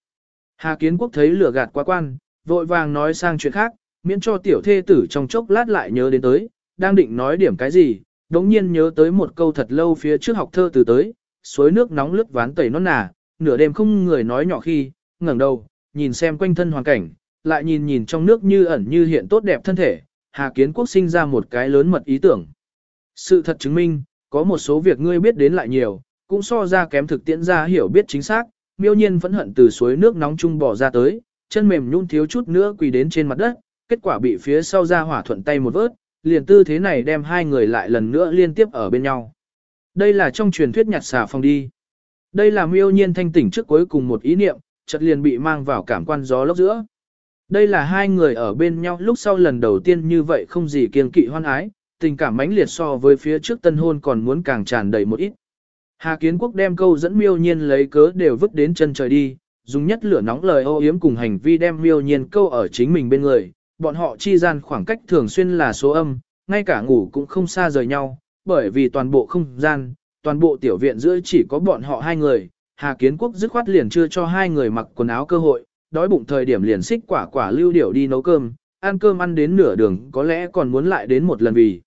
Hà Kiến Quốc thấy lửa gạt quá quan, vội vàng nói sang chuyện khác, miễn cho tiểu thê tử trong chốc lát lại nhớ đến tới, đang định nói điểm cái gì, đống nhiên nhớ tới một câu thật lâu phía trước học thơ từ tới, suối nước nóng lướt ván tẩy non nà, nửa đêm không người nói nhỏ khi, ngẩng đầu, nhìn xem quanh thân hoàn cảnh, lại nhìn nhìn trong nước như ẩn như hiện tốt đẹp thân thể, Hà Kiến Quốc sinh ra một cái lớn mật ý tưởng. Sự thật chứng minh, có một số việc ngươi biết đến lại nhiều, cũng so ra kém thực tiễn ra hiểu biết chính xác, miêu nhiên vẫn hận từ suối nước nóng chung bỏ ra tới, chân mềm nhún thiếu chút nữa quỳ đến trên mặt đất, kết quả bị phía sau ra hỏa thuận tay một vớt, liền tư thế này đem hai người lại lần nữa liên tiếp ở bên nhau. Đây là trong truyền thuyết nhặt xà phong đi. Đây là miêu nhiên thanh tỉnh trước cuối cùng một ý niệm, chợt liền bị mang vào cảm quan gió lốc giữa. Đây là hai người ở bên nhau lúc sau lần đầu tiên như vậy không gì kiên kỵ hoan ái, tình cảm mãnh liệt so với phía trước tân hôn còn muốn càng tràn đầy một ít. Hà Kiến Quốc đem câu dẫn miêu nhiên lấy cớ đều vứt đến chân trời đi, dùng nhất lửa nóng lời ô yếm cùng hành vi đem miêu nhiên câu ở chính mình bên người, bọn họ chi gian khoảng cách thường xuyên là số âm, ngay cả ngủ cũng không xa rời nhau, bởi vì toàn bộ không gian, toàn bộ tiểu viện giữa chỉ có bọn họ hai người, Hà Kiến Quốc dứt khoát liền chưa cho hai người mặc quần áo cơ hội, đói bụng thời điểm liền xích quả quả lưu điểu đi nấu cơm, ăn cơm ăn đến nửa đường có lẽ còn muốn lại đến một lần vì.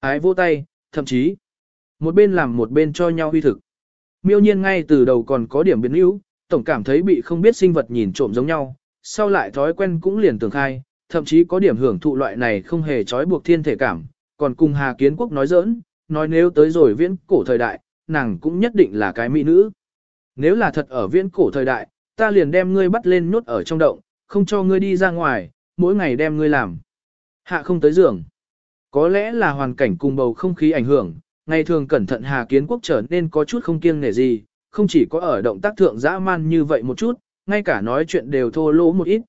Ái vô tay, thậm chí, một bên làm một bên cho nhau huy thực. Miêu nhiên ngay từ đầu còn có điểm biến yếu, tổng cảm thấy bị không biết sinh vật nhìn trộm giống nhau, sau lại thói quen cũng liền tưởng khai, thậm chí có điểm hưởng thụ loại này không hề trói buộc thiên thể cảm, còn cùng Hà Kiến Quốc nói giỡn, nói nếu tới rồi viễn cổ thời đại, nàng cũng nhất định là cái mỹ nữ. Nếu là thật ở viễn cổ thời đại, ta liền đem ngươi bắt lên nhốt ở trong động, không cho ngươi đi ra ngoài, mỗi ngày đem ngươi làm. Hạ không tới giường. Có lẽ là hoàn cảnh cùng bầu không khí ảnh hưởng, ngày thường cẩn thận Hà Kiến Quốc trở nên có chút không kiêng nể gì, không chỉ có ở động tác thượng dã man như vậy một chút, ngay cả nói chuyện đều thô lỗ một ít.